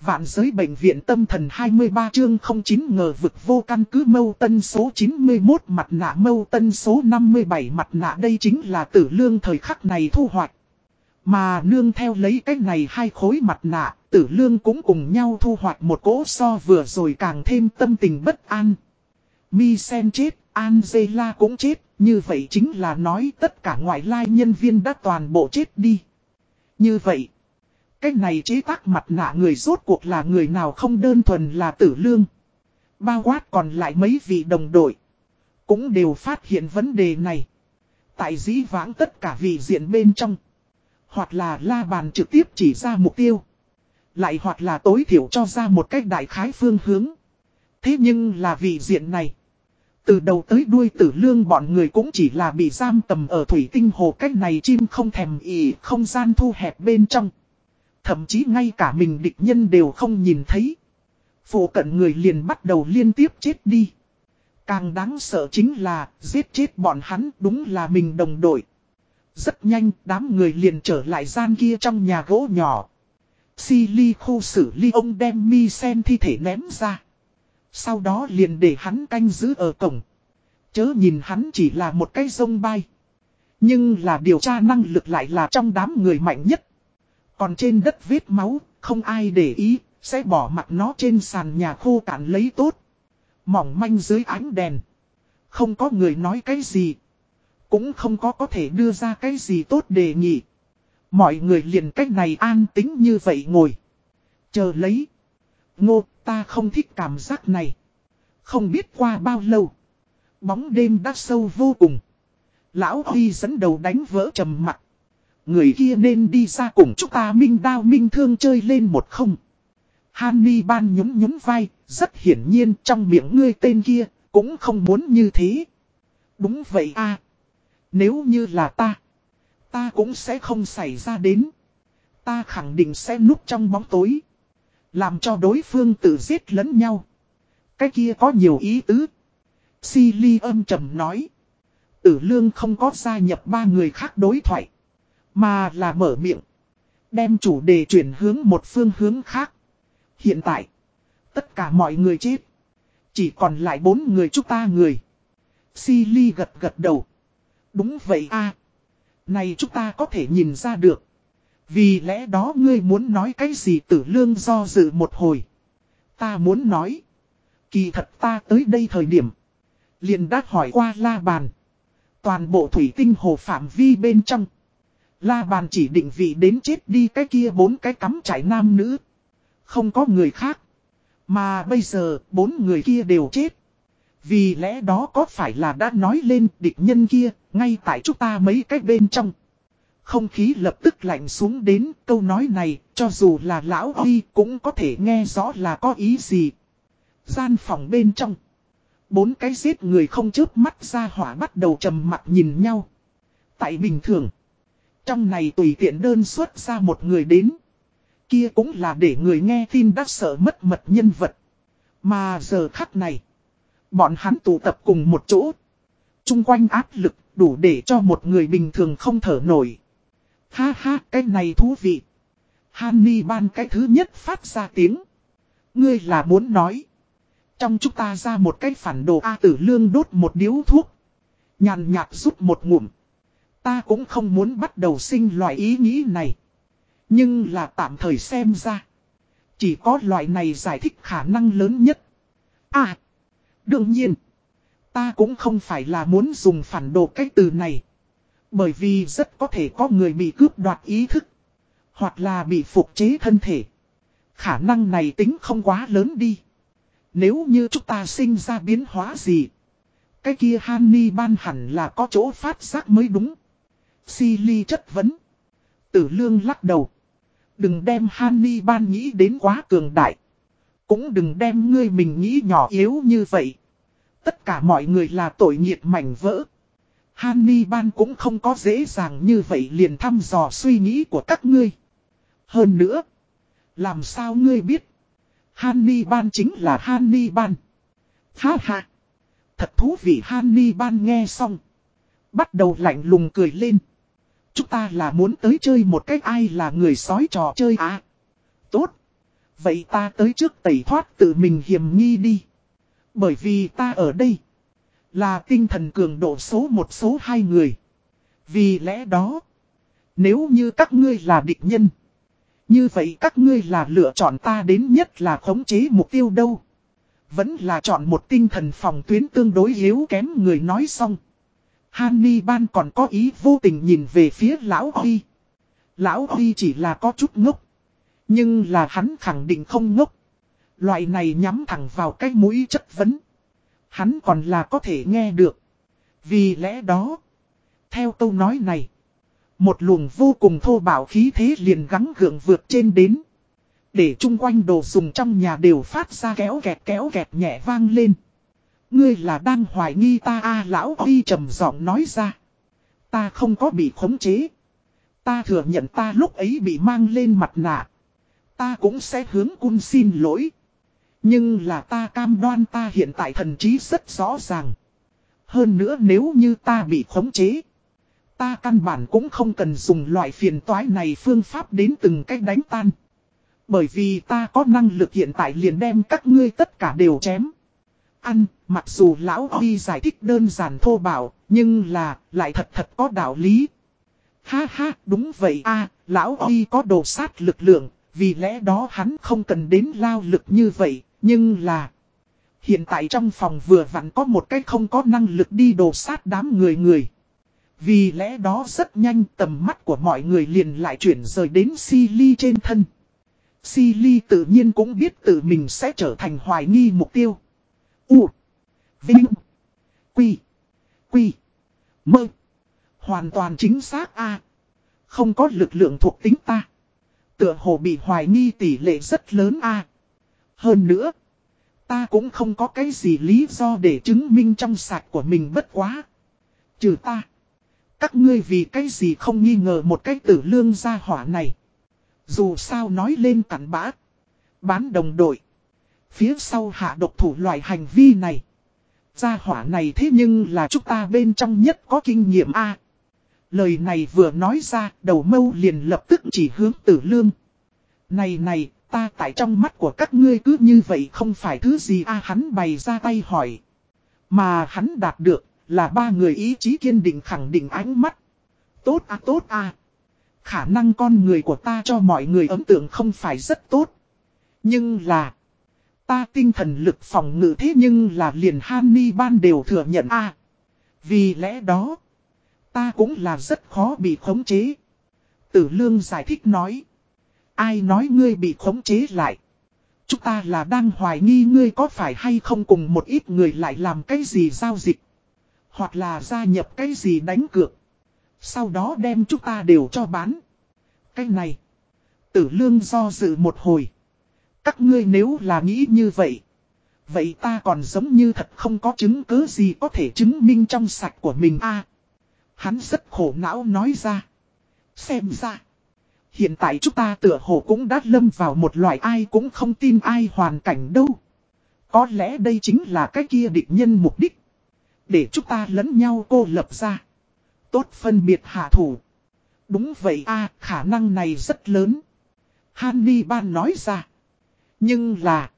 Vạn giới bệnh viện tâm thần 23 chương 09 ngờ vực vô căn cứ mâu tân số 91 mặt nạ mâu tân số 57 mặt nạ đây chính là tử lương thời khắc này thu hoạch. Mà nương theo lấy cái này hai khối mặt nạ, tử lương cũng cùng nhau thu hoạch một cỗ so vừa rồi càng thêm tâm tình bất an. Mi sen chết, Angela cũng chết, như vậy chính là nói tất cả ngoại lai nhân viên đã toàn bộ chết đi. Như vậy, cái này chế tác mặt nạ người rốt cuộc là người nào không đơn thuần là tử lương. Bao quát còn lại mấy vị đồng đội. Cũng đều phát hiện vấn đề này. Tại dĩ vãng tất cả vị diện bên trong. Hoặc là la bàn trực tiếp chỉ ra mục tiêu. Lại hoặc là tối thiểu cho ra một cách đại khái phương hướng. Thế nhưng là vị diện này. Từ đầu tới đuôi tử lương bọn người cũng chỉ là bị giam tầm ở thủy tinh hồ cách này chim không thèm ỉ không gian thu hẹp bên trong. Thậm chí ngay cả mình địch nhân đều không nhìn thấy. Phụ cận người liền bắt đầu liên tiếp chết đi. Càng đáng sợ chính là, giết chết bọn hắn đúng là mình đồng đội. Rất nhanh, đám người liền trở lại gian kia trong nhà gỗ nhỏ. Silly khu xử ly ông đem mi sen thi thể ném ra. Sau đó liền để hắn canh giữ ở cổng. Chớ nhìn hắn chỉ là một cái sông bay. Nhưng là điều tra năng lực lại là trong đám người mạnh nhất. Còn trên đất vết máu, không ai để ý, sẽ bỏ mặt nó trên sàn nhà khô cạn lấy tốt. Mỏng manh dưới ánh đèn. Không có người nói cái gì. Cũng không có có thể đưa ra cái gì tốt đề nghị. Mọi người liền cách này an tính như vậy ngồi. Chờ lấy. Ngô, ta không thích cảm giác này. Không biết qua bao lâu. Bóng đêm đã sâu vô cùng. Lão Huy dẫn đầu đánh vỡ trầm mặt. Người kia nên đi ra cùng chúng ta minh đao minh thương chơi lên một không. Hany ban nhúng nhúng vai, rất hiển nhiên trong miệng ngươi tên kia, cũng không muốn như thế. Đúng vậy a Nếu như là ta, ta cũng sẽ không xảy ra đến. Ta khẳng định sẽ núp trong bóng tối. Làm cho đối phương tự giết lẫn nhau. Cái kia có nhiều ý tứ. Si âm trầm nói. Tử lương không có gia nhập ba người khác đối thoại. Mà là mở miệng. Đem chủ đề chuyển hướng một phương hướng khác. Hiện tại. Tất cả mọi người chết. Chỉ còn lại bốn người chúng ta người. Silly gật gật đầu. Đúng vậy a Này chúng ta có thể nhìn ra được. Vì lẽ đó ngươi muốn nói cái gì tử lương do dự một hồi. Ta muốn nói. Kỳ thật ta tới đây thời điểm. liền đã hỏi qua la bàn. Toàn bộ thủy tinh hồ phạm vi bên trong. La bàn chỉ định vị đến chết đi cái kia bốn cái cắm trải nam nữ. Không có người khác. Mà bây giờ, bốn người kia đều chết. Vì lẽ đó có phải là đã nói lên địch nhân kia, ngay tại chúng ta mấy cái bên trong. Không khí lập tức lạnh xuống đến, câu nói này, cho dù là lão Huy cũng có thể nghe rõ là có ý gì. Gian phòng bên trong. Bốn cái giết người không chớp mắt ra hỏa bắt đầu trầm mặt nhìn nhau. Tại bình thường. Trong này tùy tiện đơn xuất ra một người đến. Kia cũng là để người nghe tin đã sợ mất mật nhân vật. Mà giờ khắc này. Bọn hắn tụ tập cùng một chỗ. Trung quanh áp lực đủ để cho một người bình thường không thở nổi. Ha ha, cái này thú vị. Hanni ban cái thứ nhất phát ra tiếng. Ngươi là muốn nói. Trong chúng ta ra một cái phản đồ A tử lương đốt một điếu thuốc. Nhàn nhạt rút một ngụm. Ta cũng không muốn bắt đầu sinh loại ý nghĩ này. Nhưng là tạm thời xem ra. Chỉ có loại này giải thích khả năng lớn nhất. À. Đương nhiên. Ta cũng không phải là muốn dùng phản đồ cái từ này. Bởi vì rất có thể có người bị cướp đoạt ý thức. Hoặc là bị phục chế thân thể. Khả năng này tính không quá lớn đi. Nếu như chúng ta sinh ra biến hóa gì. Cái kia Hanni ban hẳn là có chỗ phát giác mới đúng. Si chất vấn. Tử lương lắc đầu. Đừng đem Hany ban nghĩ đến quá cường đại. Cũng đừng đem ngươi mình nghĩ nhỏ yếu như vậy. Tất cả mọi người là tội nghiệt mảnh vỡ. Hany ban cũng không có dễ dàng như vậy liền thăm dò suy nghĩ của các ngươi. Hơn nữa. Làm sao ngươi biết. Hany ban chính là Hany ban. Ha ha. Thật thú vị Hany ban nghe xong. Bắt đầu lạnh lùng cười lên. Chúng ta là muốn tới chơi một cách ai là người sói trò chơi à. Tốt. Vậy ta tới trước tẩy thoát tự mình hiểm nghi đi. Bởi vì ta ở đây. Là tinh thần cường độ số một số hai người. Vì lẽ đó. Nếu như các ngươi là địch nhân. Như vậy các ngươi là lựa chọn ta đến nhất là khống chế mục tiêu đâu. Vẫn là chọn một tinh thần phòng tuyến tương đối yếu kém người nói xong. Hanni ban còn có ý vô tình nhìn về phía lão Huy. Lão Huy chỉ là có chút ngốc. Nhưng là hắn khẳng định không ngốc. Loại này nhắm thẳng vào cái mũi chất vấn. Hắn còn là có thể nghe được. Vì lẽ đó, theo câu nói này, một luồng vô cùng thô bạo khí thế liền gắng gượng vượt trên đến. Để chung quanh đồ dùng trong nhà đều phát ra kéo kẹt kéo kẹt nhẹ vang lên. Ngươi là đang hoài nghi ta a lão Huy trầm giọng nói ra. Ta không có bị khống chế. Ta thừa nhận ta lúc ấy bị mang lên mặt nạ. Ta cũng sẽ hướng cung xin lỗi. Nhưng là ta cam đoan ta hiện tại thần trí rất rõ ràng. Hơn nữa nếu như ta bị khống chế. Ta căn bản cũng không cần dùng loại phiền toái này phương pháp đến từng cách đánh tan. Bởi vì ta có năng lực hiện tại liền đem các ngươi tất cả đều chém. Ăn, mặc dù lão Huy giải thích đơn giản thô bạo, nhưng là, lại thật thật có đạo lý. Ha ha, đúng vậy a lão Huy có đồ sát lực lượng, vì lẽ đó hắn không cần đến lao lực như vậy, nhưng là... Hiện tại trong phòng vừa vặn có một cái không có năng lực đi đồ sát đám người người. Vì lẽ đó rất nhanh tầm mắt của mọi người liền lại chuyển rời đến Silly trên thân. Silly tự nhiên cũng biết tự mình sẽ trở thành hoài nghi mục tiêu. U. Vinh. Quy. Quy. Mơ. Hoàn toàn chính xác a Không có lực lượng thuộc tính ta. Tựa hồ bị hoài nghi tỷ lệ rất lớn a Hơn nữa. Ta cũng không có cái gì lý do để chứng minh trong sạch của mình bất quá. Trừ ta. Các ngươi vì cái gì không nghi ngờ một cái tử lương gia hỏa này. Dù sao nói lên cắn bã. Bán đồng đội. Phía sau hạ độc thủ loại hành vi này. Gia hỏa này thế nhưng là chúng ta bên trong nhất có kinh nghiệm A. Lời này vừa nói ra, đầu mâu liền lập tức chỉ hướng tử lương. Này này, ta tại trong mắt của các ngươi cứ như vậy không phải thứ gì a hắn bày ra tay hỏi. Mà hắn đạt được, là ba người ý chí kiên định khẳng định ánh mắt. Tốt a tốt a Khả năng con người của ta cho mọi người ấn tượng không phải rất tốt. Nhưng là... Ta tinh thần lực phòng ngự thế nhưng là liền Hany ban đều thừa nhận a Vì lẽ đó... Ta cũng là rất khó bị khống chế. Tử lương giải thích nói. Ai nói ngươi bị khống chế lại? Chúng ta là đang hoài nghi ngươi có phải hay không cùng một ít người lại làm cái gì giao dịch. Hoặc là gia nhập cái gì đánh cược. Sau đó đem chúng ta đều cho bán. Cái này. Tử lương do dự một hồi. Các ngươi nếu là nghĩ như vậy. Vậy ta còn giống như thật không có chứng cứ gì có thể chứng minh trong sạch của mình a Hắn rất khổ não nói ra. Xem ra. Hiện tại chúng ta tựa hồ cũng đã lâm vào một loại ai cũng không tin ai hoàn cảnh đâu. Có lẽ đây chính là cái kia định nhân mục đích. Để chúng ta lẫn nhau cô lập ra. Tốt phân biệt hạ thủ. Đúng vậy a, khả năng này rất lớn. Hanni ban nói ra. Nhưng là.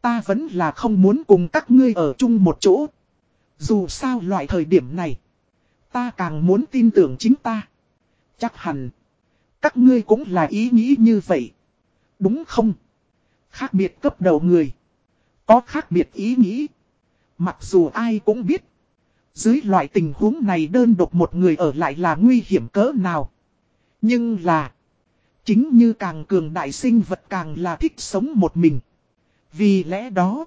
Ta vẫn là không muốn cùng các ngươi ở chung một chỗ. Dù sao loại thời điểm này. Ta càng muốn tin tưởng chính ta. Chắc hẳn. Các ngươi cũng là ý nghĩ như vậy. Đúng không? Khác biệt cấp đầu người. Có khác biệt ý nghĩ. Mặc dù ai cũng biết. Dưới loại tình huống này đơn độc một người ở lại là nguy hiểm cỡ nào. Nhưng là. Chính như càng cường đại sinh vật càng là thích sống một mình. Vì lẽ đó.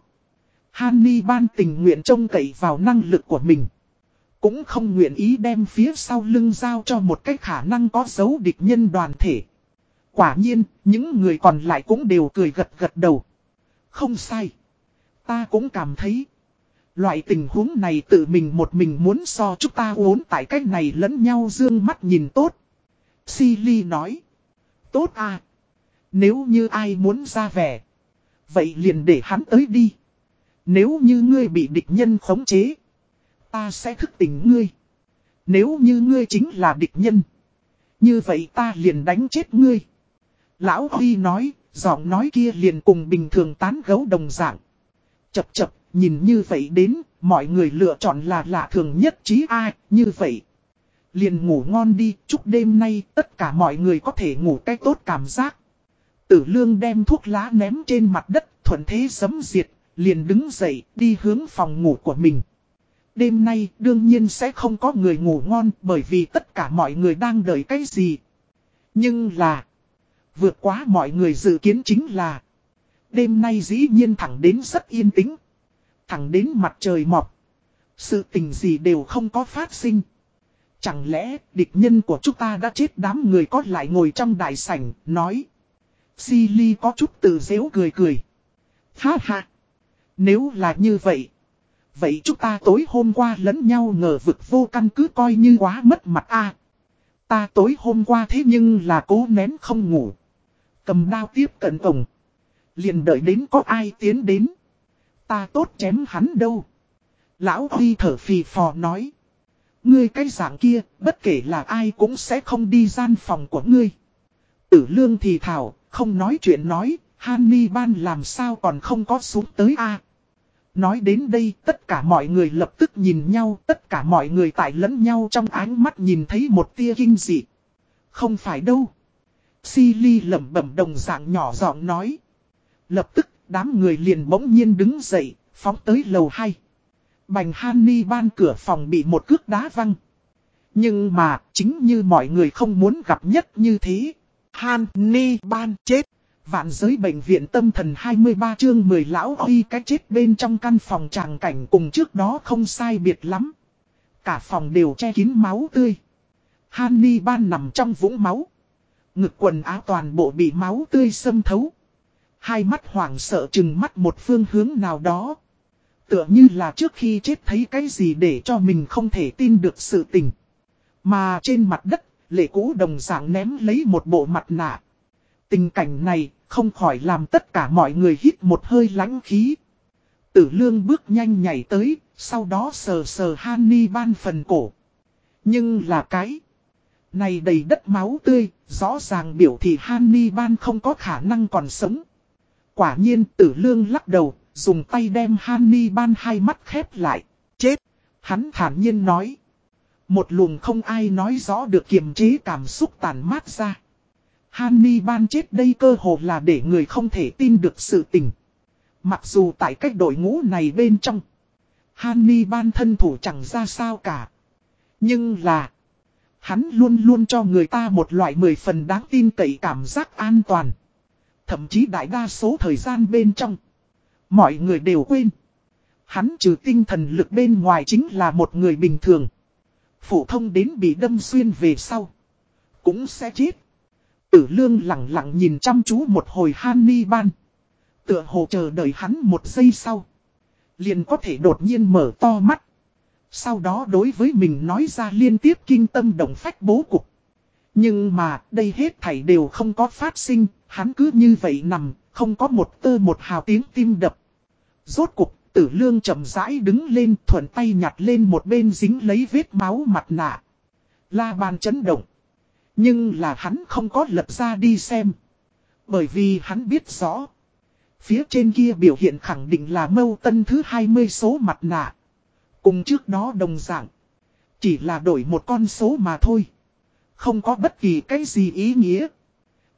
Hannibal tình nguyện trông cậy vào năng lực của mình. Cũng không nguyện ý đem phía sau lưng giao cho một cái khả năng có dấu địch nhân đoàn thể. Quả nhiên, những người còn lại cũng đều cười gật gật đầu. Không sai. Ta cũng cảm thấy. Loại tình huống này tự mình một mình muốn so chúng ta uốn tại cách này lẫn nhau dương mắt nhìn tốt. Silly nói. Tốt à. Nếu như ai muốn ra vẻ. Vậy liền để hắn tới đi. Nếu như ngươi bị địch nhân khống chế. Ta sẽ thức tỉnh ngươi. Nếu như ngươi chính là địch nhân. Như vậy ta liền đánh chết ngươi. Lão Huy nói, Giọng nói kia liền cùng bình thường tán gấu đồng dạng. Chập chập, nhìn như vậy đến, mọi người lựa chọn là lạ thường nhất trí ai, như vậy. Liền ngủ ngon đi, chúc đêm nay tất cả mọi người có thể ngủ cách tốt cảm giác. Tử lương đem thuốc lá ném trên mặt đất, thuận thế sấm diệt, liền đứng dậy, đi hướng phòng ngủ của mình. Đêm nay đương nhiên sẽ không có người ngủ ngon bởi vì tất cả mọi người đang đợi cái gì. Nhưng là, vượt quá mọi người dự kiến chính là, đêm nay dĩ nhiên thẳng đến rất yên tĩnh. Thẳng đến mặt trời mọc. Sự tình gì đều không có phát sinh. Chẳng lẽ địch nhân của chúng ta đã chết đám người có lại ngồi trong đại sảnh, nói. Silly có chút tự dễu cười cười. Ha ha. Nếu là như vậy. Vậy chúng ta tối hôm qua lẫn nhau ngờ vực vô căn cứ coi như quá mất mặt a. Ta tối hôm qua thế nhưng là cố nén không ngủ. Cầm đao tiếp cận cổng. Liền đợi đến có ai tiến đến. Ta tốt chém hắn đâu. Lão Huy thở phì phò nói. Ngươi cái dạng kia, bất kể là ai cũng sẽ không đi gian phòng của ngươi. Tử lương thì thảo, không nói chuyện nói, Hanni ban làm sao còn không có xuống tới a Nói đến đây, tất cả mọi người lập tức nhìn nhau, tất cả mọi người tại lẫn nhau trong ánh mắt nhìn thấy một tia kinh dị. Không phải đâu. Silly lẩm bẩm đồng dạng nhỏ giọng nói. Lập tức, đám người liền bỗng nhiên đứng dậy, phóng tới lầu 2. Bành Hanni ban cửa phòng bị một cước đá văng. Nhưng mà, chính như mọi người không muốn gặp nhất như thế. Hanni ban chết. Vạn giới bệnh viện tâm thần 23 chương 10 lão huy cái chết bên trong căn phòng tràng cảnh cùng trước đó không sai biệt lắm. Cả phòng đều che kín máu tươi. Hanni ban nằm trong vũng máu. Ngực quần áo toàn bộ bị máu tươi xâm thấu. Hai mắt hoảng sợ chừng mắt một phương hướng nào đó. Tựa như là trước khi chết thấy cái gì để cho mình không thể tin được sự tình. Mà trên mặt đất, lệ cũ đồng dạng ném lấy một bộ mặt nạ. Tình cảnh này không khỏi làm tất cả mọi người hít một hơi lãnh khí. Tử lương bước nhanh nhảy tới, sau đó sờ sờ Hanni ban phần cổ. Nhưng là cái này đầy đất máu tươi, rõ ràng biểu thị Hanni ban không có khả năng còn sống. Quả nhiên tử lương lắc đầu, dùng tay đem Hanni ban hai mắt khép lại. Chết! Hắn thản nhiên nói. Một luồng không ai nói rõ được kiềm chế cảm xúc tàn mát ra. Hanni ban chết đây cơ hồ là để người không thể tin được sự tình. Mặc dù tại cách đội ngũ này bên trong. Hanni ban thân thủ chẳng ra sao cả. Nhưng là. Hắn luôn luôn cho người ta một loại mười phần đáng tin cậy cảm giác an toàn. Thậm chí đại đa số thời gian bên trong. Mọi người đều quên. Hắn trừ tinh thần lực bên ngoài chính là một người bình thường. Phổ thông đến bị đâm xuyên về sau. Cũng sẽ chết. Tử lương lặng lặng nhìn chăm chú một hồi Hanni ban. Tựa hồ chờ đợi hắn một giây sau. Liền có thể đột nhiên mở to mắt. Sau đó đối với mình nói ra liên tiếp kinh tâm động phách bố cục. Nhưng mà đây hết thảy đều không có phát sinh, hắn cứ như vậy nằm, không có một tơ một hào tiếng tim đập. Rốt cục, tử lương chậm rãi đứng lên thuận tay nhặt lên một bên dính lấy vết máu mặt nạ. La bàn chấn động. Nhưng là hắn không có lật ra đi xem. Bởi vì hắn biết rõ. Phía trên kia biểu hiện khẳng định là mâu tân thứ 20 số mặt nạ. Cùng trước đó đồng dạng. Chỉ là đổi một con số mà thôi. Không có bất kỳ cái gì ý nghĩa.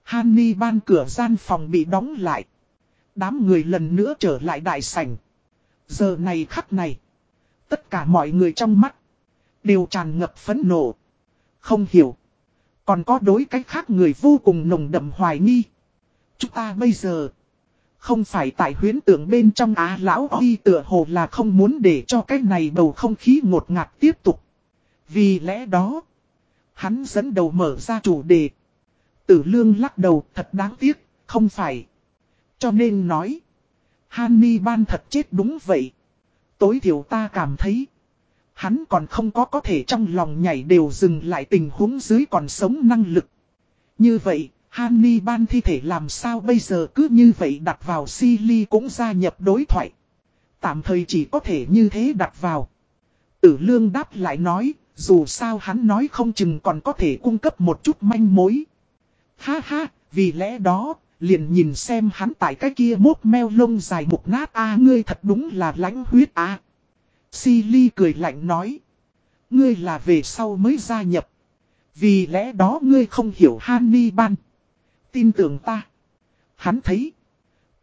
Hany ban cửa gian phòng bị đóng lại. Đám người lần nữa trở lại đại sảnh. Giờ này khắc này. Tất cả mọi người trong mắt. Đều tràn ngập phấn nộ. Không hiểu. Còn có đối cách khác người vô cùng nồng đậm hoài nghi. Chúng ta bây giờ. Không phải tại huyến tưởng bên trong á lão đi tựa hồ là không muốn để cho cái này bầu không khí ngột ngạt tiếp tục. Vì lẽ đó. Hắn dẫn đầu mở ra chủ đề. Tử lương lắc đầu thật đáng tiếc, không phải. Cho nên nói. Hanni ban thật chết đúng vậy. Tối thiểu ta cảm thấy. Hắn còn không có có thể trong lòng nhảy đều dừng lại tình huống dưới còn sống năng lực. Như vậy, Hanni ban thi thể làm sao bây giờ cứ như vậy đặt vào Silly cũng gia nhập đối thoại. Tạm thời chỉ có thể như thế đặt vào. Tử lương đáp lại nói, dù sao hắn nói không chừng còn có thể cung cấp một chút manh mối. Ha ha, vì lẽ đó, liền nhìn xem hắn tại cái kia mốt meo lông dài mục nát a, ngươi thật đúng là lãnh huyết a. À. Silly cười lạnh nói. Ngươi là về sau mới gia nhập. Vì lẽ đó ngươi không hiểu Hannibal. Tin tưởng ta. Hắn thấy.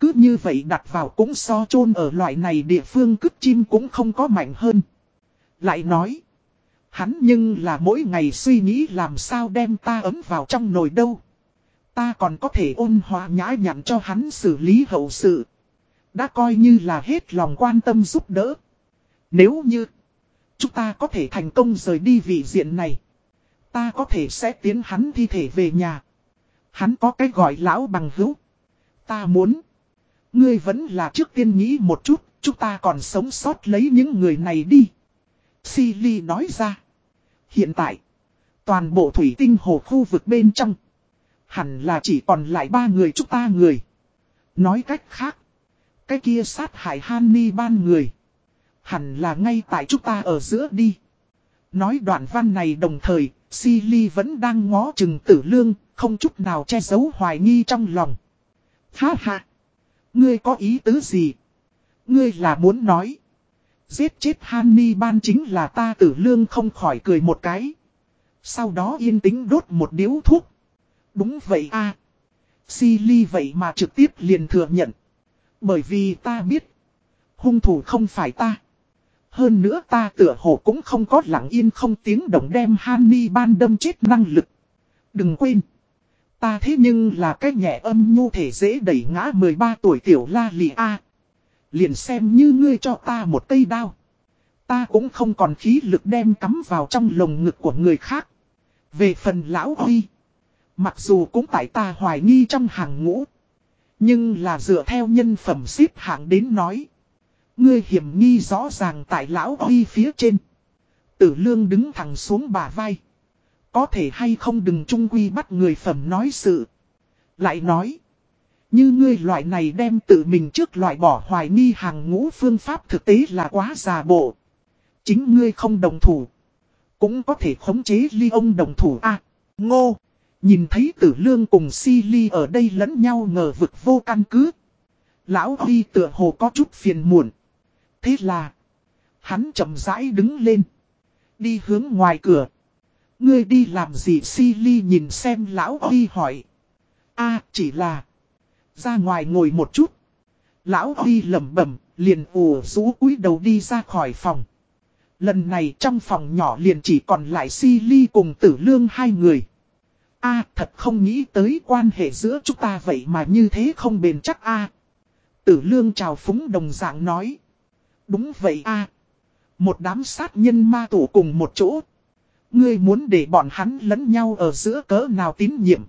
Cứ như vậy đặt vào cũng so chôn ở loại này địa phương cứt chim cũng không có mạnh hơn. Lại nói. Hắn nhưng là mỗi ngày suy nghĩ làm sao đem ta ấm vào trong nồi đâu. Ta còn có thể ôn hòa nhã nhặn cho hắn xử lý hậu sự. Đã coi như là hết lòng quan tâm giúp đỡ. Nếu như chúng ta có thể thành công rời đi vị diện này. Ta có thể sẽ tiến hắn thi thể về nhà. Hắn có cái gọi lão bằng hữu. Ta muốn. Ngươi vẫn là trước tiên nghĩ một chút, chúng ta còn sống sót lấy những người này đi. Silly nói ra. Hiện tại, toàn bộ thủy tinh hồ khu vực bên trong. Hẳn là chỉ còn lại ba người chúng ta người. Nói cách khác, cái kia sát hại Hanni ban người. Hẳn là ngay tại chúng ta ở giữa đi. Nói đoạn văn này đồng thời, Silly vẫn đang ngó chừng tử lương, không chút nào che giấu hoài nghi trong lòng. Ha ha! Ngươi có ý tứ gì? Ngươi là muốn nói. Giết chết Hanni ban chính là ta tử lương không khỏi cười một cái. Sau đó yên tĩnh đốt một điếu thuốc. Đúng vậy a à. Silly vậy mà trực tiếp liền thừa nhận. Bởi vì ta biết. Hung thủ không phải ta. Hơn nữa ta tựa hồ cũng không có lặng yên không tiếng động đem Hanni ban đâm chết năng lực. Đừng quên. Ta thế nhưng là cái nhẹ âm nhu thể dễ đẩy ngã 13 tuổi tiểu la lì A. Liền xem như ngươi cho ta một cây đao. Ta cũng không còn khí lực đem cắm vào trong lồng ngực của người khác. Về phần lão huy. Mặc dù cũng tại ta hoài nghi trong hàng ngũ. Nhưng là dựa theo nhân phẩm xếp hạng đến nói. Ngươi hiểm nghi rõ ràng tại lão huy phía trên. Tử lương đứng thẳng xuống bà vai. Có thể hay không đừng trung quy bắt người phẩm nói sự. Lại nói. Như ngươi loại này đem tự mình trước loại bỏ hoài nghi hàng ngũ phương pháp thực tế là quá già bộ. Chính ngươi không đồng thủ. Cũng có thể khống chế ly ông đồng thủ a, ngô. Nhìn thấy tử lương cùng si ly ở đây lẫn nhau ngờ vực vô căn cứ. Lão Huy tựa hồ có chút phiền muộn. Thế là. Hắn chậm rãi đứng lên. Đi hướng ngoài cửa. Ngươi đi làm gì si ly nhìn xem lão Huy hỏi. a, chỉ là. Ra ngoài ngồi một chút. Lão Huy lẩm bẩm, liền ủ rũ cúi đầu đi ra khỏi phòng. Lần này trong phòng nhỏ liền chỉ còn lại si ly cùng tử lương hai người a thật không nghĩ tới quan hệ giữa chúng ta vậy mà như thế không bền chắc a Tử lương chào phúng đồng dạng nói. Đúng vậy a Một đám sát nhân ma tổ cùng một chỗ. Ngươi muốn để bọn hắn lẫn nhau ở giữa cỡ nào tín nhiệm.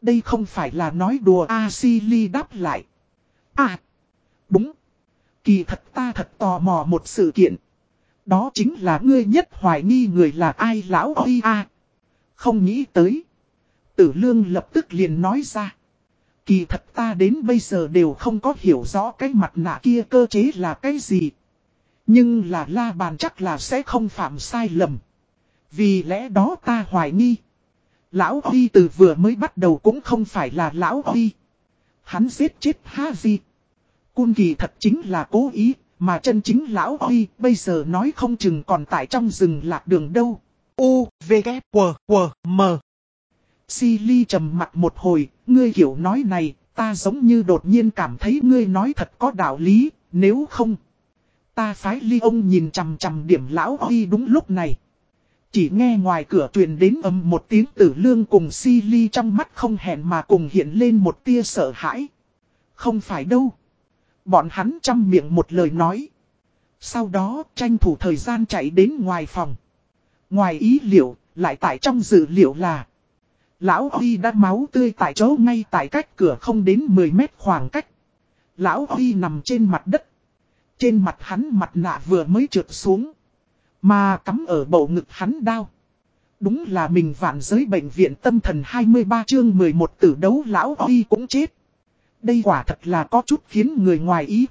Đây không phải là nói đùa A Si Ly đáp lại. À, đúng. Kỳ thật ta thật tò mò một sự kiện. Đó chính là ngươi nhất hoài nghi người là ai lão oi A. Không nghĩ tới. Tử lương lập tức liền nói ra. Kỳ thật ta đến bây giờ đều không có hiểu rõ cái mặt nạ kia cơ chế là cái gì. Nhưng là la bàn chắc là sẽ không phạm sai lầm. Vì lẽ đó ta hoài nghi. Lão Huy từ vừa mới bắt đầu cũng không phải là Lão Huy. Hắn giết chết Ha Di. Cun kỳ thật chính là cố ý, mà chân chính Lão Huy bây giờ nói không chừng còn tại trong rừng lạc đường đâu. U, V, K, W, W, M. Silly trầm mặt một hồi, ngươi kiểu nói này, ta giống như đột nhiên cảm thấy ngươi nói thật có đạo lý, nếu không. Ta phái ly ông nhìn chằm chằm điểm Lão Huy đúng lúc này. Chỉ nghe ngoài cửa truyền đến âm một tiếng tử lương cùng si ly trong mắt không hẹn mà cùng hiện lên một tia sợ hãi. Không phải đâu. Bọn hắn chăm miệng một lời nói. Sau đó tranh thủ thời gian chạy đến ngoài phòng. Ngoài ý liệu, lại tại trong dự liệu là Lão Huy đã máu tươi tại chỗ ngay tại cách cửa không đến 10 mét khoảng cách. Lão Huy nằm trên mặt đất. Trên mặt hắn mặt nạ vừa mới trượt xuống. Mà cắm ở bầu ngực hắn đau. Đúng là mình vạn giới bệnh viện tâm thần 23 chương 11 tử đấu lão Huy cũng chết. Đây quả thật là có chút khiến người ngoài ý.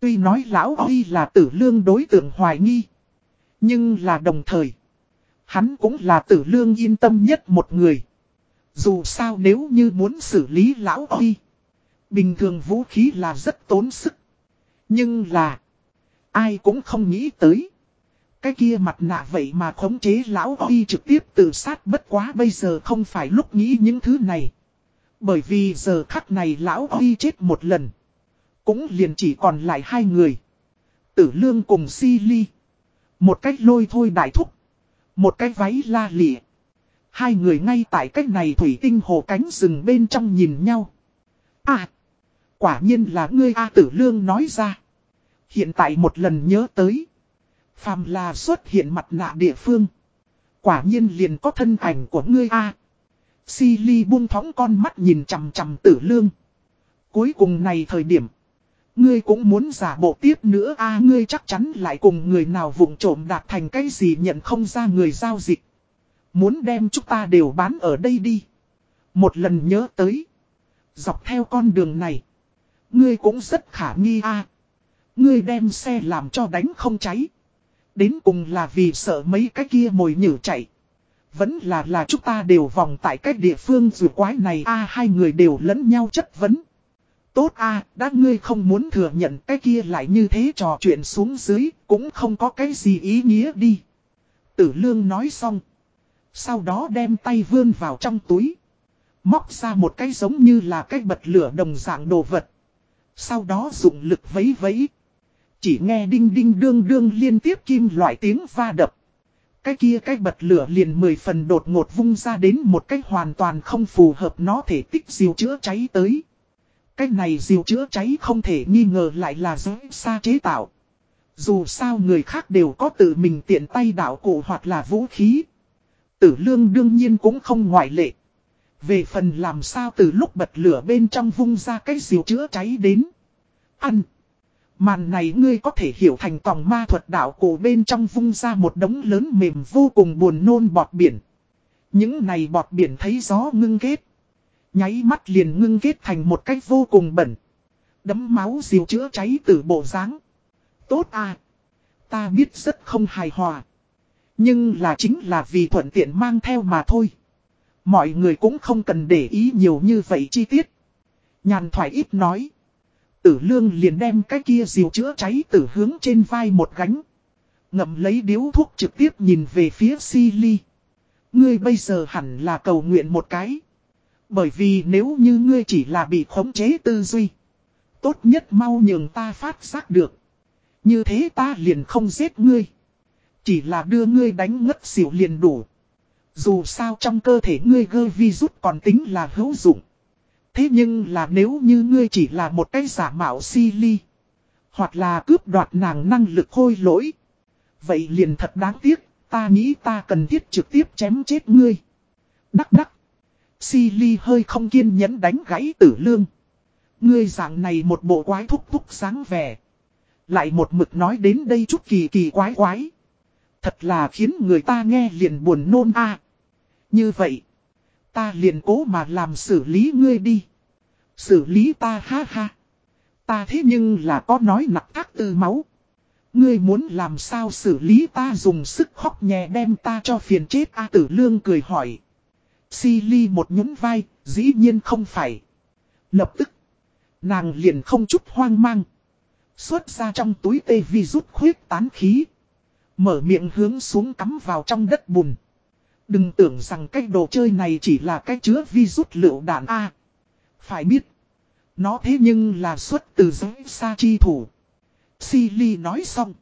Tuy nói lão Huy là tử lương đối tượng hoài nghi. Nhưng là đồng thời. Hắn cũng là tử lương yên tâm nhất một người. Dù sao nếu như muốn xử lý lão Huy. Bình thường vũ khí là rất tốn sức. Nhưng là. Ai cũng không nghĩ tới. Cái kia mặt nạ vậy mà khống chế lão Huy trực tiếp tự sát bất quá bây giờ không phải lúc nghĩ những thứ này. Bởi vì giờ khắc này lão Huy chết một lần. Cũng liền chỉ còn lại hai người. Tử lương cùng si ly. Một cách lôi thôi đại thúc. Một cái váy la lịa. Hai người ngay tại cách này thủy tinh hồ cánh rừng bên trong nhìn nhau. À! Quả nhiên là ngươi A tử lương nói ra. Hiện tại một lần nhớ tới. Phàm là xuất hiện mặt nạ địa phương. Quả nhiên liền có thân ảnh của ngươi A. Si ly buông thóng con mắt nhìn chằm chằm tử lương. Cuối cùng này thời điểm. Ngươi cũng muốn giả bộ tiếp nữa a, ngươi chắc chắn lại cùng người nào vụng trộm đạt thành cái gì nhận không ra người giao dịch. Muốn đem chúng ta đều bán ở đây đi. Một lần nhớ tới. Dọc theo con đường này. Ngươi cũng rất khả nghi a Ngươi đem xe làm cho đánh không cháy. Đến cùng là vì sợ mấy cái kia mồi nhử chạy. Vẫn là là chúng ta đều vòng tại cái địa phương dù quái này a hai người đều lẫn nhau chất vấn. Tốt a đã ngươi không muốn thừa nhận cái kia lại như thế trò chuyện xuống dưới, cũng không có cái gì ý nghĩa đi. Tử lương nói xong. Sau đó đem tay vươn vào trong túi. Móc ra một cái giống như là cái bật lửa đồng dạng đồ vật. Sau đó dùng lực vấy vấy. Chỉ nghe đinh đinh đương đương liên tiếp kim loại tiếng va đập. Cái kia cái bật lửa liền mười phần đột ngột vung ra đến một cách hoàn toàn không phù hợp nó thể tích diều chữa cháy tới. Cái này diều chữa cháy không thể nghi ngờ lại là giới xa chế tạo. Dù sao người khác đều có tự mình tiện tay đảo cổ hoặc là vũ khí. Tử lương đương nhiên cũng không ngoại lệ. Về phần làm sao từ lúc bật lửa bên trong vung ra cái diều chữa cháy đến. Ăn. Màn này ngươi có thể hiểu thành tòng ma thuật đảo cổ bên trong vung ra một đống lớn mềm vô cùng buồn nôn bọt biển. Những này bọt biển thấy gió ngưng kết. Nháy mắt liền ngưng kết thành một cách vô cùng bẩn. Đấm máu diều chữa cháy từ bộ dáng Tốt à. Ta biết rất không hài hòa. Nhưng là chính là vì thuận tiện mang theo mà thôi. Mọi người cũng không cần để ý nhiều như vậy chi tiết. Nhàn thoại ít nói. Tử lương liền đem cái kia diều chữa cháy từ hướng trên vai một gánh. Ngậm lấy điếu thuốc trực tiếp nhìn về phía si ly. Ngươi bây giờ hẳn là cầu nguyện một cái. Bởi vì nếu như ngươi chỉ là bị khống chế tư duy. Tốt nhất mau nhường ta phát giác được. Như thế ta liền không giết ngươi. Chỉ là đưa ngươi đánh ngất xỉu liền đủ. Dù sao trong cơ thể ngươi gơ vi rút còn tính là hữu dụng. Thế nhưng là nếu như ngươi chỉ là một cái giả mạo si ly. Hoặc là cướp đoạt nàng năng lực hôi lỗi. Vậy liền thật đáng tiếc, ta nghĩ ta cần thiết trực tiếp chém chết ngươi. Đắc đắc. Si ly hơi không kiên nhẫn đánh gãy tử lương. Ngươi dạng này một bộ quái thúc thúc sáng vẻ. Lại một mực nói đến đây chút kỳ kỳ quái quái. Thật là khiến người ta nghe liền buồn nôn a. Như vậy, ta liền cố mà làm xử lý ngươi đi. Xử lý ta ha ha. Ta thế nhưng là có nói nặng ác từ máu. Ngươi muốn làm sao xử lý ta dùng sức khóc nhẹ đem ta cho phiền chết A tử lương cười hỏi. Si ly một nhún vai, dĩ nhiên không phải. Lập tức, nàng liền không chút hoang mang. Xuất ra trong túi tê vi rút khuyết tán khí. Mở miệng hướng xuống cắm vào trong đất bùn. Đừng tưởng rằng cái đồ chơi này chỉ là cái chứa vi rút lựu đạn A. phải biết, nó thế nhưng là xuất từ giới xa chi thủ. Silly nói xong.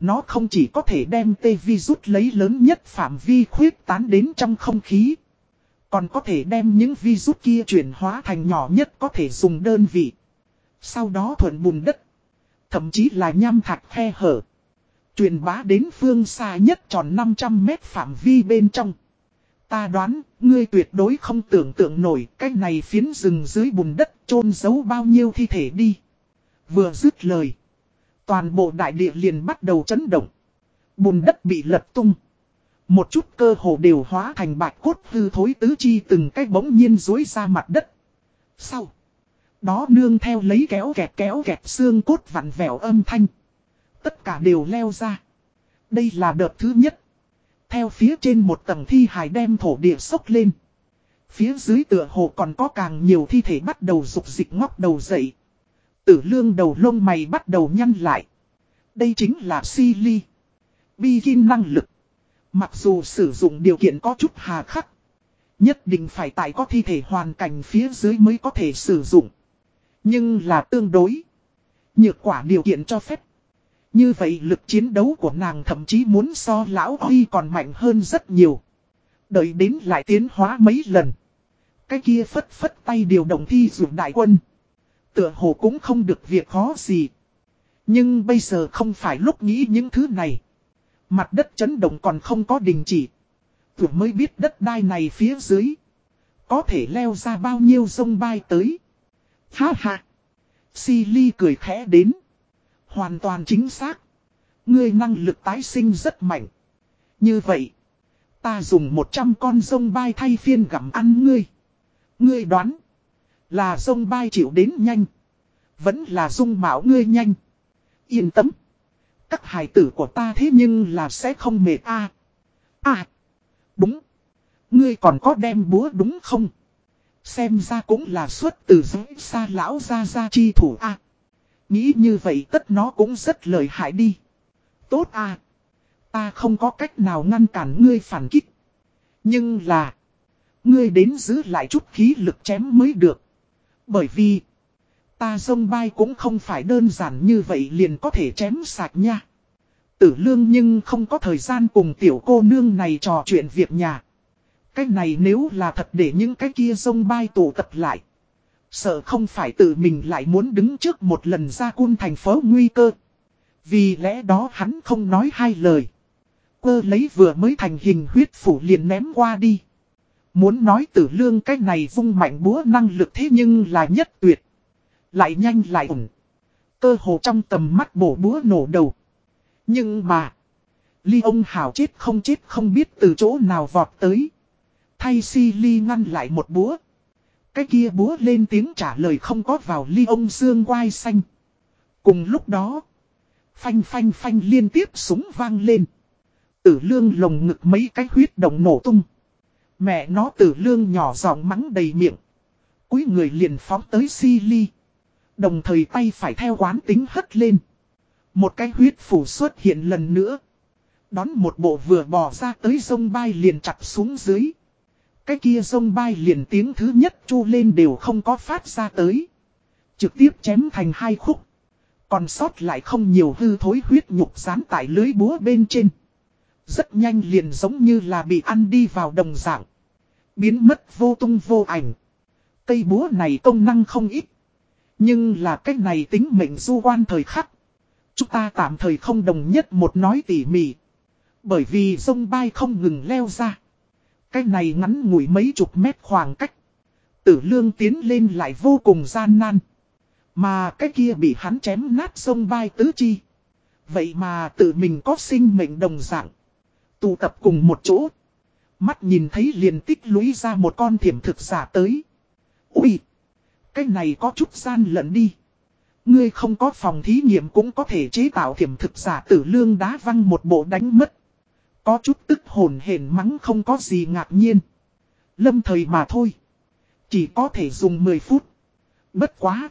Nó không chỉ có thể đem tê vi rút lấy lớn nhất phạm vi khuyết tán đến trong không khí. Còn có thể đem những virus kia chuyển hóa thành nhỏ nhất có thể dùng đơn vị. Sau đó thuận bùn đất. Thậm chí là nham thạch khe hở. Truyền bá đến phương xa nhất tròn 500 mét phạm vi bên trong. Ta đoán, ngươi tuyệt đối không tưởng tượng nổi cái này phiến rừng dưới bùn đất chôn giấu bao nhiêu thi thể đi. Vừa dứt lời. Toàn bộ đại địa liền bắt đầu chấn động. Bùn đất bị lật tung. Một chút cơ hồ đều hóa thành bạch cốt hư thối tứ chi từng cái bỗng nhiên dối ra mặt đất. Sau. Đó nương theo lấy kéo kẹt kéo kẹt xương cốt vặn vẹo âm thanh. Tất cả đều leo ra. Đây là đợt thứ nhất. Theo phía trên một tầng thi hài đem thổ địa sốc lên. Phía dưới tựa hồ còn có càng nhiều thi thể bắt đầu rục dịch ngóc đầu dậy. Tử lương đầu lông mày bắt đầu nhăn lại. Đây chính là si ly. Bi kim năng lực. Mặc dù sử dụng điều kiện có chút hà khắc. Nhất định phải tại có thi thể hoàn cảnh phía dưới mới có thể sử dụng. Nhưng là tương đối. Nhược quả điều kiện cho phép. Như vậy lực chiến đấu của nàng thậm chí muốn so lão Huy còn mạnh hơn rất nhiều. Đợi đến lại tiến hóa mấy lần. Cái kia phất phất tay điều động thi dụ đại quân. Tựa hồ cũng không được việc khó gì. Nhưng bây giờ không phải lúc nghĩ những thứ này. Mặt đất chấn động còn không có đình chỉ. Tựa mới biết đất đai này phía dưới. Có thể leo ra bao nhiêu sông bay tới. Ha ha. Si Ly cười khẽ đến. Hoàn toàn chính xác. Ngươi năng lực tái sinh rất mạnh. Như vậy. Ta dùng 100 con sông bay thay phiên gặm ăn ngươi. Ngươi đoán. Là sông bay chịu đến nhanh. Vẫn là dung mạo ngươi nhanh. Yên tâm. Các hài tử của ta thế nhưng là sẽ không mệt a À. Đúng. Ngươi còn có đem búa đúng không? Xem ra cũng là xuất từ giới xa lão ra ra chi thủ a Nghĩ như vậy tất nó cũng rất lợi hại đi. Tốt à. Ta không có cách nào ngăn cản ngươi phản kích. Nhưng là. Ngươi đến giữ lại chút khí lực chém mới được. Bởi vì. Ta sông bay cũng không phải đơn giản như vậy liền có thể chém sạch nha. Tử lương nhưng không có thời gian cùng tiểu cô nương này trò chuyện việc nhà. Cái này nếu là thật để những cái kia sông bay tụ tập lại. Sợ không phải tự mình lại muốn đứng trước một lần ra quân thành phố nguy cơ. Vì lẽ đó hắn không nói hai lời. Quơ lấy vừa mới thành hình huyết phủ liền ném qua đi. Muốn nói tử lương cái này vung mạnh búa năng lực thế nhưng là nhất tuyệt. Lại nhanh lại ổn. Cơ hồ trong tầm mắt bổ búa nổ đầu. Nhưng mà. Ly ông hảo chết không chết không biết từ chỗ nào vọt tới. Thay si ly ngăn lại một búa. Cái kia búa lên tiếng trả lời không có vào ly ông dương quai xanh. Cùng lúc đó. Phanh phanh phanh liên tiếp súng vang lên. Tử lương lồng ngực mấy cái huyết động nổ tung. Mẹ nó tử lương nhỏ giọng mắng đầy miệng. Cuối người liền phóng tới si ly. Đồng thời tay phải theo quán tính hất lên. Một cái huyết phủ xuất hiện lần nữa. Đón một bộ vừa bỏ ra tới sông bay liền chặt xuống dưới. Cái kia sông bay liền tiếng thứ nhất chu lên đều không có phát ra tới. Trực tiếp chém thành hai khúc. Còn sót lại không nhiều hư thối huyết nhục dán tại lưới búa bên trên. Rất nhanh liền giống như là bị ăn đi vào đồng dạng. Biến mất vô tung vô ảnh. Cây búa này công năng không ít. Nhưng là cách này tính mệnh du quan thời khắc. Chúng ta tạm thời không đồng nhất một nói tỉ mỉ. Bởi vì sông bay không ngừng leo ra. Cái này ngắn ngủi mấy chục mét khoảng cách. Tử lương tiến lên lại vô cùng gian nan. Mà cái kia bị hắn chém nát sông bay tứ chi. Vậy mà tự mình có sinh mệnh đồng dạng. Tụ tập cùng một chỗ. Mắt nhìn thấy liền tích lũy ra một con thiểm thực giả tới. Ui! Cái này có chút gian lận đi. Ngươi không có phòng thí nghiệm cũng có thể chế tạo thiểm thực giả tử lương đá văng một bộ đánh mất. Có chút tức hồn hển mắng không có gì ngạc nhiên. Lâm thời mà thôi. Chỉ có thể dùng 10 phút. Bất quá.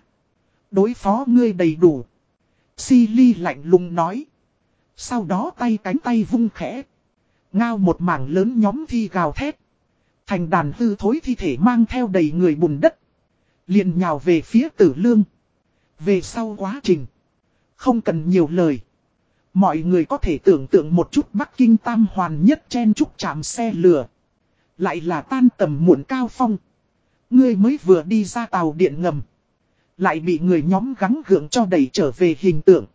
Đối phó ngươi đầy đủ. Si ly lạnh lùng nói. Sau đó tay cánh tay vung khẽ. Ngao một mảng lớn nhóm thi gào thét. Thành đàn hư thối thi thể mang theo đầy người bùn đất. liền nhào về phía tử lương. Về sau quá trình. Không cần nhiều lời. Mọi người có thể tưởng tượng một chút Bắc Kinh tam hoàn nhất chen chúc chạm xe lửa. Lại là tan tầm muộn cao phong. Ngươi mới vừa đi ra tàu điện ngầm. Lại bị người nhóm gắng gượng cho đẩy trở về hình tượng.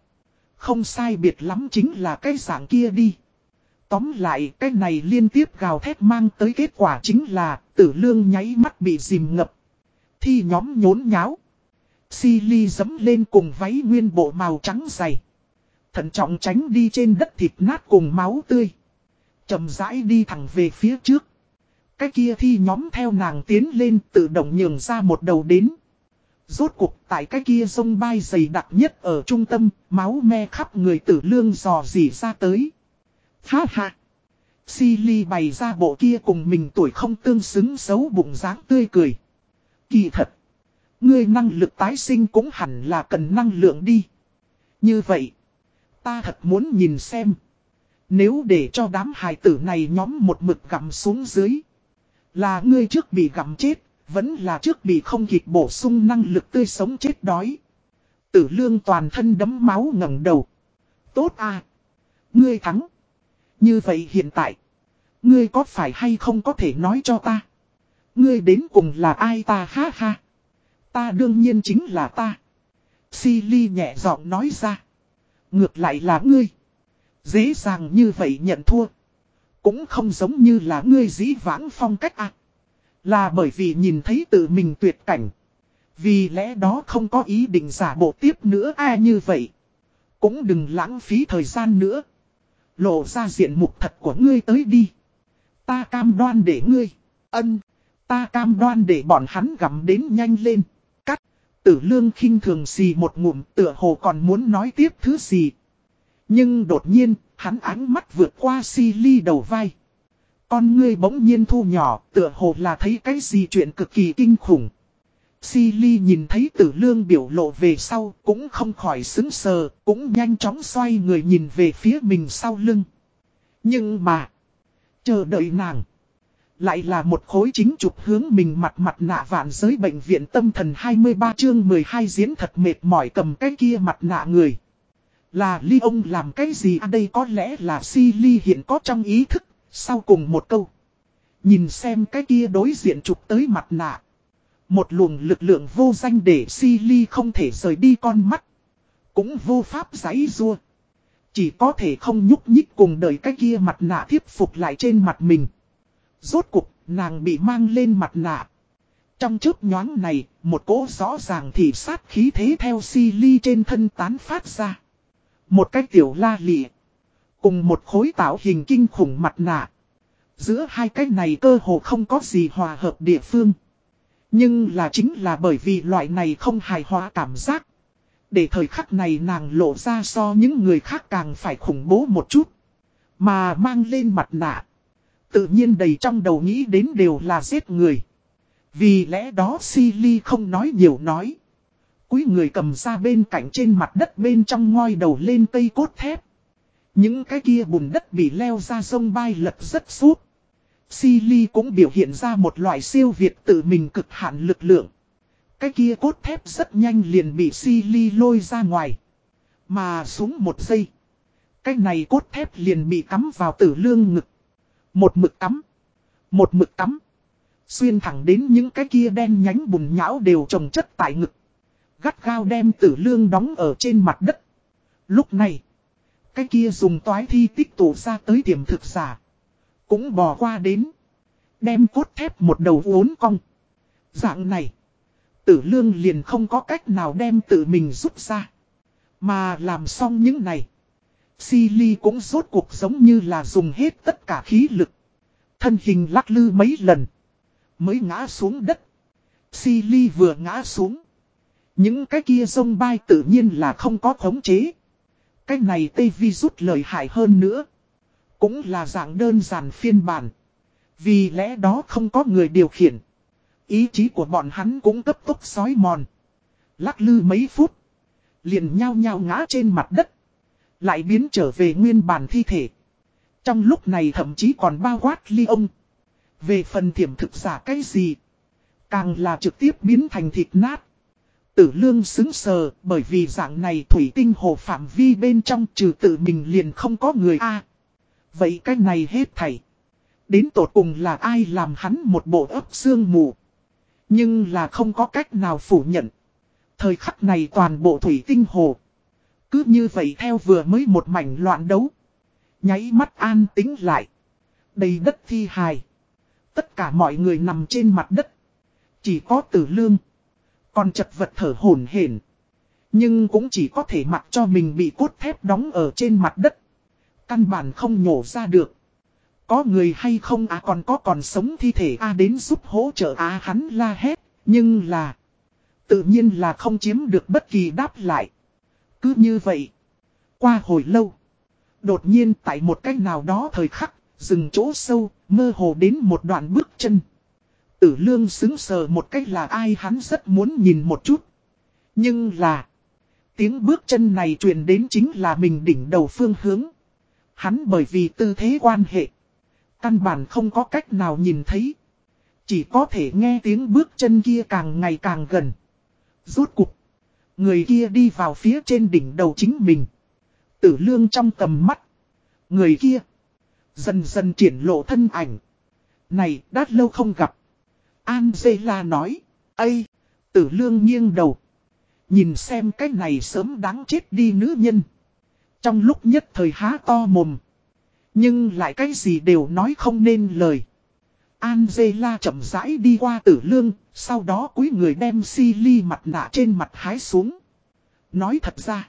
Không sai biệt lắm chính là cái dạng kia đi. Tóm lại, cái này liên tiếp gào thét mang tới kết quả chính là tử lương nháy mắt bị dìm ngập. Thi nhóm nhốn nháo. Si ly dấm lên cùng váy nguyên bộ màu trắng dày. Thận trọng tránh đi trên đất thịt nát cùng máu tươi. chậm rãi đi thẳng về phía trước. Cái kia thi nhóm theo nàng tiến lên tự động nhường ra một đầu đến. Rốt cuộc tại cái kia sông bay dày đặc nhất ở trung tâm, máu me khắp người tử lương dò dỉ ra tới. Ha ha! Silly bày ra bộ kia cùng mình tuổi không tương xứng xấu bụng dáng tươi cười. Kỳ thật. Ngươi năng lực tái sinh cũng hẳn là cần năng lượng đi. Như vậy. Ta thật muốn nhìn xem. Nếu để cho đám hài tử này nhóm một mực gặm xuống dưới. Là ngươi trước bị gặm chết. Vẫn là trước bị không kịp bổ sung năng lực tươi sống chết đói. Tử lương toàn thân đấm máu ngẩng đầu. Tốt à. Ngươi thắng. Như vậy hiện tại. Ngươi có phải hay không có thể nói cho ta. Ngươi đến cùng là ai ta, ha ha. Ta đương nhiên chính là ta. Silly nhẹ giọng nói ra. Ngược lại là ngươi. Dễ dàng như vậy nhận thua. Cũng không giống như là ngươi dĩ vãng phong cách à. Là bởi vì nhìn thấy tự mình tuyệt cảnh. Vì lẽ đó không có ý định giả bộ tiếp nữa ai à như vậy. Cũng đừng lãng phí thời gian nữa. Lộ ra diện mục thật của ngươi tới đi. Ta cam đoan để ngươi. Ân. Ta cam đoan để bọn hắn gặm đến nhanh lên. Tử lương khinh thường xì một ngụm tựa hồ còn muốn nói tiếp thứ gì. Nhưng đột nhiên, hắn ánh mắt vượt qua si ly đầu vai. Con ngươi bỗng nhiên thu nhỏ, tựa hồ là thấy cái gì chuyện cực kỳ kinh khủng. Si ly nhìn thấy tử lương biểu lộ về sau, cũng không khỏi xứng sờ, cũng nhanh chóng xoay người nhìn về phía mình sau lưng. Nhưng mà, chờ đợi nàng. Lại là một khối chính trục hướng mình mặt mặt nạ vạn giới bệnh viện tâm thần 23 chương 12 diễn thật mệt mỏi cầm cái kia mặt nạ người. Là ly ông làm cái gì à đây có lẽ là si ly hiện có trong ý thức, sau cùng một câu. Nhìn xem cái kia đối diện trục tới mặt nạ. Một luồng lực lượng vô danh để si ly không thể rời đi con mắt. Cũng vô pháp giấy rua. Chỉ có thể không nhúc nhích cùng đời cái kia mặt nạ thiếp phục lại trên mặt mình. Rốt cục, nàng bị mang lên mặt nạ. Trong chớp nhoáng này, một cỗ rõ ràng thì sát khí thế theo si ly trên thân tán phát ra. Một cái tiểu la lịa. Cùng một khối tạo hình kinh khủng mặt nạ. Giữa hai cái này cơ hồ không có gì hòa hợp địa phương. Nhưng là chính là bởi vì loại này không hài hòa cảm giác. Để thời khắc này nàng lộ ra so những người khác càng phải khủng bố một chút. Mà mang lên mặt nạ. Tự nhiên đầy trong đầu nghĩ đến đều là giết người. Vì lẽ đó Silly không nói nhiều nói. Quý người cầm ra bên cạnh trên mặt đất bên trong ngoi đầu lên cây cốt thép. Những cái kia bùn đất bị leo ra sông bay lật rất suốt. Silly cũng biểu hiện ra một loại siêu việt tự mình cực hạn lực lượng. Cái kia cốt thép rất nhanh liền bị Silly lôi ra ngoài. Mà xuống một giây. Cái này cốt thép liền bị cắm vào tử lương ngực. Một mực tắm, Một mực tắm, Xuyên thẳng đến những cái kia đen nhánh bùn nhão đều trồng chất tại ngực. Gắt gao đem tử lương đóng ở trên mặt đất. Lúc này. Cái kia dùng toái thi tích tụ ra tới tiềm thực giả. Cũng bò qua đến. Đem cốt thép một đầu uốn cong. Dạng này. Tử lương liền không có cách nào đem tự mình rút ra. Mà làm xong những này. Silly cũng rốt cuộc giống như là dùng hết tất cả khí lực. Thân hình lắc lư mấy lần. Mới ngã xuống đất. Silly vừa ngã xuống. Những cái kia sông bay tự nhiên là không có khống chế. Cái này tây vi rút lời hại hơn nữa. Cũng là dạng đơn giản phiên bản. Vì lẽ đó không có người điều khiển. Ý chí của bọn hắn cũng cấp tốc sói mòn. Lắc lư mấy phút. Liền nhao nhao ngã trên mặt đất. Lại biến trở về nguyên bản thi thể. Trong lúc này thậm chí còn bao quát ly ông. Về phần thiểm thực giả cái gì. Càng là trực tiếp biến thành thịt nát. Tử lương xứng sờ, bởi vì dạng này thủy tinh hồ phạm vi bên trong trừ tự mình liền không có người A. vậy cái này hết thảy. Đến tột cùng là ai làm hắn một bộ ấp xương mù. Nhưng là không có cách nào phủ nhận. Thời khắc này toàn bộ thủy tinh hồ. Cứ như vậy theo vừa mới một mảnh loạn đấu. Nháy mắt an tính lại. Đầy đất thi hài. Tất cả mọi người nằm trên mặt đất. Chỉ có tử lương. Còn chật vật thở hổn hển Nhưng cũng chỉ có thể mặc cho mình bị cốt thép đóng ở trên mặt đất. Căn bản không nhổ ra được. Có người hay không à còn có còn sống thi thể a à đến giúp hỗ trợ à hắn la hét. Nhưng là. Tự nhiên là không chiếm được bất kỳ đáp lại. Cứ như vậy. Qua hồi lâu. Đột nhiên tại một cách nào đó thời khắc. Dừng chỗ sâu, mơ hồ đến một đoạn bước chân. Tử lương xứng sờ một cách là ai hắn rất muốn nhìn một chút. Nhưng là, tiếng bước chân này truyền đến chính là mình đỉnh đầu phương hướng. Hắn bởi vì tư thế quan hệ, căn bản không có cách nào nhìn thấy. Chỉ có thể nghe tiếng bước chân kia càng ngày càng gần. Rốt cục, người kia đi vào phía trên đỉnh đầu chính mình. Tử lương trong tầm mắt. Người kia, dần dần triển lộ thân ảnh. Này, đã lâu không gặp. Angela nói, Ây, tử lương nghiêng đầu. Nhìn xem cái này sớm đáng chết đi nữ nhân. Trong lúc nhất thời há to mồm. Nhưng lại cái gì đều nói không nên lời. Angela chậm rãi đi qua tử lương, sau đó cúi người đem si ly mặt nạ trên mặt hái xuống. Nói thật ra,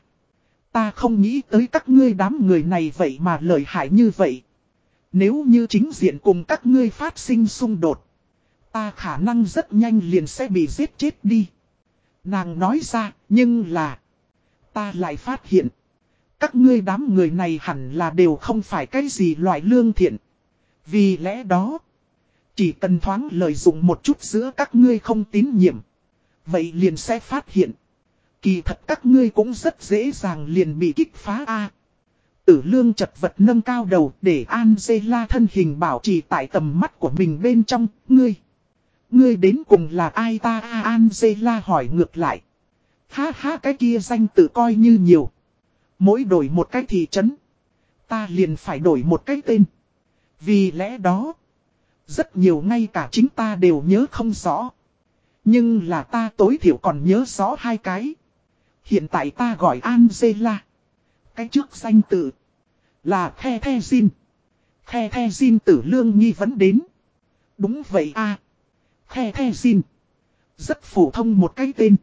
ta không nghĩ tới các ngươi đám người này vậy mà lợi hại như vậy. Nếu như chính diện cùng các ngươi phát sinh xung đột, ta khả năng rất nhanh liền sẽ bị giết chết đi. Nàng nói ra, nhưng là, ta lại phát hiện, các ngươi đám người này hẳn là đều không phải cái gì loại lương thiện. Vì lẽ đó, chỉ cần thoáng lợi dụng một chút giữa các ngươi không tín nhiệm. Vậy liền sẽ phát hiện. Kỳ thật các ngươi cũng rất dễ dàng liền bị kích phá A. Tử lương chật vật nâng cao đầu để Angela thân hình bảo trì tại tầm mắt của mình bên trong, ngươi. Ngươi đến cùng là ai ta A Angela hỏi ngược lại. Ha ha cái kia danh tự coi như nhiều. Mỗi đổi một cái thị trấn. Ta liền phải đổi một cái tên. Vì lẽ đó. Rất nhiều ngay cả chính ta đều nhớ không rõ. Nhưng là ta tối thiểu còn nhớ rõ hai cái. Hiện tại ta gọi Angela. Cái trước danh tự. Là The The Jin. The The Jin tử lương nghi vấn đến. Đúng vậy a à. The The Jin. Rất phổ thông một cái tên.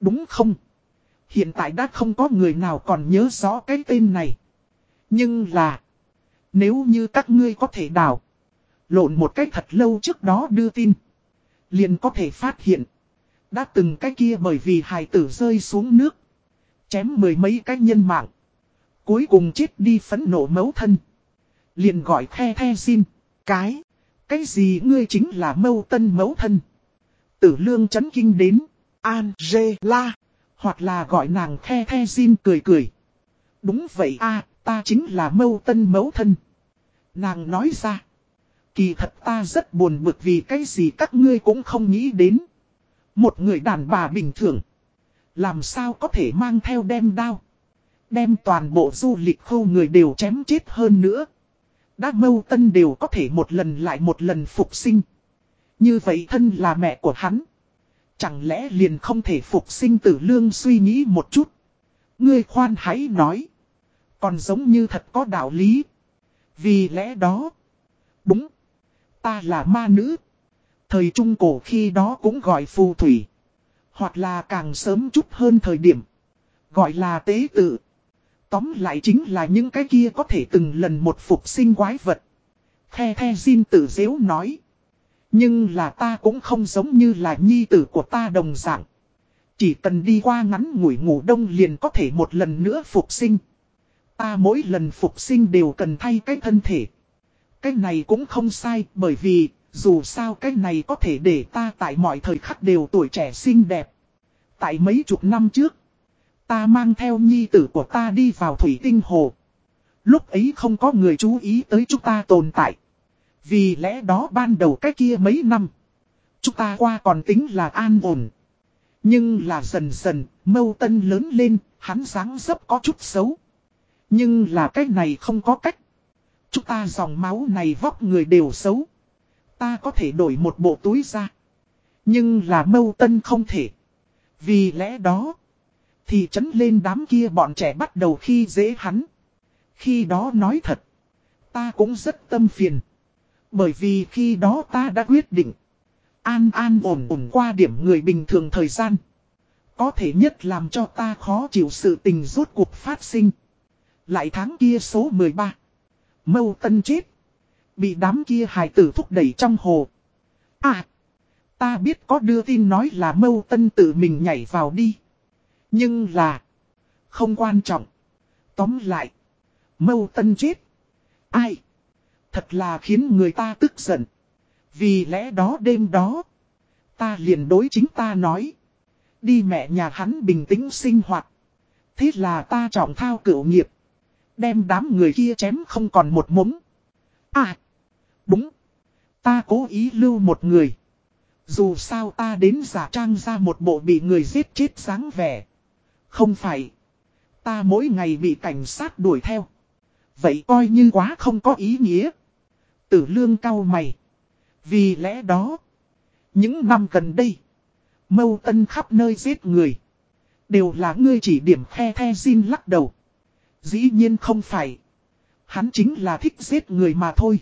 Đúng không? Hiện tại đã không có người nào còn nhớ rõ cái tên này. Nhưng là. Nếu như các ngươi có thể đào. Lộn một cách thật lâu trước đó đưa tin. Liền có thể phát hiện. Đã từng cái kia bởi vì hài tử rơi xuống nước. Chém mười mấy cái nhân mạng. Cuối cùng chết đi phấn nộ mấu thân. Liền gọi the the xin. Cái. Cái gì ngươi chính là mâu tân mấu thân. Tử lương chấn kinh đến. Angela. Hoặc là gọi nàng the the xin cười cười. Đúng vậy a, ta chính là mâu tân mấu thân. Nàng nói ra. Kỳ thật ta rất buồn bực vì cái gì các ngươi cũng không nghĩ đến. Một người đàn bà bình thường. Làm sao có thể mang theo đem đao. Đem toàn bộ du lịch khâu người đều chém chết hơn nữa. Đã mâu tân đều có thể một lần lại một lần phục sinh. Như vậy thân là mẹ của hắn. Chẳng lẽ liền không thể phục sinh tử lương suy nghĩ một chút. Ngươi khoan hãy nói. Còn giống như thật có đạo lý. Vì lẽ đó. Đúng. Ta là ma nữ. Thời trung cổ khi đó cũng gọi phù thủy. Hoặc là càng sớm chút hơn thời điểm. Gọi là tế tự. Tóm lại chính là những cái kia có thể từng lần một phục sinh quái vật. The The Jin tự dễu nói. Nhưng là ta cũng không giống như là nhi tử của ta đồng dạng. Chỉ cần đi qua ngắn ngủi ngủ đông liền có thể một lần nữa phục sinh. Ta mỗi lần phục sinh đều cần thay cái thân thể. Cái này cũng không sai bởi vì dù sao cái này có thể để ta tại mọi thời khắc đều tuổi trẻ xinh đẹp. Tại mấy chục năm trước, ta mang theo nhi tử của ta đi vào thủy tinh hồ. Lúc ấy không có người chú ý tới chúng ta tồn tại. Vì lẽ đó ban đầu cái kia mấy năm, chúng ta qua còn tính là an ổn. Nhưng là dần dần, mâu tân lớn lên, hắn dáng dấp có chút xấu. Nhưng là cái này không có cách. Chúng ta dòng máu này vóc người đều xấu. Ta có thể đổi một bộ túi ra. Nhưng là mâu tân không thể. Vì lẽ đó. Thì chấn lên đám kia bọn trẻ bắt đầu khi dễ hắn. Khi đó nói thật. Ta cũng rất tâm phiền. Bởi vì khi đó ta đã quyết định. An an ổn ổn qua điểm người bình thường thời gian. Có thể nhất làm cho ta khó chịu sự tình rốt cuộc phát sinh. Lại tháng kia số 13. Mâu tân chết. Bị đám kia hài tử thúc đẩy trong hồ. À. Ta biết có đưa tin nói là mâu tân tự mình nhảy vào đi. Nhưng là. Không quan trọng. Tóm lại. Mâu tân chết. Ai. Thật là khiến người ta tức giận. Vì lẽ đó đêm đó. Ta liền đối chính ta nói. Đi mẹ nhà hắn bình tĩnh sinh hoạt. Thế là ta trọng thao cửu nghiệp. Đem đám người kia chém không còn một mống. À. Đúng. Ta cố ý lưu một người. Dù sao ta đến giả trang ra một bộ bị người giết chết dáng vẻ. Không phải. Ta mỗi ngày bị cảnh sát đuổi theo. Vậy coi như quá không có ý nghĩa. Tử lương cao mày. Vì lẽ đó. Những năm gần đây. Mâu tân khắp nơi giết người. Đều là ngươi chỉ điểm khe the xin lắc đầu. Dĩ nhiên không phải. Hắn chính là thích giết người mà thôi.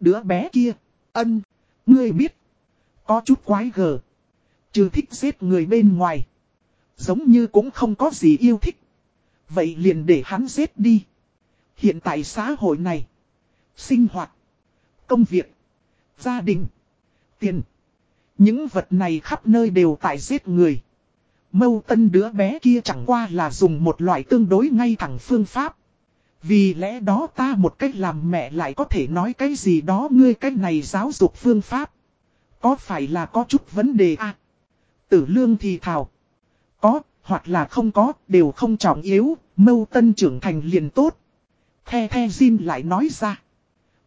Đứa bé kia. Ân. Ngươi biết. Có chút quái gở. Trừ thích giết người bên ngoài. Giống như cũng không có gì yêu thích. Vậy liền để hắn giết đi. Hiện tại xã hội này. Sinh hoạt. Công việc. Gia đình. Tiền. Những vật này khắp nơi đều tại giết người. Mâu tân đứa bé kia chẳng qua là dùng một loại tương đối ngay thẳng phương pháp. Vì lẽ đó ta một cách làm mẹ lại có thể nói cái gì đó ngươi cách này giáo dục phương pháp. Có phải là có chút vấn đề à? Tử lương thì thảo. Có, hoặc là không có, đều không trọng yếu, mâu tân trưởng thành liền tốt. The The Jin lại nói ra.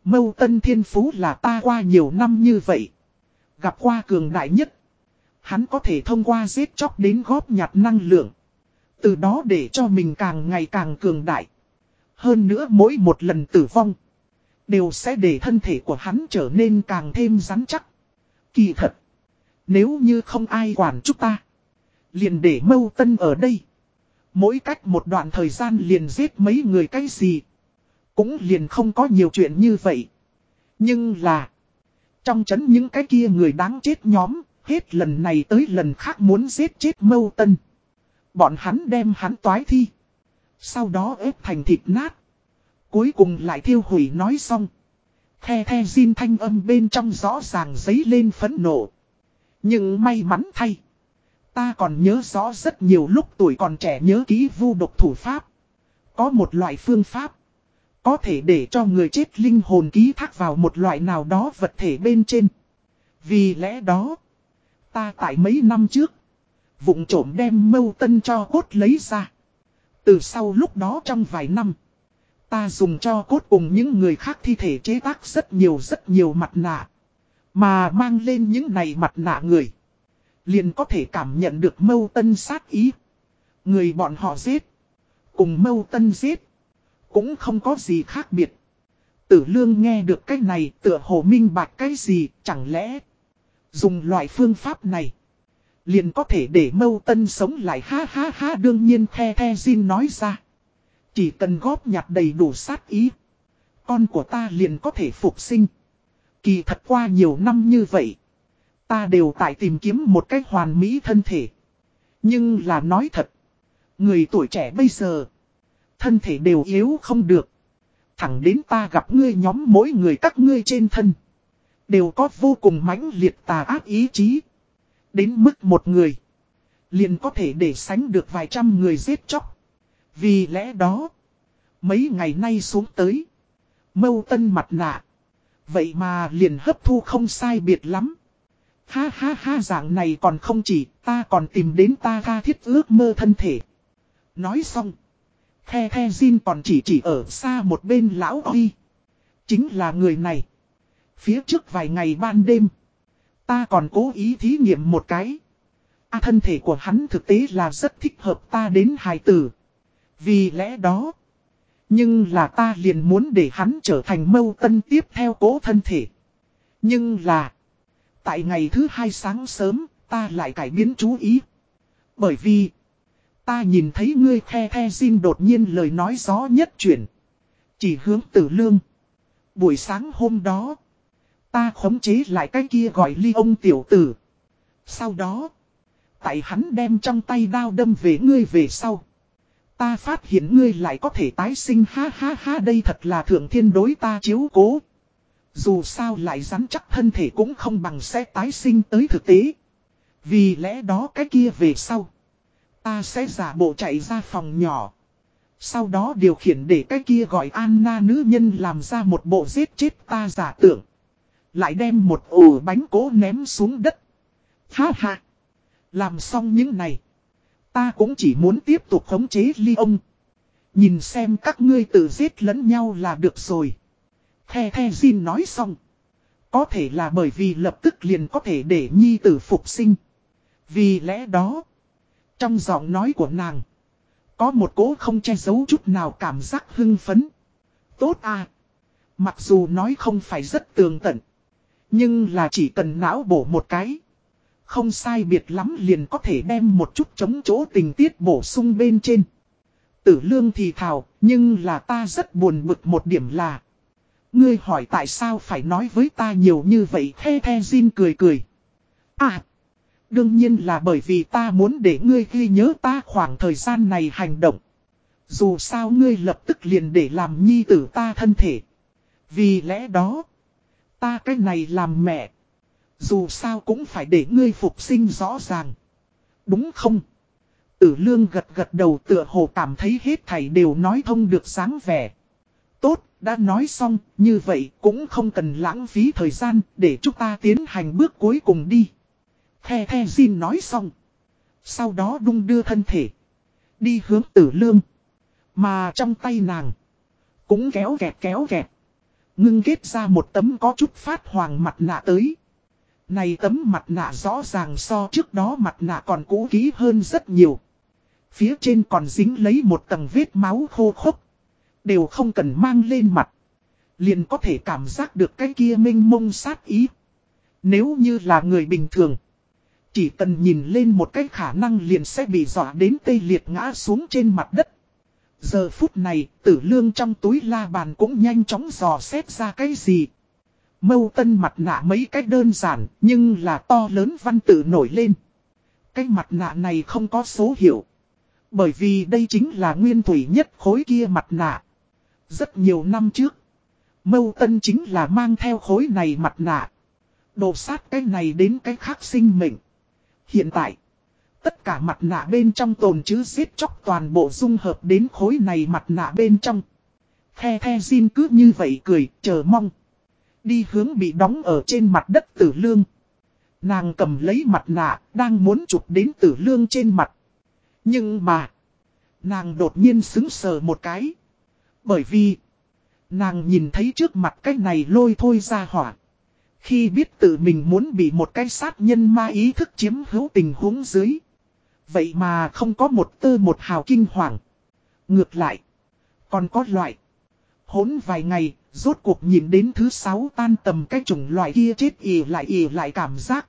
Mâu tân thiên phú là ta qua nhiều năm như vậy. Gặp qua cường đại nhất. Hắn có thể thông qua giết chóc đến góp nhặt năng lượng. Từ đó để cho mình càng ngày càng cường đại. Hơn nữa mỗi một lần tử vong. Đều sẽ để thân thể của hắn trở nên càng thêm rắn chắc. Kỳ thật. Nếu như không ai quản chúng ta. Liền để mâu tân ở đây. Mỗi cách một đoạn thời gian liền giết mấy người cái gì. Cũng liền không có nhiều chuyện như vậy. Nhưng là. Trong chấn những cái kia người đáng chết nhóm. Hết lần này tới lần khác muốn giết chết mâu tân. Bọn hắn đem hắn toái thi. Sau đó ép thành thịt nát. Cuối cùng lại thiêu hủy nói xong. The the xin thanh âm bên trong rõ ràng giấy lên phấn nộ. Nhưng may mắn thay. Ta còn nhớ rõ rất nhiều lúc tuổi còn trẻ nhớ ký vu độc thủ pháp. Có một loại phương pháp. Có thể để cho người chết linh hồn ký thác vào một loại nào đó vật thể bên trên. Vì lẽ đó. Ta tại mấy năm trước. Vụng trộm đem mâu tân cho cốt lấy ra. Từ sau lúc đó trong vài năm. Ta dùng cho cốt cùng những người khác thi thể chế tác rất nhiều rất nhiều mặt nạ. Mà mang lên những này mặt nạ người. Liền có thể cảm nhận được mâu tân sát ý. Người bọn họ giết. Cùng mâu tân giết. Cũng không có gì khác biệt. Tử lương nghe được cái này, tựa hồ minh bạch cái gì, chẳng lẽ. Dùng loại phương pháp này. Liền có thể để mâu tân sống lại ha ha ha, đương nhiên the the Jin nói ra. Chỉ cần góp nhặt đầy đủ sát ý. Con của ta liền có thể phục sinh. Kỳ thật qua nhiều năm như vậy. Ta đều tại tìm kiếm một cách hoàn mỹ thân thể. Nhưng là nói thật. Người tuổi trẻ bây giờ. Thân thể đều yếu không được. Thẳng đến ta gặp ngươi nhóm mỗi người các ngươi trên thân. Đều có vô cùng mãnh liệt tà ác ý chí. Đến mức một người. Liền có thể để sánh được vài trăm người giết chóc. Vì lẽ đó. Mấy ngày nay xuống tới. Mâu tân mặt nạ. Vậy mà liền hấp thu không sai biệt lắm. Ha ha ha, dạng này còn không chỉ, ta còn tìm đến ta tha thiết ước mơ thân thể. Nói xong. The The Jin còn chỉ chỉ ở xa một bên lão Huy. Chính là người này. Phía trước vài ngày ban đêm. Ta còn cố ý thí nghiệm một cái. À, thân thể của hắn thực tế là rất thích hợp ta đến hài tử. Vì lẽ đó. Nhưng là ta liền muốn để hắn trở thành mâu tân tiếp theo cố thân thể. Nhưng là. Tại ngày thứ hai sáng sớm, ta lại cải biến chú ý. Bởi vì. Ta nhìn thấy ngươi the the xin đột nhiên lời nói gió nhất chuyển. Chỉ hướng tử lương. Buổi sáng hôm đó. Ta khống chế lại cái kia gọi ly ông tiểu tử. Sau đó. Tại hắn đem trong tay đao đâm về ngươi về sau. Ta phát hiện ngươi lại có thể tái sinh, ha ha ha, đây thật là thượng thiên đối ta chiếu cố. Dù sao lại rắn chắc thân thể cũng không bằng sẽ tái sinh tới thực tế. Vì lẽ đó cái kia về sau. Ta sẽ giả bộ chạy ra phòng nhỏ. Sau đó điều khiển để cái kia gọi Anna nữ nhân làm ra một bộ giết chết ta giả tưởng. Lại đem một ổ bánh cố ném xuống đất. Ha ha. Làm xong những này. Ta cũng chỉ muốn tiếp tục khống chế ly ông. Nhìn xem các ngươi tự giết lẫn nhau là được rồi. The The Jin nói xong. Có thể là bởi vì lập tức liền có thể để nhi tử phục sinh. Vì lẽ đó. Trong giọng nói của nàng. Có một cố không che giấu chút nào cảm giác hưng phấn. Tốt à. Mặc dù nói không phải rất tường tận. Nhưng là chỉ cần não bổ một cái. Không sai biệt lắm liền có thể đem một chút chống chỗ tình tiết bổ sung bên trên. Tử lương thì thào, nhưng là ta rất buồn bực một điểm là. Ngươi hỏi tại sao phải nói với ta nhiều như vậy the the Jin cười cười. À, đương nhiên là bởi vì ta muốn để ngươi ghi nhớ ta khoảng thời gian này hành động. Dù sao ngươi lập tức liền để làm nhi tử ta thân thể. Vì lẽ đó, ta cái này làm mẹ. Dù sao cũng phải để ngươi phục sinh rõ ràng. Đúng không? Tử lương gật gật đầu tựa hồ cảm thấy hết thảy đều nói thông được sáng vẻ. Tốt, đã nói xong, như vậy cũng không cần lãng phí thời gian để chúng ta tiến hành bước cuối cùng đi. The The Jin nói xong. Sau đó đung đưa thân thể. Đi hướng tử lương. Mà trong tay nàng. Cũng kéo kẹt kéo kẹt. Ngưng kết ra một tấm có chút phát hoàng mặt nạ tới. Này tấm mặt nạ rõ ràng so trước đó mặt nạ còn cũ kỹ hơn rất nhiều. Phía trên còn dính lấy một tầng vết máu khô khốc. Đều không cần mang lên mặt. Liền có thể cảm giác được cái kia minh mông sát ý. Nếu như là người bình thường. Chỉ cần nhìn lên một cái khả năng liền sẽ bị dọa đến tê liệt ngã xuống trên mặt đất. Giờ phút này, tử lương trong túi la bàn cũng nhanh chóng dò xét ra cái gì. Mâu tân mặt nạ mấy cái đơn giản, nhưng là to lớn văn tự nổi lên. Cái mặt nạ này không có số hiệu. Bởi vì đây chính là nguyên thủy nhất khối kia mặt nạ. Rất nhiều năm trước, mâu tân chính là mang theo khối này mặt nạ. Đồ sát cái này đến cái khác sinh mệnh. Hiện tại, tất cả mặt nạ bên trong tồn chứ giết chóc toàn bộ dung hợp đến khối này mặt nạ bên trong. The The Jin cứ như vậy cười, chờ mong. Đi hướng bị đóng ở trên mặt đất tử lương. Nàng cầm lấy mặt nạ, đang muốn chụp đến tử lương trên mặt. Nhưng mà, nàng đột nhiên xứng sờ một cái. Bởi vì, nàng nhìn thấy trước mặt cái này lôi thôi ra hỏa. Khi biết tự mình muốn bị một cái sát nhân ma ý thức chiếm hữu tình huống dưới. Vậy mà không có một tơ một hào kinh hoàng. Ngược lại, còn có loại. Hốn vài ngày, rốt cuộc nhìn đến thứ sáu tan tầm cái chủng loại kia chết ỉ lại ỉ lại cảm giác.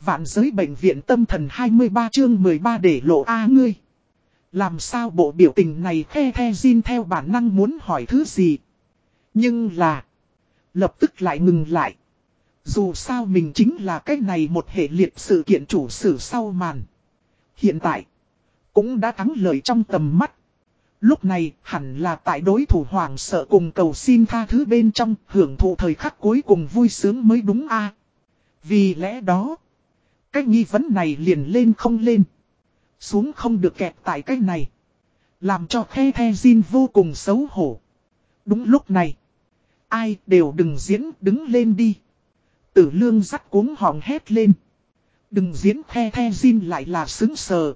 Vạn giới bệnh viện tâm thần 23 chương 13 để lộ A ngươi. Làm sao bộ biểu tình này khe khe Jin theo bản năng muốn hỏi thứ gì. Nhưng là. Lập tức lại ngừng lại. Dù sao mình chính là cái này một hệ liệt sự kiện chủ sử sau màn. Hiện tại. Cũng đã thắng lời trong tầm mắt. Lúc này, hẳn là tại đối thủ hoàng sợ cùng cầu xin tha thứ bên trong, hưởng thụ thời khắc cuối cùng vui sướng mới đúng a Vì lẽ đó. Cái nghi vấn này liền lên không lên. Xuống không được kẹt tại cái này. Làm cho khe the Jin vô cùng xấu hổ. Đúng lúc này. Ai đều đừng diễn đứng lên đi. Tử lương rắc cuống họng hét lên. Đừng diễn the the Jin lại là xứng sờ.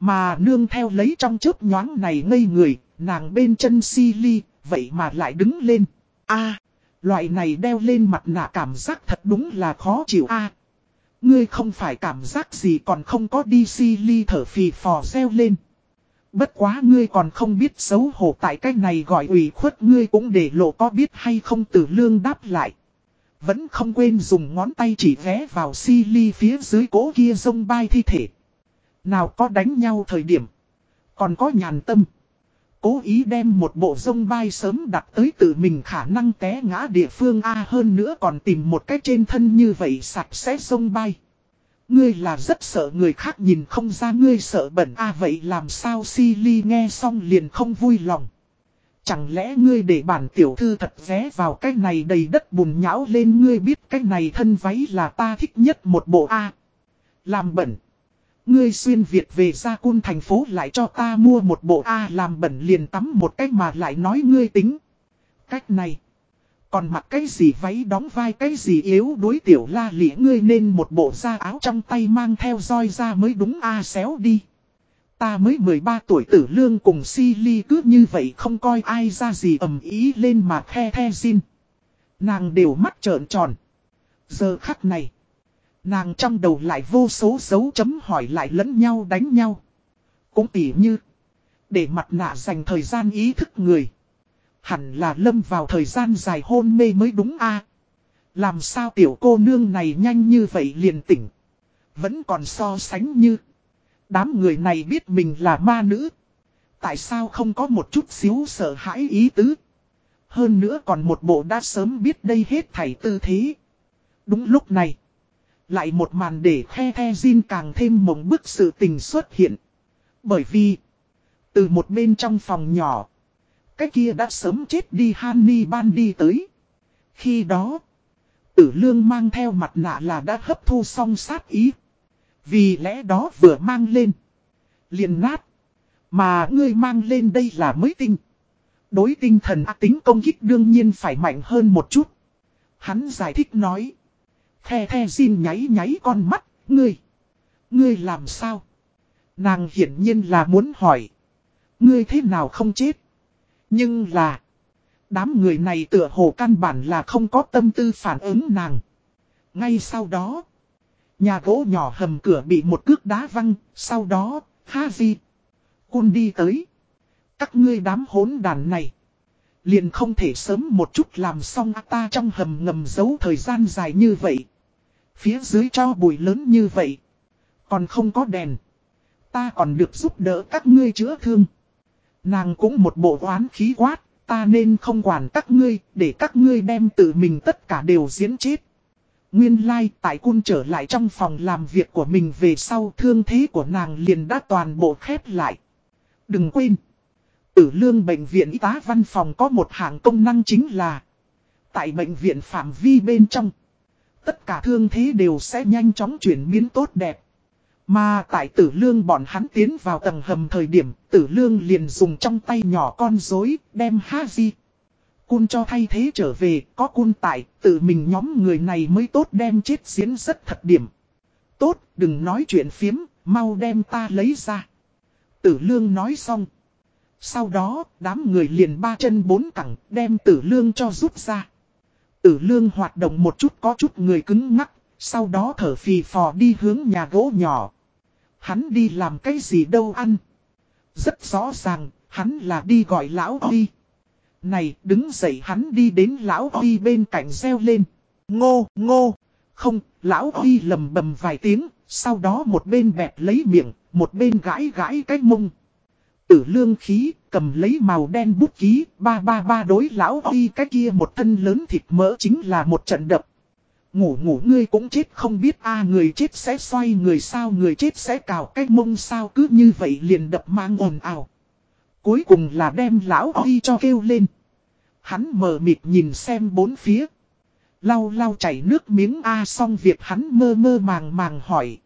Mà nương theo lấy trong chớp nhoáng này ngây người, nàng bên chân si ly, vậy mà lại đứng lên. a loại này đeo lên mặt nạ cảm giác thật đúng là khó chịu a Ngươi không phải cảm giác gì còn không có đi si ly thở phì phò reo lên. Bất quá ngươi còn không biết xấu hổ tại cách này gọi ủy khuất ngươi cũng để lộ có biết hay không tử lương đáp lại. Vẫn không quên dùng ngón tay chỉ ghé vào si ly phía dưới cố kia sông bay thi thể. Nào có đánh nhau thời điểm. Còn có nhàn tâm. Cố ý đem một bộ sông bay sớm đặt tới tự mình khả năng té ngã địa phương A hơn nữa còn tìm một cái trên thân như vậy sạch sẽ sông bay. Ngươi là rất sợ người khác nhìn không ra ngươi sợ bẩn A, vậy làm sao si ly nghe xong liền không vui lòng. Chẳng lẽ ngươi để bản tiểu thư thật vé vào cái này đầy đất bùn nhão lên ngươi biết cái này thân váy là ta thích nhất một bộ A. Làm bẩn. Ngươi xuyên Việt về ra cun thành phố lại cho ta mua một bộ A làm bẩn liền tắm một cách mà lại nói ngươi tính. Cách này. Còn mặc cái gì váy đóng vai cái gì yếu đối tiểu la lịa ngươi nên một bộ da áo trong tay mang theo roi ra mới đúng A xéo đi. Ta mới 13 tuổi tử lương cùng si ly cứ như vậy không coi ai ra gì ầm ý lên mà the the xin. Nàng đều mắt trợn tròn. Giờ khắc này. Nàng trong đầu lại vô số dấu chấm hỏi lại lẫn nhau đánh nhau. Cũng tỉ như. Để mặt nạ dành thời gian ý thức người. Hẳn là lâm vào thời gian dài hôn mê mới đúng a Làm sao tiểu cô nương này nhanh như vậy liền tỉnh. Vẫn còn so sánh như. Đám người này biết mình là ma nữ. Tại sao không có một chút xíu sợ hãi ý tứ. Hơn nữa còn một bộ đã sớm biết đây hết thảy tư thế. Đúng lúc này. Lại một màn để the the Jin càng thêm mộng bức sự tình xuất hiện. Bởi vì. Từ một bên trong phòng nhỏ. Cái kia đã sớm chết đi Hanni Ban đi tới. Khi đó. Tử lương mang theo mặt nạ là đã hấp thu xong sát ý. Vì lẽ đó vừa mang lên. liền nát. Mà ngươi mang lên đây là mới tinh. Đối tinh thần ác tính công kích đương nhiên phải mạnh hơn một chút. Hắn giải thích nói. The the xin nháy nháy con mắt, ngươi. Ngươi làm sao? Nàng hiển nhiên là muốn hỏi. Ngươi thế nào không chết? Nhưng là. Đám người này tựa hồ căn bản là không có tâm tư phản ứng nàng. Ngay sau đó. Nhà gỗ nhỏ hầm cửa bị một cước đá văng. Sau đó, ha gì? Cun đi tới. Các ngươi đám hốn đàn này. Liền không thể sớm một chút làm xong ta trong hầm ngầm giấu thời gian dài như vậy. Phía dưới cho bụi lớn như vậy. Còn không có đèn. Ta còn được giúp đỡ các ngươi chữa thương. Nàng cũng một bộ oán khí quát. Ta nên không quản các ngươi, để các ngươi đem tự mình tất cả đều diễn chết. Nguyên lai like, tại cung trở lại trong phòng làm việc của mình về sau thương thế của nàng liền đã toàn bộ khép lại. Đừng quên. Tử lương bệnh viện y tá văn phòng có một hạng công năng chính là Tại bệnh viện phạm vi bên trong Tất cả thương thế đều sẽ nhanh chóng chuyển biến tốt đẹp Mà tại tử lương bọn hắn tiến vào tầng hầm thời điểm Tử lương liền dùng trong tay nhỏ con rối đem Ha Di. Cun cho thay thế trở về Có cun tại tự mình nhóm người này mới tốt đem chết diễn rất thật điểm Tốt đừng nói chuyện phiếm Mau đem ta lấy ra Tử lương nói xong sau đó, đám người liền ba chân bốn cẳng đem tử lương cho rút ra. Tử lương hoạt động một chút có chút người cứng ngắc, sau đó thở phì phò đi hướng nhà gỗ nhỏ. Hắn đi làm cái gì đâu ăn. Rất rõ ràng, hắn là đi gọi lão đi này, đứng dậy hắn đi đến lão Huy bên cạnh reo lên. Ngô, ngô. Không, lão Huy lầm bầm vài tiếng, sau đó một bên bẹp lấy miệng, một bên gãi gãi cái mông. Tử lương khí, cầm lấy màu đen bút ký, ba ba ba đối lão huy cái kia một thân lớn thịt mỡ chính là một trận đập. Ngủ ngủ ngươi cũng chết không biết a người chết sẽ xoay người sao người chết sẽ cào cái mông sao cứ như vậy liền đập mang ồn ào. Cuối cùng là đem lão huy cho kêu lên. Hắn mờ mịt nhìn xem bốn phía. Lau lau chảy nước miếng a xong việc hắn mơ mơ màng màng hỏi.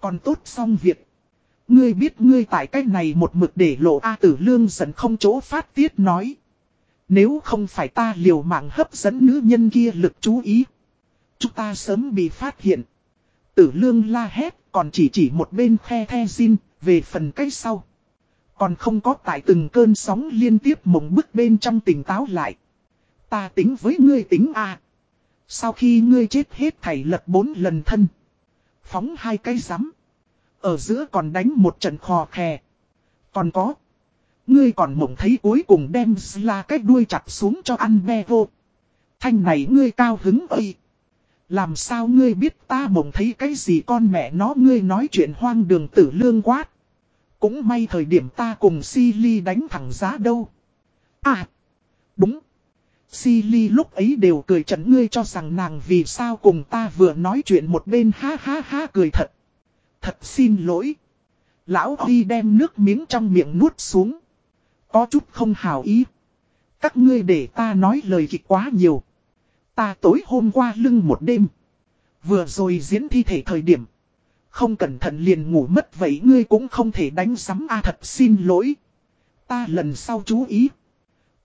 Còn tốt xong việc. Ngươi biết ngươi tại cách này một mực để lộ A tử lương giận không chỗ phát tiết nói. Nếu không phải ta liều mạng hấp dẫn nữ nhân kia lực chú ý. Chúng ta sớm bị phát hiện. Tử lương la hét còn chỉ chỉ một bên khe the xin về phần cách sau. Còn không có tại từng cơn sóng liên tiếp mộng bức bên trong tỉnh táo lại. Ta tính với ngươi tính A. Sau khi ngươi chết hết thảy lật bốn lần thân. Phóng hai cái rắm ở giữa còn đánh một trận khò khè. Còn có. Ngươi còn mộng thấy cuối cùng đem là cái đuôi chặt xuống cho ăn be vô. Thanh này ngươi cao hứng ơi. Làm sao ngươi biết ta mộng thấy cái gì con mẹ nó ngươi nói chuyện hoang đường tử lương quát. Cũng may thời điểm ta cùng Silly đánh thẳng giá đâu. À. Đúng. Silly lúc ấy đều cười trấn ngươi cho rằng nàng vì sao cùng ta vừa nói chuyện một bên ha ha ha cười thật. Thật xin lỗi. Lão Huy đem nước miếng trong miệng nuốt xuống. Có chút không hào ý. Các ngươi để ta nói lời kịch quá nhiều. Ta tối hôm qua lưng một đêm. Vừa rồi diễn thi thể thời điểm. Không cẩn thận liền ngủ mất vậy ngươi cũng không thể đánh sắm a thật xin lỗi. Ta lần sau chú ý.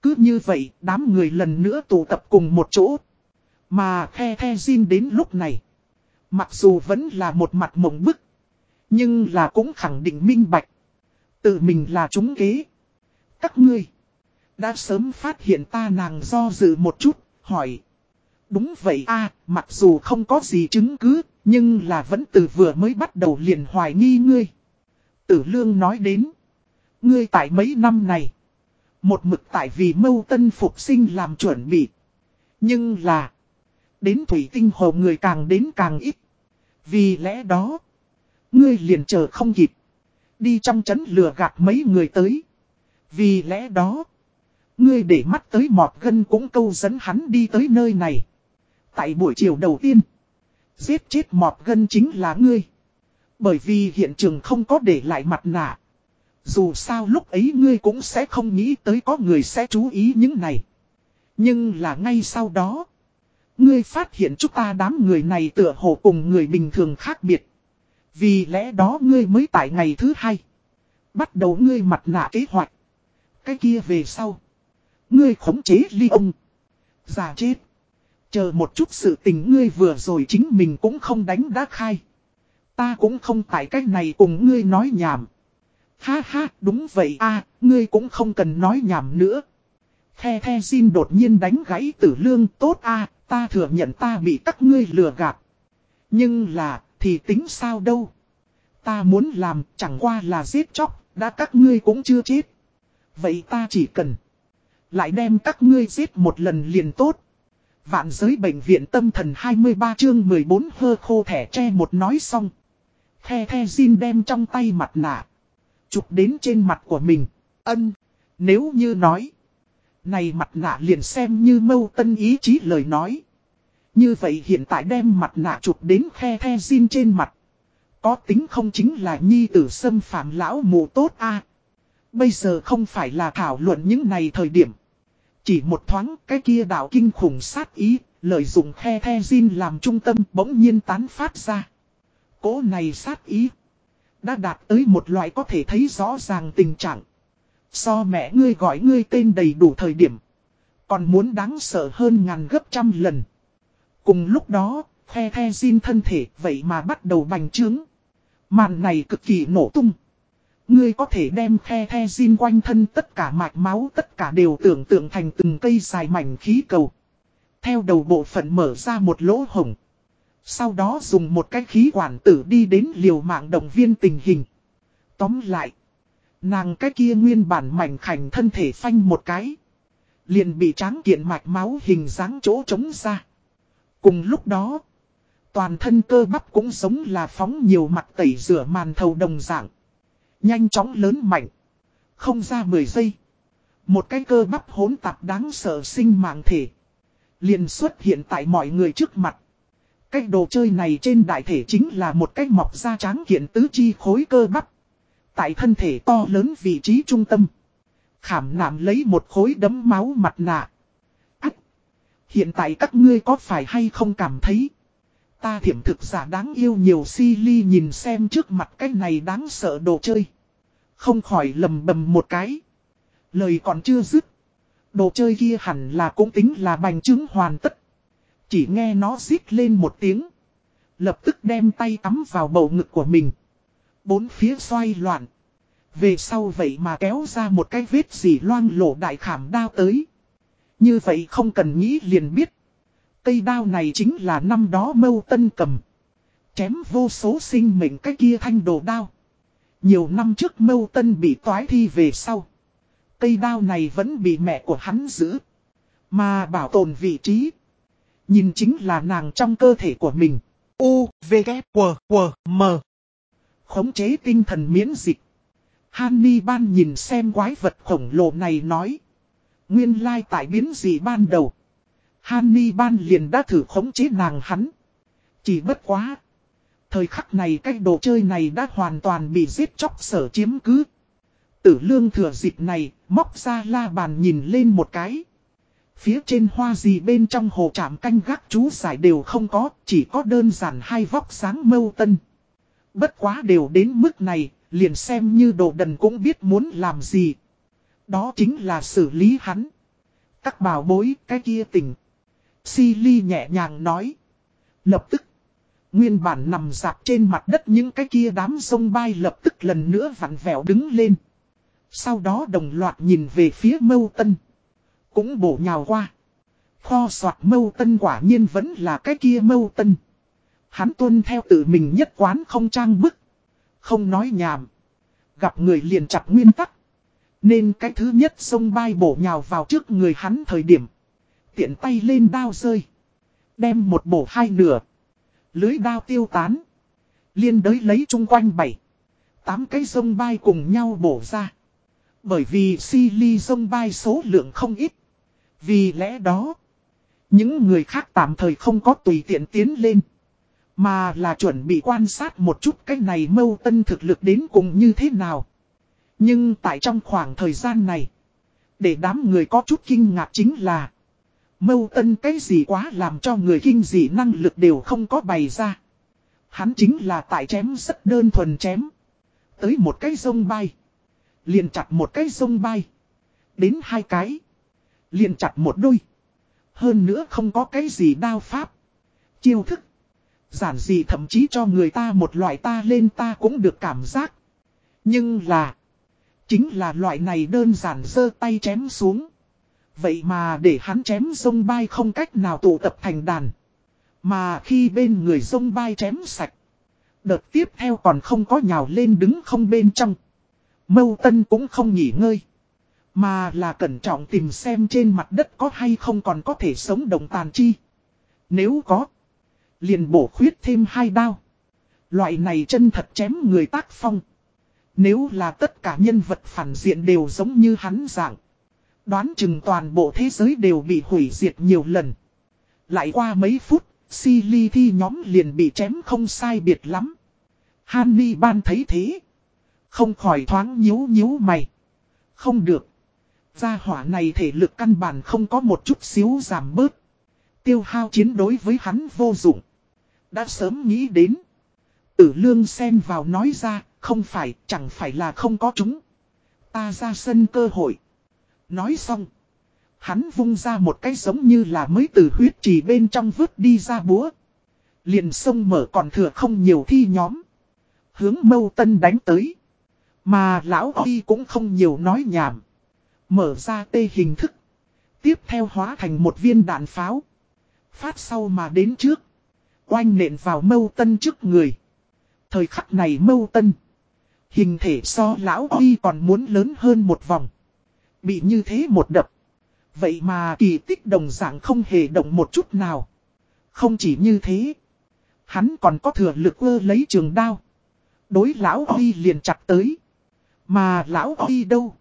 Cứ như vậy đám người lần nữa tụ tập cùng một chỗ. Mà khe khe Jin đến lúc này. Mặc dù vẫn là một mặt mộng bức. Nhưng là cũng khẳng định minh bạch. Tự mình là chúng kế. Các ngươi. Đã sớm phát hiện ta nàng do dự một chút, hỏi. Đúng vậy a mặc dù không có gì chứng cứ, nhưng là vẫn từ vừa mới bắt đầu liền hoài nghi ngươi. Tử lương nói đến. Ngươi tại mấy năm này. Một mực tại vì mâu tân phục sinh làm chuẩn bị. Nhưng là. Đến thủy tinh hồ người càng đến càng ít. Vì lẽ đó. Ngươi liền chờ không kịp. Đi trong chấn lừa gạt mấy người tới. Vì lẽ đó. Ngươi để mắt tới mọt gân cũng câu dẫn hắn đi tới nơi này. Tại buổi chiều đầu tiên. Giết chết mọt gân chính là ngươi. Bởi vì hiện trường không có để lại mặt nạ. Dù sao lúc ấy ngươi cũng sẽ không nghĩ tới có người sẽ chú ý những này. Nhưng là ngay sau đó. Ngươi phát hiện chúng ta đám người này tựa hồ cùng người bình thường khác biệt. Vì lẽ đó ngươi mới tại ngày thứ hai. Bắt đầu ngươi mặt nạ kế hoạch. Cái kia về sau. Ngươi khống chế ly ông. Già chết. Chờ một chút sự tình ngươi vừa rồi chính mình cũng không đánh đá khai. Ta cũng không tại cách này cùng ngươi nói nhảm. Ha ha, đúng vậy a ngươi cũng không cần nói nhảm nữa. The The xin đột nhiên đánh gãy tử lương tốt a ta thừa nhận ta bị các ngươi lừa gạt. Nhưng là, thì tính sao đâu. Ta muốn làm chẳng qua là giết chóc, đã các ngươi cũng chưa chết. Vậy ta chỉ cần lại đem các ngươi giết một lần liền tốt. Vạn giới bệnh viện tâm thần 23 chương 14 hơ khô thẻ tre một nói xong. The The Jin đem trong tay mặt nạ. Chụp đến trên mặt của mình. Ân. Nếu như nói. Này mặt nạ liền xem như mâu tân ý chí lời nói. Như vậy hiện tại đem mặt nạ chụp đến The The Jin trên mặt. Có tính không chính là nhi tử xâm phạm lão mù tốt a Bây giờ không phải là thảo luận những này thời điểm. Chỉ một thoáng cái kia đạo kinh khủng sát ý, lợi dụng the the zin làm trung tâm bỗng nhiên tán phát ra. Cố này sát ý. Đã đạt tới một loại có thể thấy rõ ràng tình trạng. So mẹ ngươi gọi ngươi tên đầy đủ thời điểm. Còn muốn đáng sợ hơn ngàn gấp trăm lần. Cùng lúc đó, the the zin thân thể vậy mà bắt đầu bành trướng. Màn này cực kỳ nổ tung. Ngươi có thể đem khe the xin quanh thân tất cả mạch máu, tất cả đều tưởng tượng thành từng cây dài mảnh khí cầu. Theo đầu bộ phận mở ra một lỗ hồng. Sau đó dùng một cái khí quản tử đi đến liều mạng động viên tình hình. Tóm lại. Nàng cái kia nguyên bản mảnh khảnh thân thể phanh một cái. Liền bị tráng kiện mạch máu hình dáng chỗ trống ra. Cùng lúc đó. Toàn thân cơ bắp cũng giống là phóng nhiều mặt tẩy rửa màn thầu đồng dạng. Nhanh chóng lớn mạnh. Không ra 10 giây. Một cái cơ bắp hỗn tạp đáng sợ sinh mạng thể. liền xuất hiện tại mọi người trước mặt. Cái đồ chơi này trên đại thể chính là một cái mọc da tráng kiện tứ chi khối cơ bắp. Tại thân thể to lớn vị trí trung tâm. Khảm nạm lấy một khối đấm máu mặt nạ. Ách! Hiện tại các ngươi có phải hay không cảm thấy? Ta thiểm thực giả đáng yêu nhiều si ly nhìn xem trước mặt cái này đáng sợ đồ chơi. Không khỏi lầm bầm một cái. Lời còn chưa dứt. Đồ chơi kia hẳn là cũng tính là bành chứng hoàn tất. Chỉ nghe nó xít lên một tiếng. Lập tức đem tay tắm vào bầu ngực của mình. Bốn phía xoay loạn. Về sau vậy mà kéo ra một cái vết gì loang lổ đại khảm đao tới. Như vậy không cần nghĩ liền biết. Cây đao này chính là năm đó mâu tân cầm. Chém vô số sinh mệnh cái kia thanh đồ đao. Nhiều năm trước mâu tân bị toái thi về sau. Cây đao này vẫn bị mẹ của hắn giữ. Mà bảo tồn vị trí. Nhìn chính là nàng trong cơ thể của mình. U, V, K, W, W, M. Khống chế tinh thần miễn dịch. Hanni ban nhìn xem quái vật khổng lồ này nói. Nguyên lai tại biến gì ban đầu. Hannibal liền đã thử khống chế nàng hắn. Chỉ bất quá. Thời khắc này cái đồ chơi này đã hoàn toàn bị giết chóc sở chiếm cứ. Tử lương thừa dịp này, móc ra la bàn nhìn lên một cái. Phía trên hoa gì bên trong hồ trạm canh gác chú giải đều không có, chỉ có đơn giản hai vóc sáng mâu tân. Bất quá đều đến mức này, liền xem như đồ đần cũng biết muốn làm gì. Đó chính là xử lý hắn. Các bảo bối cái kia tỉnh. Silly nhẹ nhàng nói. Lập tức. Nguyên bản nằm dạp trên mặt đất những cái kia đám sông bay lập tức lần nữa vặn vẹo đứng lên. Sau đó đồng loạt nhìn về phía mâu tân. Cũng bổ nhào qua. Kho soạt mâu tân quả nhiên vẫn là cái kia mâu tân. Hắn tuân theo tự mình nhất quán không trang bức. Không nói nhảm. Gặp người liền chặt nguyên tắc. Nên cái thứ nhất sông bay bổ nhào vào trước người hắn thời điểm. Tiện tay lên đao rơi. Đem một bổ hai nửa. Lưới đao tiêu tán. Liên đới lấy chung quanh bảy. Tám cái sông bay cùng nhau bổ ra. Bởi vì si ly sông bay số lượng không ít. Vì lẽ đó. Những người khác tạm thời không có tùy tiện tiến lên. Mà là chuẩn bị quan sát một chút cái này mâu tân thực lực đến cùng như thế nào. Nhưng tại trong khoảng thời gian này. Để đám người có chút kinh ngạc chính là. Mâu tân cái gì quá làm cho người kinh dị năng lực đều không có bày ra. Hắn chính là tại chém rất đơn thuần chém. Tới một cái sông bay. Liền chặt một cái sông bay. Đến hai cái. Liền chặt một đôi. Hơn nữa không có cái gì đao pháp. Chiêu thức. Giản dị thậm chí cho người ta một loại ta lên ta cũng được cảm giác. Nhưng là. Chính là loại này đơn giản dơ tay chém xuống. Vậy mà để hắn chém sông bay không cách nào tụ tập thành đàn. Mà khi bên người sông bay chém sạch. Đợt tiếp theo còn không có nhào lên đứng không bên trong. Mâu tân cũng không nghỉ ngơi. Mà là cẩn trọng tìm xem trên mặt đất có hay không còn có thể sống đồng tàn chi. Nếu có. Liền bổ khuyết thêm hai đao. Loại này chân thật chém người tác phong. Nếu là tất cả nhân vật phản diện đều giống như hắn dạng. Đoán chừng toàn bộ thế giới đều bị hủy diệt nhiều lần. Lại qua mấy phút, si thi nhóm liền bị chém không sai biệt lắm. Hanni ban thấy thế. Không khỏi thoáng nhíu nhíu mày. Không được. Gia hỏa này thể lực căn bản không có một chút xíu giảm bớt. Tiêu hao chiến đối với hắn vô dụng. Đã sớm nghĩ đến. Tử lương xem vào nói ra, không phải, chẳng phải là không có chúng. Ta ra sân cơ hội. Nói xong. Hắn vung ra một cái giống như là mới từ huyết trì bên trong vứt đi ra búa. Liền sông mở còn thừa không nhiều thi nhóm. Hướng mâu tân đánh tới. Mà lão Huy cũng không nhiều nói nhảm. Mở ra tê hình thức. Tiếp theo hóa thành một viên đạn pháo. Phát sau mà đến trước. Oanh nện vào mâu tân trước người. Thời khắc này mâu tân. Hình thể so lão Huy còn muốn lớn hơn một vòng. Bị như thế một đập. Vậy mà kỳ tích đồng dạng không hề động một chút nào. Không chỉ như thế. Hắn còn có thừa lực ơ lấy trường đao. Đối lão Huy liền chặt tới. Mà lão Huy đâu?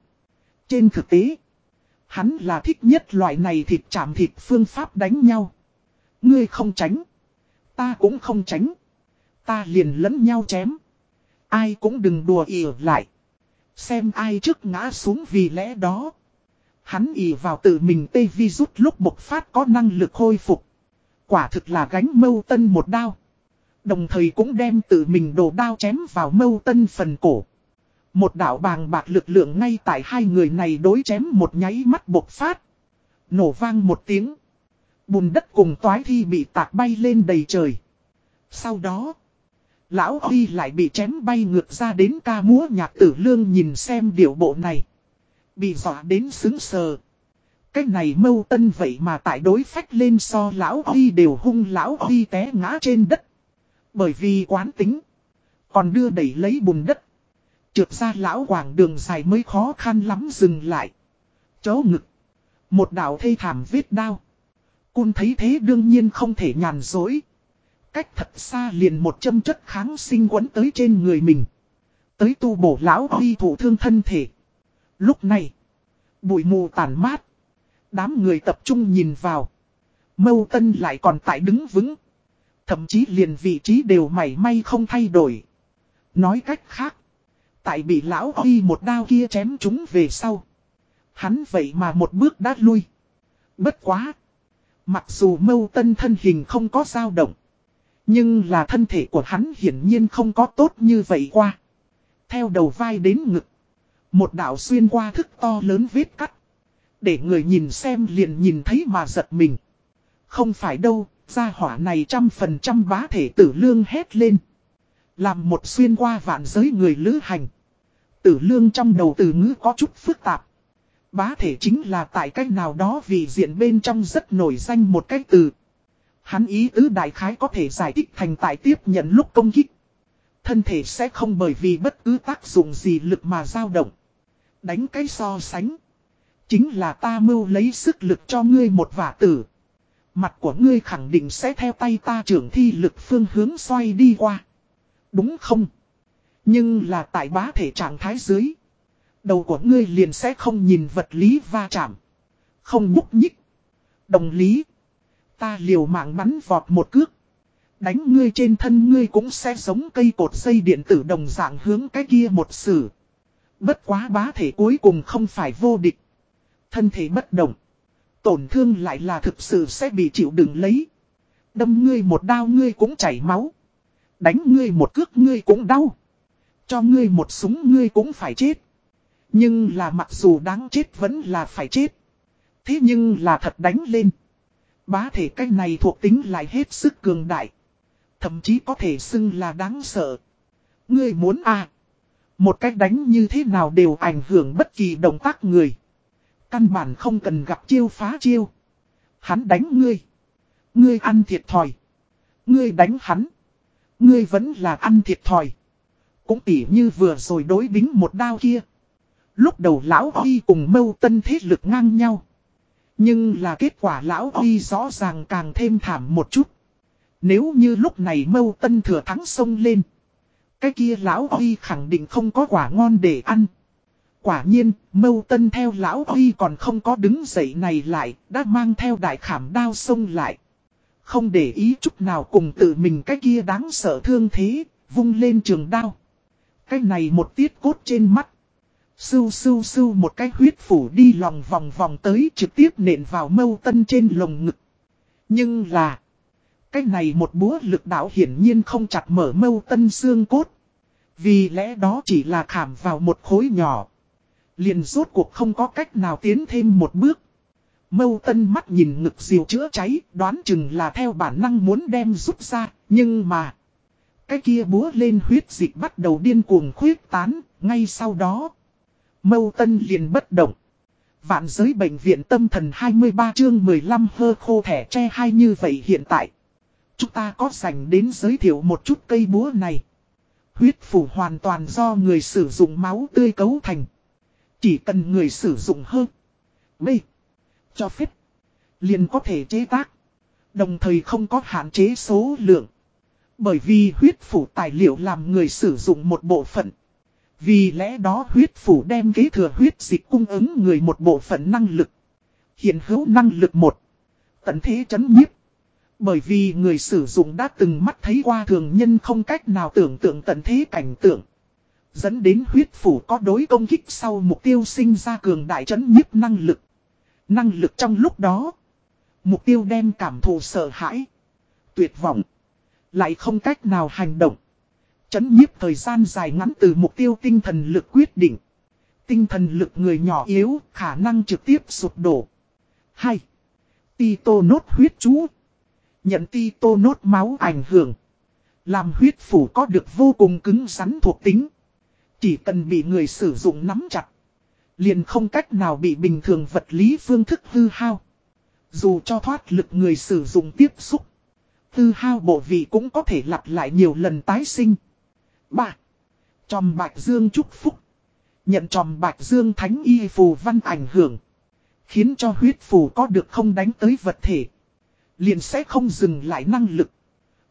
Trên thực tế. Hắn là thích nhất loại này thịt chạm thịt phương pháp đánh nhau. Ngươi không tránh. Ta cũng không tránh. Ta liền lẫn nhau chém. Ai cũng đừng đùa ỉa lại. Xem ai trước ngã xuống vì lẽ đó. Hắn ỉ vào tự mình tê vi rút lúc bộc phát có năng lực hồi phục. Quả thực là gánh mâu tân một đao. Đồng thời cũng đem tự mình đồ đao chém vào mâu tân phần cổ. Một đảo bàng bạc lực lượng ngay tại hai người này đối chém một nháy mắt bộc phát. Nổ vang một tiếng. Bùn đất cùng toái thi bị tạc bay lên đầy trời. Sau đó, lão Huy lại bị chém bay ngược ra đến ca múa nhạc tử lương nhìn xem điệu bộ này. Bị dọa đến xứng sờ. Cái này mâu tân vậy mà tại đối phách lên so lão Huy đều hung lão Huy té ngã trên đất. Bởi vì quán tính. Còn đưa đẩy lấy bùn đất. Trượt ra lão quảng đường dài mới khó khăn lắm dừng lại. Chó ngực. Một đảo thây thảm vết đao. Cun thấy thế đương nhiên không thể nhàn dối. Cách thật xa liền một châm chất kháng sinh quấn tới trên người mình. Tới tu bổ lão huy thủ thương thân thể. Lúc này, bụi mù tàn mát. Đám người tập trung nhìn vào. Mâu tân lại còn tại đứng vững. Thậm chí liền vị trí đều mảy may không thay đổi. Nói cách khác. Tại bị lão Huy một đao kia chém chúng về sau. Hắn vậy mà một bước đã lui. Bất quá. Mặc dù mâu tân thân hình không có dao động. Nhưng là thân thể của hắn hiển nhiên không có tốt như vậy qua. Theo đầu vai đến ngực. Một đạo xuyên qua thức to lớn vết cắt. Để người nhìn xem liền nhìn thấy mà giật mình. Không phải đâu, gia hỏa này trăm phần trăm bá thể tử lương hét lên. Làm một xuyên qua vạn giới người lữ hành. Tử lương trong đầu từ ngữ có chút phức tạp. Bá thể chính là tại cách nào đó vì diện bên trong rất nổi danh một cách từ. Hắn ý tứ đại khái có thể giải thích thành tại tiếp nhận lúc công kích. Thân thể sẽ không bởi vì bất cứ tác dụng gì lực mà dao động. Đánh cái so sánh. Chính là ta mưu lấy sức lực cho ngươi một vả tử. Mặt của ngươi khẳng định sẽ theo tay ta trưởng thi lực phương hướng xoay đi qua. Đúng không? Nhưng là tại bá thể trạng thái dưới. Đầu của ngươi liền sẽ không nhìn vật lý va chạm. Không nhúc nhích. Đồng lý. Ta liều mạng bắn vọt một cước. Đánh ngươi trên thân ngươi cũng sẽ giống cây cột dây điện tử đồng dạng hướng cái kia một xử. Bất quá bá thể cuối cùng không phải vô địch. Thân thể bất động. Tổn thương lại là thực sự sẽ bị chịu đựng lấy. Đâm ngươi một đao ngươi cũng chảy máu. Đánh ngươi một cước ngươi cũng đau. Cho ngươi một súng ngươi cũng phải chết. Nhưng là mặc dù đáng chết vẫn là phải chết. Thế nhưng là thật đánh lên. Bá thể cách này thuộc tính lại hết sức cường đại. Thậm chí có thể xưng là đáng sợ. Ngươi muốn à. Một cách đánh như thế nào đều ảnh hưởng bất kỳ động tác người. Căn bản không cần gặp chiêu phá chiêu. Hắn đánh ngươi. Ngươi ăn thiệt thòi. Ngươi đánh hắn. Ngươi vẫn là ăn thiệt thòi. Cũng tỉ như vừa rồi đối bính một đao kia. Lúc đầu lão Huy cùng mâu tân thế lực ngang nhau. Nhưng là kết quả lão Huy rõ ràng càng thêm thảm một chút. Nếu như lúc này mâu tân thừa thắng sông lên. Cái kia lão Huy khẳng định không có quả ngon để ăn. Quả nhiên, mâu tân theo lão Huy còn không có đứng dậy này lại, đã mang theo đại khảm đao sông lại. Không để ý chút nào cùng tự mình cái kia đáng sợ thương thế, vung lên trường đao. Cái này một tiết cốt trên mắt. Sưu sưu sưu một cái huyết phủ đi lòng vòng vòng tới trực tiếp nện vào mâu tân trên lồng ngực. Nhưng là... Cái này một búa lực đạo hiển nhiên không chặt mở mâu tân xương cốt. Vì lẽ đó chỉ là khảm vào một khối nhỏ. Liền rốt cuộc không có cách nào tiến thêm một bước. Mâu tân mắt nhìn ngực diều chữa cháy, đoán chừng là theo bản năng muốn đem rút ra, nhưng mà... Cái kia búa lên huyết dịch bắt đầu điên cuồng khuyết tán, ngay sau đó... Mâu tân liền bất động. Vạn giới bệnh viện tâm thần 23 chương 15 hơ khô thẻ tre hay như vậy hiện tại. Chúng ta có dành đến giới thiệu một chút cây búa này. Huyết phủ hoàn toàn do người sử dụng máu tươi cấu thành. Chỉ cần người sử dụng hơ. Bê. Cho phép. Liền có thể chế tác. Đồng thời không có hạn chế số lượng. Bởi vì huyết phủ tài liệu làm người sử dụng một bộ phận. Vì lẽ đó huyết phủ đem kế thừa huyết dịch cung ứng người một bộ phận năng lực. Hiện hữu năng lực một. Tận thế chấn nhiếp. Bởi vì người sử dụng đã từng mắt thấy qua thường nhân không cách nào tưởng tượng tận thế cảnh tượng. Dẫn đến huyết phủ có đối công kích sau mục tiêu sinh ra cường đại chấn nhiếp năng lực. Năng lực trong lúc đó. Mục tiêu đem cảm thù sợ hãi. Tuyệt vọng. Lại không cách nào hành động. Chấn nhiếp thời gian dài ngắn từ mục tiêu tinh thần lực quyết định. Tinh thần lực người nhỏ yếu, khả năng trực tiếp sụp đổ. 2. Ti tô nốt huyết chú. Nhận ti tô nốt máu ảnh hưởng. Làm huyết phủ có được vô cùng cứng rắn thuộc tính. Chỉ cần bị người sử dụng nắm chặt. Liền không cách nào bị bình thường vật lý phương thức hư hao. Dù cho thoát lực người sử dụng tiếp xúc. Hư hao bộ vị cũng có thể lặp lại nhiều lần tái sinh. 3. Tròm Bạch Dương chúc phúc. Nhận tròm Bạch Dương thánh y phù văn ảnh hưởng. Khiến cho huyết phù có được không đánh tới vật thể. Liền sẽ không dừng lại năng lực.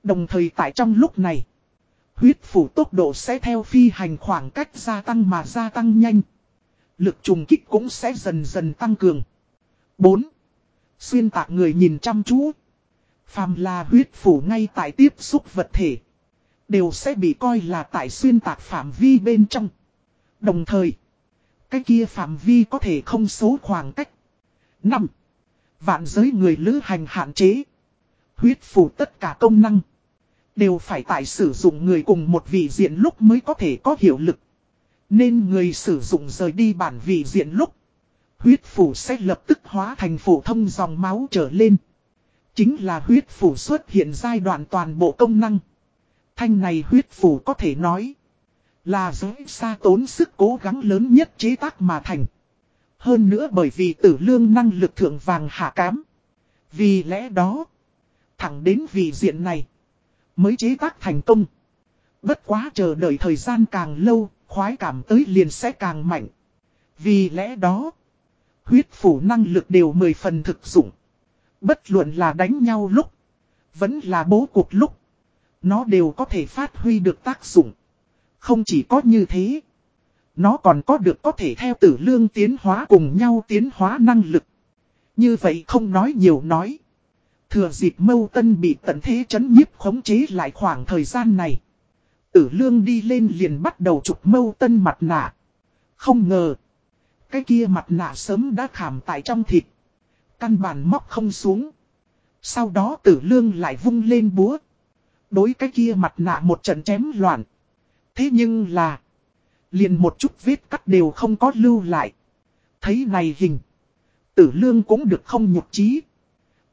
Đồng thời tại trong lúc này. Huyết phủ tốc độ sẽ theo phi hành khoảng cách gia tăng mà gia tăng nhanh. Lực trùng kích cũng sẽ dần dần tăng cường. 4. Xuyên tạc người nhìn chăm chú. Phàm là huyết phủ ngay tại tiếp xúc vật thể. Đều sẽ bị coi là tại xuyên tạc phạm vi bên trong. Đồng thời. Cái kia phạm vi có thể không số khoảng cách. 5. Vạn giới người lữ hành hạn chế. Huyết phủ tất cả công năng. Đều phải tại sử dụng người cùng một vị diện lúc mới có thể có hiệu lực. Nên người sử dụng rời đi bản vị diện lúc. Huyết phủ sẽ lập tức hóa thành phổ thông dòng máu trở lên. Chính là huyết phủ xuất hiện giai đoạn toàn bộ công năng. Thanh này huyết phủ có thể nói là giới xa tốn sức cố gắng lớn nhất chế tác mà thành. Hơn nữa bởi vì tử lương năng lực thượng vàng hạ cám. Vì lẽ đó, thẳng đến vị diện này, mới chế tác thành công. Bất quá chờ đợi thời gian càng lâu, khoái cảm tới liền sẽ càng mạnh. Vì lẽ đó, huyết phủ năng lực đều mười phần thực dụng. Bất luận là đánh nhau lúc, vẫn là bố cuộc lúc, nó đều có thể phát huy được tác dụng. Không chỉ có như thế, nó còn có được có thể theo tử lương tiến hóa cùng nhau tiến hóa năng lực. Như vậy không nói nhiều nói. Thừa dịp mâu tân bị tận thế chấn nhiếp khống chế lại khoảng thời gian này. Tử lương đi lên liền bắt đầu chụp mâu tân mặt nạ. Không ngờ. Cái kia mặt nạ sớm đã khảm tại trong thịt. Căn bản móc không xuống. Sau đó tử lương lại vung lên búa. Đối cái kia mặt nạ một trận chém loạn. Thế nhưng là. Liền một chút vết cắt đều không có lưu lại. Thấy này hình. Tử lương cũng được không nhục trí.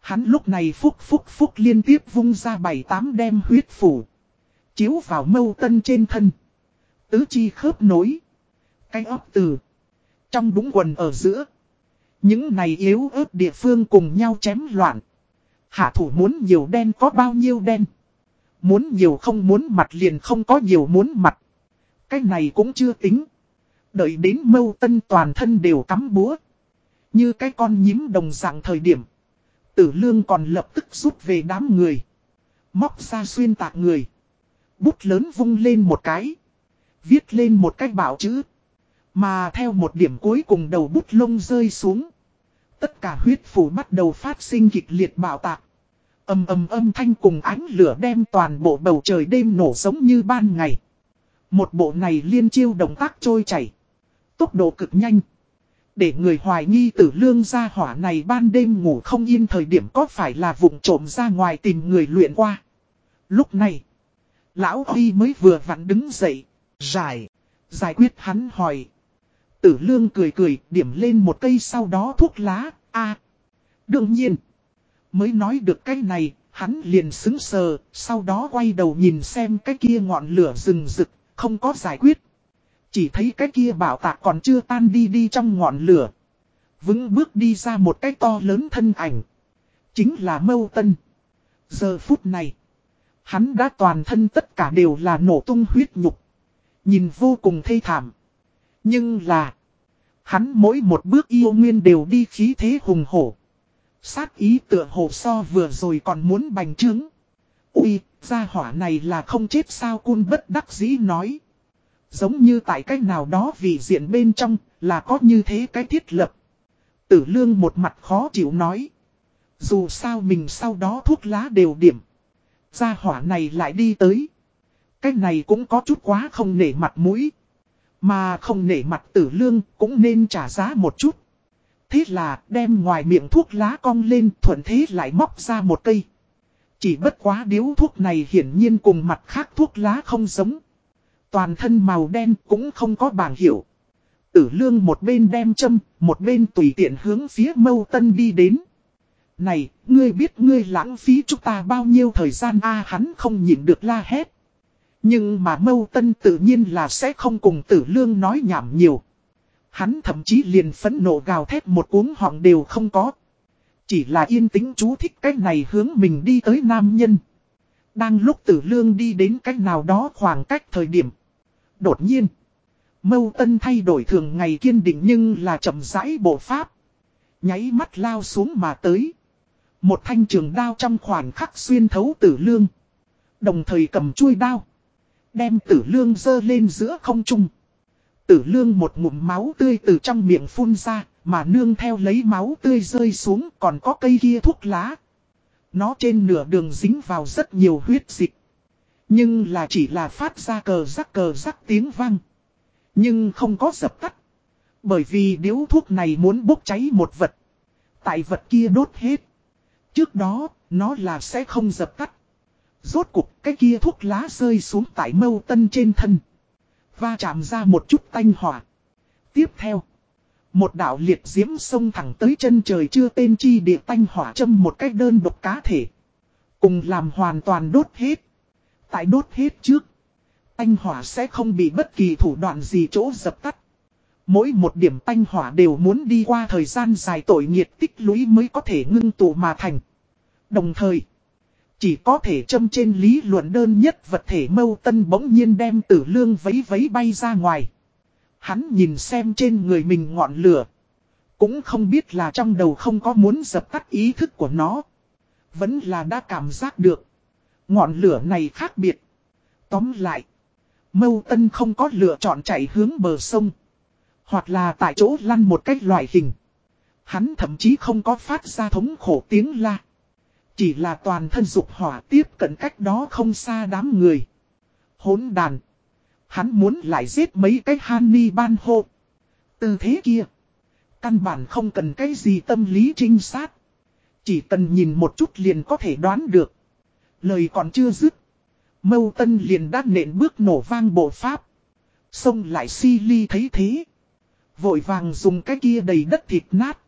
Hắn lúc này phúc phúc phúc liên tiếp vung ra bảy tám đem huyết phủ. Chiếu vào mâu tân trên thân. Tứ chi khớp nối. Cái óc từ. Trong đúng quần ở giữa. Những này yếu ớt địa phương cùng nhau chém loạn. Hạ thủ muốn nhiều đen có bao nhiêu đen. Muốn nhiều không muốn mặt liền không có nhiều muốn mặt. Cái này cũng chưa tính. Đợi đến mâu tân toàn thân đều cắm búa. Như cái con nhím đồng dạng thời điểm. Tử lương còn lập tức rút về đám người. Móc ra xuyên tạc người. Bút lớn vung lên một cái. Viết lên một cách bảo chữ. Mà theo một điểm cuối cùng đầu bút lông rơi xuống. Tất cả huyết phủ bắt đầu phát sinh kịch liệt bạo tạc. Âm âm âm thanh cùng ánh lửa đem toàn bộ bầu trời đêm nổ giống như ban ngày. Một bộ này liên chiêu động tác trôi chảy. Tốc độ cực nhanh. Để người hoài nghi tử lương gia hỏa này ban đêm ngủ không yên thời điểm có phải là vụng trộm ra ngoài tìm người luyện qua. Lúc này, lão Huy mới vừa vặn đứng dậy, giải, giải quyết hắn hỏi. Tử lương cười cười, điểm lên một cây sau đó thuốc lá, a Đương nhiên, mới nói được cái này, hắn liền xứng sờ, sau đó quay đầu nhìn xem cái kia ngọn lửa rừng rực, không có giải quyết. Chỉ thấy cái kia bảo tạc còn chưa tan đi đi trong ngọn lửa. Vững bước đi ra một cái to lớn thân ảnh. Chính là mâu tân. Giờ phút này. Hắn đã toàn thân tất cả đều là nổ tung huyết nhục. Nhìn vô cùng thê thảm. Nhưng là. Hắn mỗi một bước yêu nguyên đều đi khí thế hùng hổ. Sát ý tựa hồ so vừa rồi còn muốn bành trướng. Ui, gia hỏa này là không chết sao cun bất đắc dĩ nói. Giống như tại cách nào đó vì diện bên trong là có như thế cái thiết lập. Tử lương một mặt khó chịu nói. Dù sao mình sau đó thuốc lá đều điểm. Gia hỏa này lại đi tới. Cái này cũng có chút quá không nể mặt mũi. Mà không nể mặt tử lương cũng nên trả giá một chút. Thế là đem ngoài miệng thuốc lá cong lên thuận thế lại móc ra một cây. Chỉ bất quá điếu thuốc này hiển nhiên cùng mặt khác thuốc lá không giống. Toàn thân màu đen cũng không có bảng hiệu. Tử lương một bên đem châm, một bên tùy tiện hướng phía mâu tân đi đến. Này, ngươi biết ngươi lãng phí chúng ta bao nhiêu thời gian a hắn không nhịn được la hét. Nhưng mà mâu tân tự nhiên là sẽ không cùng tử lương nói nhảm nhiều. Hắn thậm chí liền phấn nộ gào thét một cuống họng đều không có. Chỉ là yên tĩnh chú thích cách này hướng mình đi tới nam nhân. Đang lúc tử lương đi đến cách nào đó khoảng cách thời điểm. Đột nhiên. Mâu tân thay đổi thường ngày kiên định nhưng là chậm rãi bộ pháp. Nháy mắt lao xuống mà tới. Một thanh trường đao trong khoảnh khắc xuyên thấu tử lương. Đồng thời cầm chuôi đao. Đem tử lương dơ lên giữa không trung. Tử lương một ngụm máu tươi từ trong miệng phun ra, mà nương theo lấy máu tươi rơi xuống còn có cây kia thuốc lá. Nó trên nửa đường dính vào rất nhiều huyết dịch. Nhưng là chỉ là phát ra cờ rắc cờ rắc tiếng vang. Nhưng không có dập tắt. Bởi vì điếu thuốc này muốn bốc cháy một vật. Tại vật kia đốt hết. Trước đó, nó là sẽ không dập tắt. Rốt cục cái kia thuốc lá rơi xuống tại mâu tân trên thân. Va chạm ra một chút tanh hỏa. Tiếp theo. Một đạo liệt diễm sông thẳng tới chân trời chưa tên chi địa tanh hỏa châm một cách đơn độc cá thể. Cùng làm hoàn toàn đốt hết. Tại đốt hết trước. Tanh hỏa sẽ không bị bất kỳ thủ đoạn gì chỗ dập tắt. Mỗi một điểm tanh hỏa đều muốn đi qua thời gian dài tội nghiệt tích lũy mới có thể ngưng tụ mà thành. Đồng thời, chỉ có thể châm trên lý luận đơn nhất vật thể mâu tân bỗng nhiên đem tử lương vấy vấy bay ra ngoài. Hắn nhìn xem trên người mình ngọn lửa. Cũng không biết là trong đầu không có muốn dập tắt ý thức của nó. Vẫn là đã cảm giác được. Ngọn lửa này khác biệt. Tóm lại. Mâu tân không có lựa chọn chạy hướng bờ sông. Hoặc là tại chỗ lăn một cách loại hình. Hắn thậm chí không có phát ra thống khổ tiếng la. Chỉ là toàn thân dục hỏa tiếp cận cách đó không xa đám người. Hốn đàn. Hắn muốn lại giết mấy cái Hanni ban hô. Từ thế kia. Căn bản không cần cái gì tâm lý trinh sát. Chỉ cần nhìn một chút liền có thể đoán được. Lời còn chưa dứt. Mâu tân liền đã nện bước nổ vang bộ pháp. Xông lại si ly thấy thế. Vội vàng dùng cái kia đầy đất thịt nát.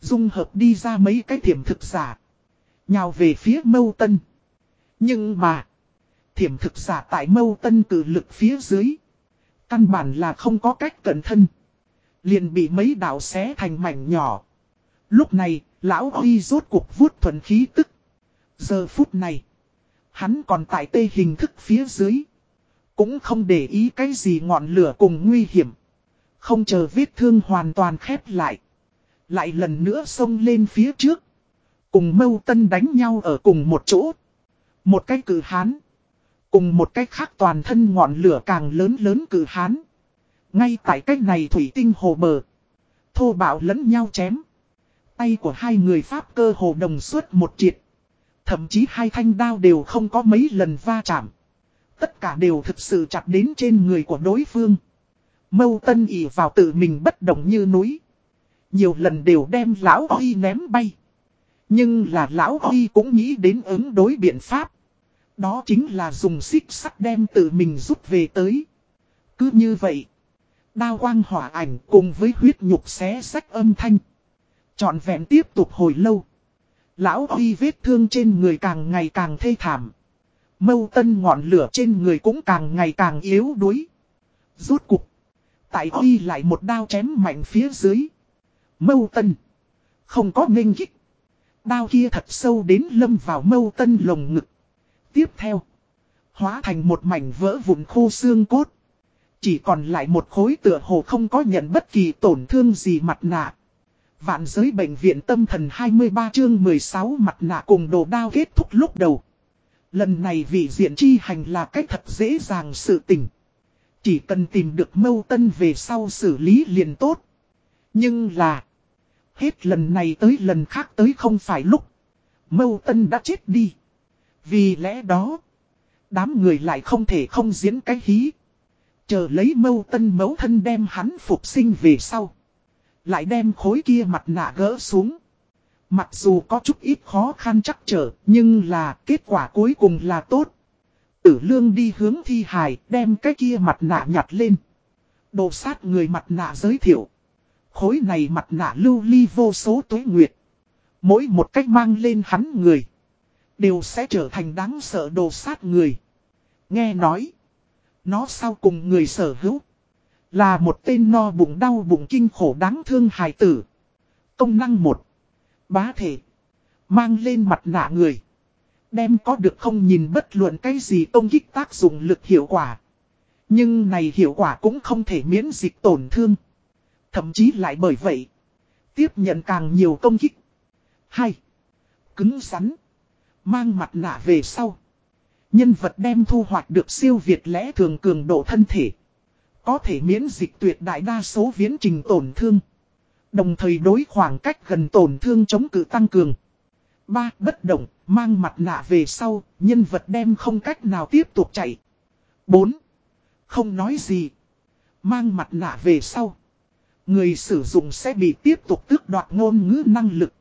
Dung hợp đi ra mấy cái thiểm thực giả. Nhào về phía mâu tân. Nhưng mà. Thiểm thực giả tại mâu tân cử lực phía dưới. Căn bản là không có cách cẩn thân. Liền bị mấy đạo xé thành mảnh nhỏ. Lúc này, lão Huy rốt cuộc vuốt thuần khí tức. Giờ phút này. Hắn còn tại tê hình thức phía dưới. Cũng không để ý cái gì ngọn lửa cùng nguy hiểm. Không chờ vết thương hoàn toàn khép lại. Lại lần nữa xông lên phía trước. Cùng mâu tân đánh nhau ở cùng một chỗ. Một cái cử hán. Cùng một cái khác toàn thân ngọn lửa càng lớn lớn cử hán. Ngay tại cách này thủy tinh hồ bờ. Thô bạo lẫn nhau chém. Tay của hai người Pháp cơ hồ đồng suốt một triệt. Thậm chí hai thanh đao đều không có mấy lần va chạm. Tất cả đều thực sự chặt đến trên người của đối phương. Mâu tân ỉ vào tự mình bất động như núi. Nhiều lần đều đem lão Huy ném bay. Nhưng là lão Huy cũng nghĩ đến ứng đối biện pháp. Đó chính là dùng xích sắt đem tự mình rút về tới. Cứ như vậy. Đao quang hỏa ảnh cùng với huyết nhục xé sách âm thanh. Chọn vẹn tiếp tục hồi lâu. Lão Huy vết thương trên người càng ngày càng thê thảm. Mâu tân ngọn lửa trên người cũng càng ngày càng yếu đuối. Rút cục. Tại Huy lại một đao chém mạnh phía dưới. Mâu tân. Không có nghênh kích. Đao kia thật sâu đến lâm vào mâu tân lồng ngực. Tiếp theo. Hóa thành một mảnh vỡ vụn khô xương cốt. Chỉ còn lại một khối tựa hồ không có nhận bất kỳ tổn thương gì mặt nạ. Vạn giới bệnh viện tâm thần 23 chương 16 mặt nạ cùng đồ đao kết thúc lúc đầu. Lần này vị diện chi hành là cách thật dễ dàng sự tình. Chỉ cần tìm được mâu tân về sau xử lý liền tốt. Nhưng là. Hết lần này tới lần khác tới không phải lúc. Mâu tân đã chết đi. Vì lẽ đó. Đám người lại không thể không diễn cái hí. Chờ lấy mâu tân mấu thân đem hắn phục sinh về sau. Lại đem khối kia mặt nạ gỡ xuống. Mặc dù có chút ít khó khăn chắc trở, nhưng là kết quả cuối cùng là tốt. Tử lương đi hướng thi hài, đem cái kia mặt nạ nhặt lên. Đồ sát người mặt nạ giới thiệu. Khối này mặt nạ lưu ly vô số tuế nguyệt. Mỗi một cách mang lên hắn người. Đều sẽ trở thành đáng sợ đồ sát người. Nghe nói. Nó sau cùng người sở hữu. Là một tên no bụng đau bụng kinh khổ đáng thương hài tử. Công năng một. Bá thể. Mang lên mặt nạ người. Đem có được không nhìn bất luận cái gì công kích tác dụng lực hiệu quả. Nhưng này hiệu quả cũng không thể miễn dịch tổn thương. Thậm chí lại bởi vậy. Tiếp nhận càng nhiều công kích. Hai. Cứng rắn. Mang mặt nạ về sau. Nhân vật đem thu hoạch được siêu việt lẽ thường cường độ thân thể. Có thể miễn dịch tuyệt đại đa số viễn trình tổn thương. Đồng thời đối khoảng cách gần tổn thương chống cự tăng cường. 3. Bất động, mang mặt nạ về sau, nhân vật đem không cách nào tiếp tục chạy. 4. Không nói gì. Mang mặt nạ về sau. Người sử dụng sẽ bị tiếp tục tước đoạt ngôn ngữ năng lực.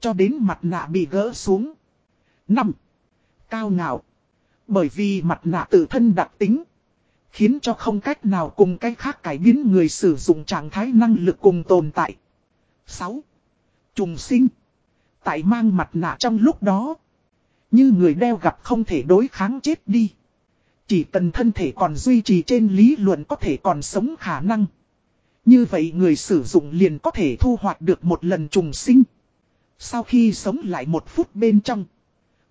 Cho đến mặt nạ bị gỡ xuống. 5. Cao ngạo. Bởi vì mặt nạ tự thân đặc tính. Khiến cho không cách nào cùng cách khác cải biến người sử dụng trạng thái năng lực cùng tồn tại. 6. Trùng sinh. Tại mang mặt nạ trong lúc đó. Như người đeo gặp không thể đối kháng chết đi. Chỉ cần thân thể còn duy trì trên lý luận có thể còn sống khả năng. Như vậy người sử dụng liền có thể thu hoạch được một lần trùng sinh. Sau khi sống lại một phút bên trong.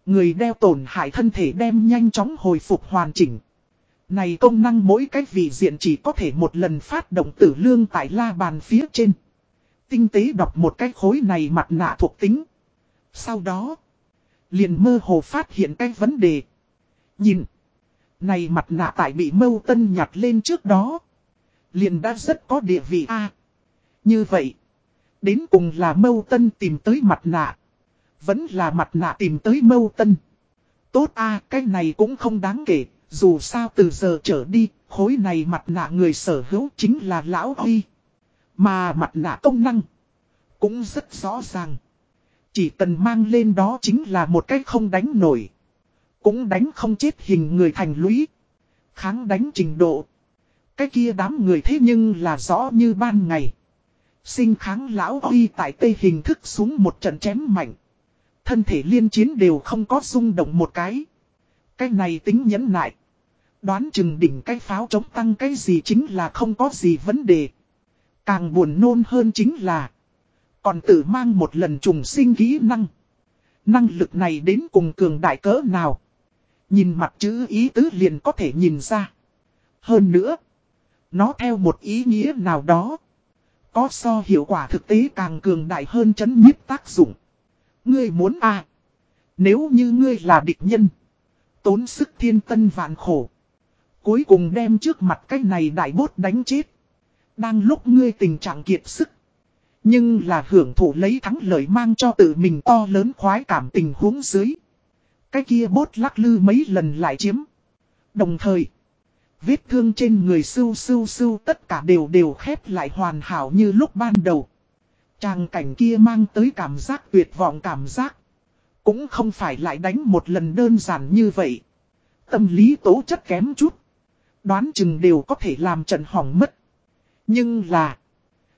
Người đeo tổn hại thân thể đem nhanh chóng hồi phục hoàn chỉnh. Này công năng mỗi cái vị diện chỉ có thể một lần phát động tử lương tại la bàn phía trên. Tinh tế đọc một cái khối này mặt nạ thuộc tính. Sau đó, liền mơ hồ phát hiện cái vấn đề. Nhìn, này mặt nạ tại bị mâu tân nhặt lên trước đó. Liền đã rất có địa vị A. như vậy, đến cùng là mâu tân tìm tới mặt nạ. Vẫn là mặt nạ tìm tới mâu tân. Tốt A, cái này cũng không đáng kể, dù sao từ giờ trở đi, khối này mặt nạ người sở hữu chính là Lão Huy. Mà mặt nạ công năng, cũng rất rõ ràng. Chỉ cần mang lên đó chính là một cách không đánh nổi. Cũng đánh không chết hình người thành lũy. Kháng đánh trình độ. Cái kia đám người thế nhưng là rõ như ban ngày. Sinh kháng lão uy tại tây hình thức xuống một trận chém mạnh. Thân thể liên chiến đều không có rung động một cái. Cái này tính nhẫn nại. Đoán chừng đỉnh cái pháo chống tăng cái gì chính là không có gì vấn đề. Càng buồn nôn hơn chính là. Còn tự mang một lần trùng sinh kỹ năng. Năng lực này đến cùng cường đại cỡ nào. Nhìn mặt chữ ý tứ liền có thể nhìn ra. Hơn nữa. Nó theo một ý nghĩa nào đó. Có so hiệu quả thực tế càng cường đại hơn chấn nhiếp tác dụng. Ngươi muốn à. Nếu như ngươi là địch nhân. Tốn sức thiên tân vạn khổ. Cuối cùng đem trước mặt cái này đại bốt đánh chết. Đang lúc ngươi tình trạng kiệt sức. Nhưng là hưởng thụ lấy thắng lợi mang cho tự mình to lớn khoái cảm tình huống dưới. Cái kia bốt lắc lư mấy lần lại chiếm. Đồng thời, vết thương trên người sưu sưu sưu tất cả đều đều khép lại hoàn hảo như lúc ban đầu. Tràng cảnh kia mang tới cảm giác tuyệt vọng cảm giác. Cũng không phải lại đánh một lần đơn giản như vậy. Tâm lý tố chất kém chút. Đoán chừng đều có thể làm trận hỏng mất. Nhưng là.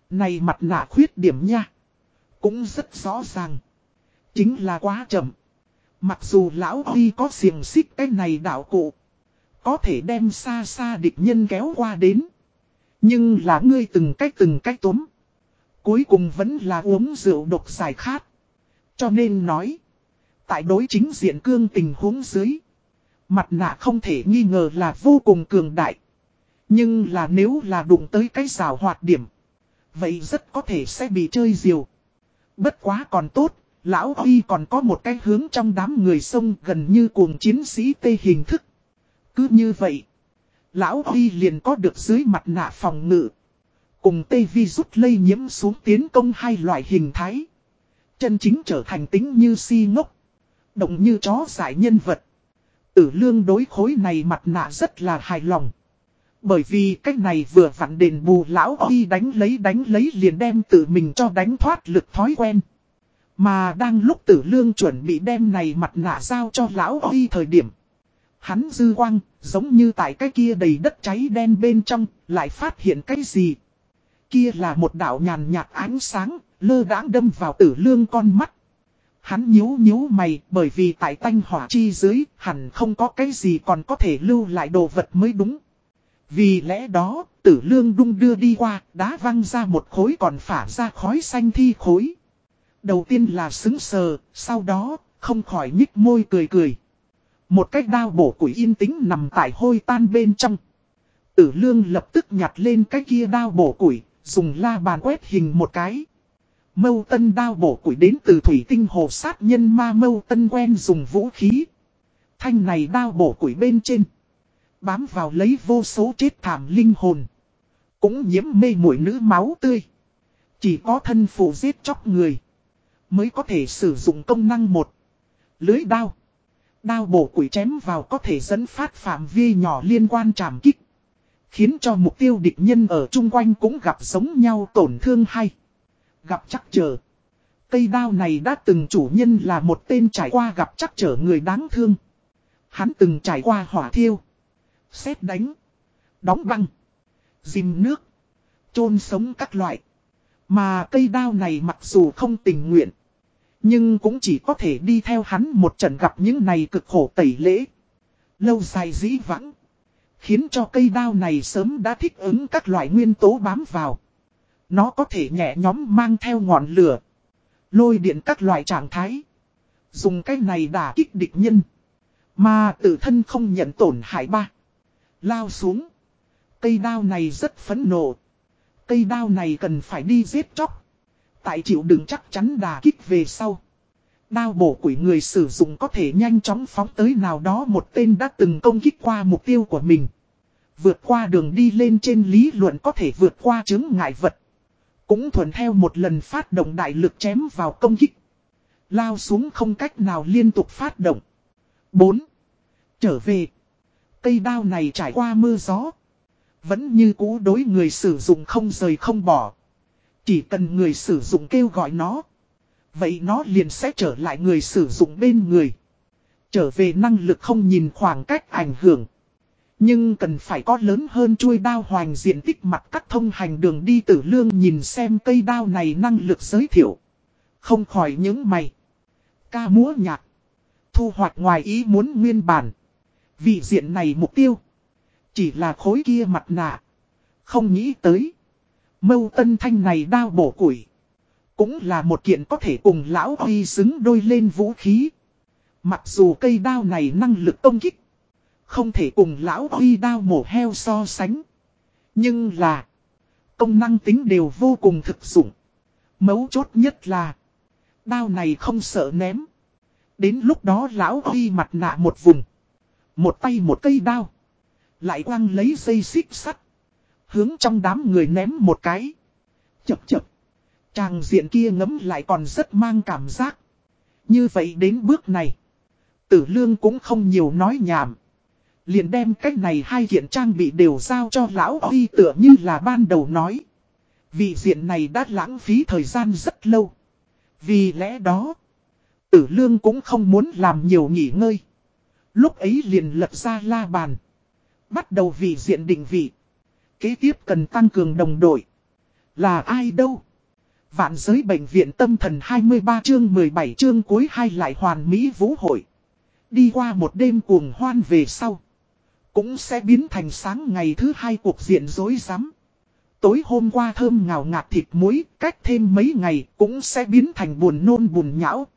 Này mặt nạ khuyết điểm nha. Cũng rất rõ ràng. Chính là quá chậm. Mặc dù lão Huy có xiềng xích cái này đạo cụ. Có thể đem xa xa địch nhân kéo qua đến. Nhưng là ngươi từng cách từng cách túm. Cuối cùng vẫn là uống rượu độc giải khát. Cho nên nói. Tại đối chính diện cương tình huống dưới. Mặt nạ không thể nghi ngờ là vô cùng cường đại. Nhưng là nếu là đụng tới cái rào hoạt điểm. Vậy rất có thể sẽ bị chơi diều. Bất quá còn tốt, Lão Huy còn có một cái hướng trong đám người sông gần như cuồng chiến sĩ tê hình thức. Cứ như vậy, Lão Huy liền có được dưới mặt nạ phòng ngự. Cùng tây vi rút lây nhiễm xuống tiến công hai loại hình thái. Chân chính trở thành tính như si ngốc. Động như chó giải nhân vật. Tử lương đối khối này mặt nạ rất là hài lòng. Bởi vì cách này vừa vặn đền bù lão Huy đánh lấy đánh lấy liền đem tự mình cho đánh thoát lực thói quen. Mà đang lúc tử lương chuẩn bị đem này mặt nạ giao cho lão Huy thời điểm. Hắn dư quang, giống như tại cái kia đầy đất cháy đen bên trong, lại phát hiện cái gì. Kia là một đảo nhàn nhạt ánh sáng, lơ đãng đâm vào tử lương con mắt. Hắn nhíu nhíu mày bởi vì tại tanh hỏa chi dưới hẳn không có cái gì còn có thể lưu lại đồ vật mới đúng. Vì lẽ đó, tử lương đung đưa đi qua, đá văng ra một khối còn phả ra khói xanh thi khối. Đầu tiên là xứng sờ, sau đó, không khỏi nhích môi cười cười. Một cách đao bổ củi yên tĩnh nằm tại hôi tan bên trong. Tử lương lập tức nhặt lên cái kia đao bổ củi, dùng la bàn quét hình một cái. Mâu tân đao bổ củi đến từ thủy tinh hồ sát nhân ma mâu tân quen dùng vũ khí. Thanh này đao bổ củi bên trên. Bám vào lấy vô số chết thảm linh hồn. Cũng nhiễm mê mũi nữ máu tươi. Chỉ có thân phụ giết chóc người. Mới có thể sử dụng công năng một. Lưới đao. Đao bổ quỷ chém vào có thể dẫn phát phạm vi nhỏ liên quan trảm kích. Khiến cho mục tiêu địch nhân ở chung quanh cũng gặp giống nhau tổn thương hay. Gặp chắc chờ. Cây đao này đã từng chủ nhân là một tên trải qua gặp chắc trở người đáng thương. Hắn từng trải qua hỏa thiêu. Xét đánh. Đóng băng. Dìm nước. chôn sống các loại. Mà cây đao này mặc dù không tình nguyện. Nhưng cũng chỉ có thể đi theo hắn một trận gặp những này cực khổ tẩy lễ. Lâu dài dĩ vãng. Khiến cho cây đao này sớm đã thích ứng các loại nguyên tố bám vào. Nó có thể nhẹ nhóm mang theo ngọn lửa. Lôi điện các loại trạng thái. Dùng cái này đả kích địch nhân. Mà tự thân không nhận tổn hại ba. Lao xuống. Cây đao này rất phấn nộ. Cây đao này cần phải đi giết chóc. Tại chịu đựng chắc chắn đà kích về sau. Đao bổ quỷ người sử dụng có thể nhanh chóng phóng tới nào đó một tên đã từng công kích qua mục tiêu của mình. Vượt qua đường đi lên trên lý luận có thể vượt qua chứng ngại vật. Cũng thuận theo một lần phát động đại lực chém vào công kích. Lao xuống không cách nào liên tục phát động. 4. Trở về. Cây đao này trải qua mưa gió. Vẫn như cũ đối người sử dụng không rời không bỏ. Chỉ cần người sử dụng kêu gọi nó. Vậy nó liền sẽ trở lại người sử dụng bên người. Trở về năng lực không nhìn khoảng cách ảnh hưởng. Nhưng cần phải có lớn hơn chuôi đao hoành diện tích mặt các thông hành đường đi tử lương nhìn xem cây đao này năng lực giới thiệu. Không khỏi những mày. Ca múa nhạc. Thu hoạch ngoài ý muốn nguyên bản. Vị diện này mục tiêu. Chỉ là khối kia mặt nạ. Không nghĩ tới. Mâu tân thanh này đao bổ củi. Cũng là một kiện có thể cùng lão huy xứng đôi lên vũ khí. Mặc dù cây đao này năng lực công kích. Không thể cùng lão huy đao mổ heo so sánh. Nhưng là. Công năng tính đều vô cùng thực dụng. Mấu chốt nhất là. Đao này không sợ ném. Đến lúc đó lão huy mặt nạ một vùng. Một tay một cây đao. Lại quăng lấy dây xích sắt. Hướng trong đám người ném một cái. Chập chập. Tràng diện kia ngấm lại còn rất mang cảm giác. Như vậy đến bước này. Tử lương cũng không nhiều nói nhảm. Liền đem cách này hai kiện trang bị đều giao cho lão Huy tựa như là ban đầu nói. Vị diện này đã lãng phí thời gian rất lâu. Vì lẽ đó, tử lương cũng không muốn làm nhiều nghỉ ngơi. Lúc ấy liền lật ra la bàn. Bắt đầu vị diện định vị. Kế tiếp cần tăng cường đồng đội. Là ai đâu? Vạn giới bệnh viện tâm thần 23 chương 17 chương cuối hai lại hoàn mỹ vũ hội. Đi qua một đêm cuồng hoan về sau. Cũng sẽ biến thành sáng ngày thứ hai cuộc diện dối rắm Tối hôm qua thơm ngào ngạt thịt muối, cách thêm mấy ngày cũng sẽ biến thành buồn nôn buồn nhão.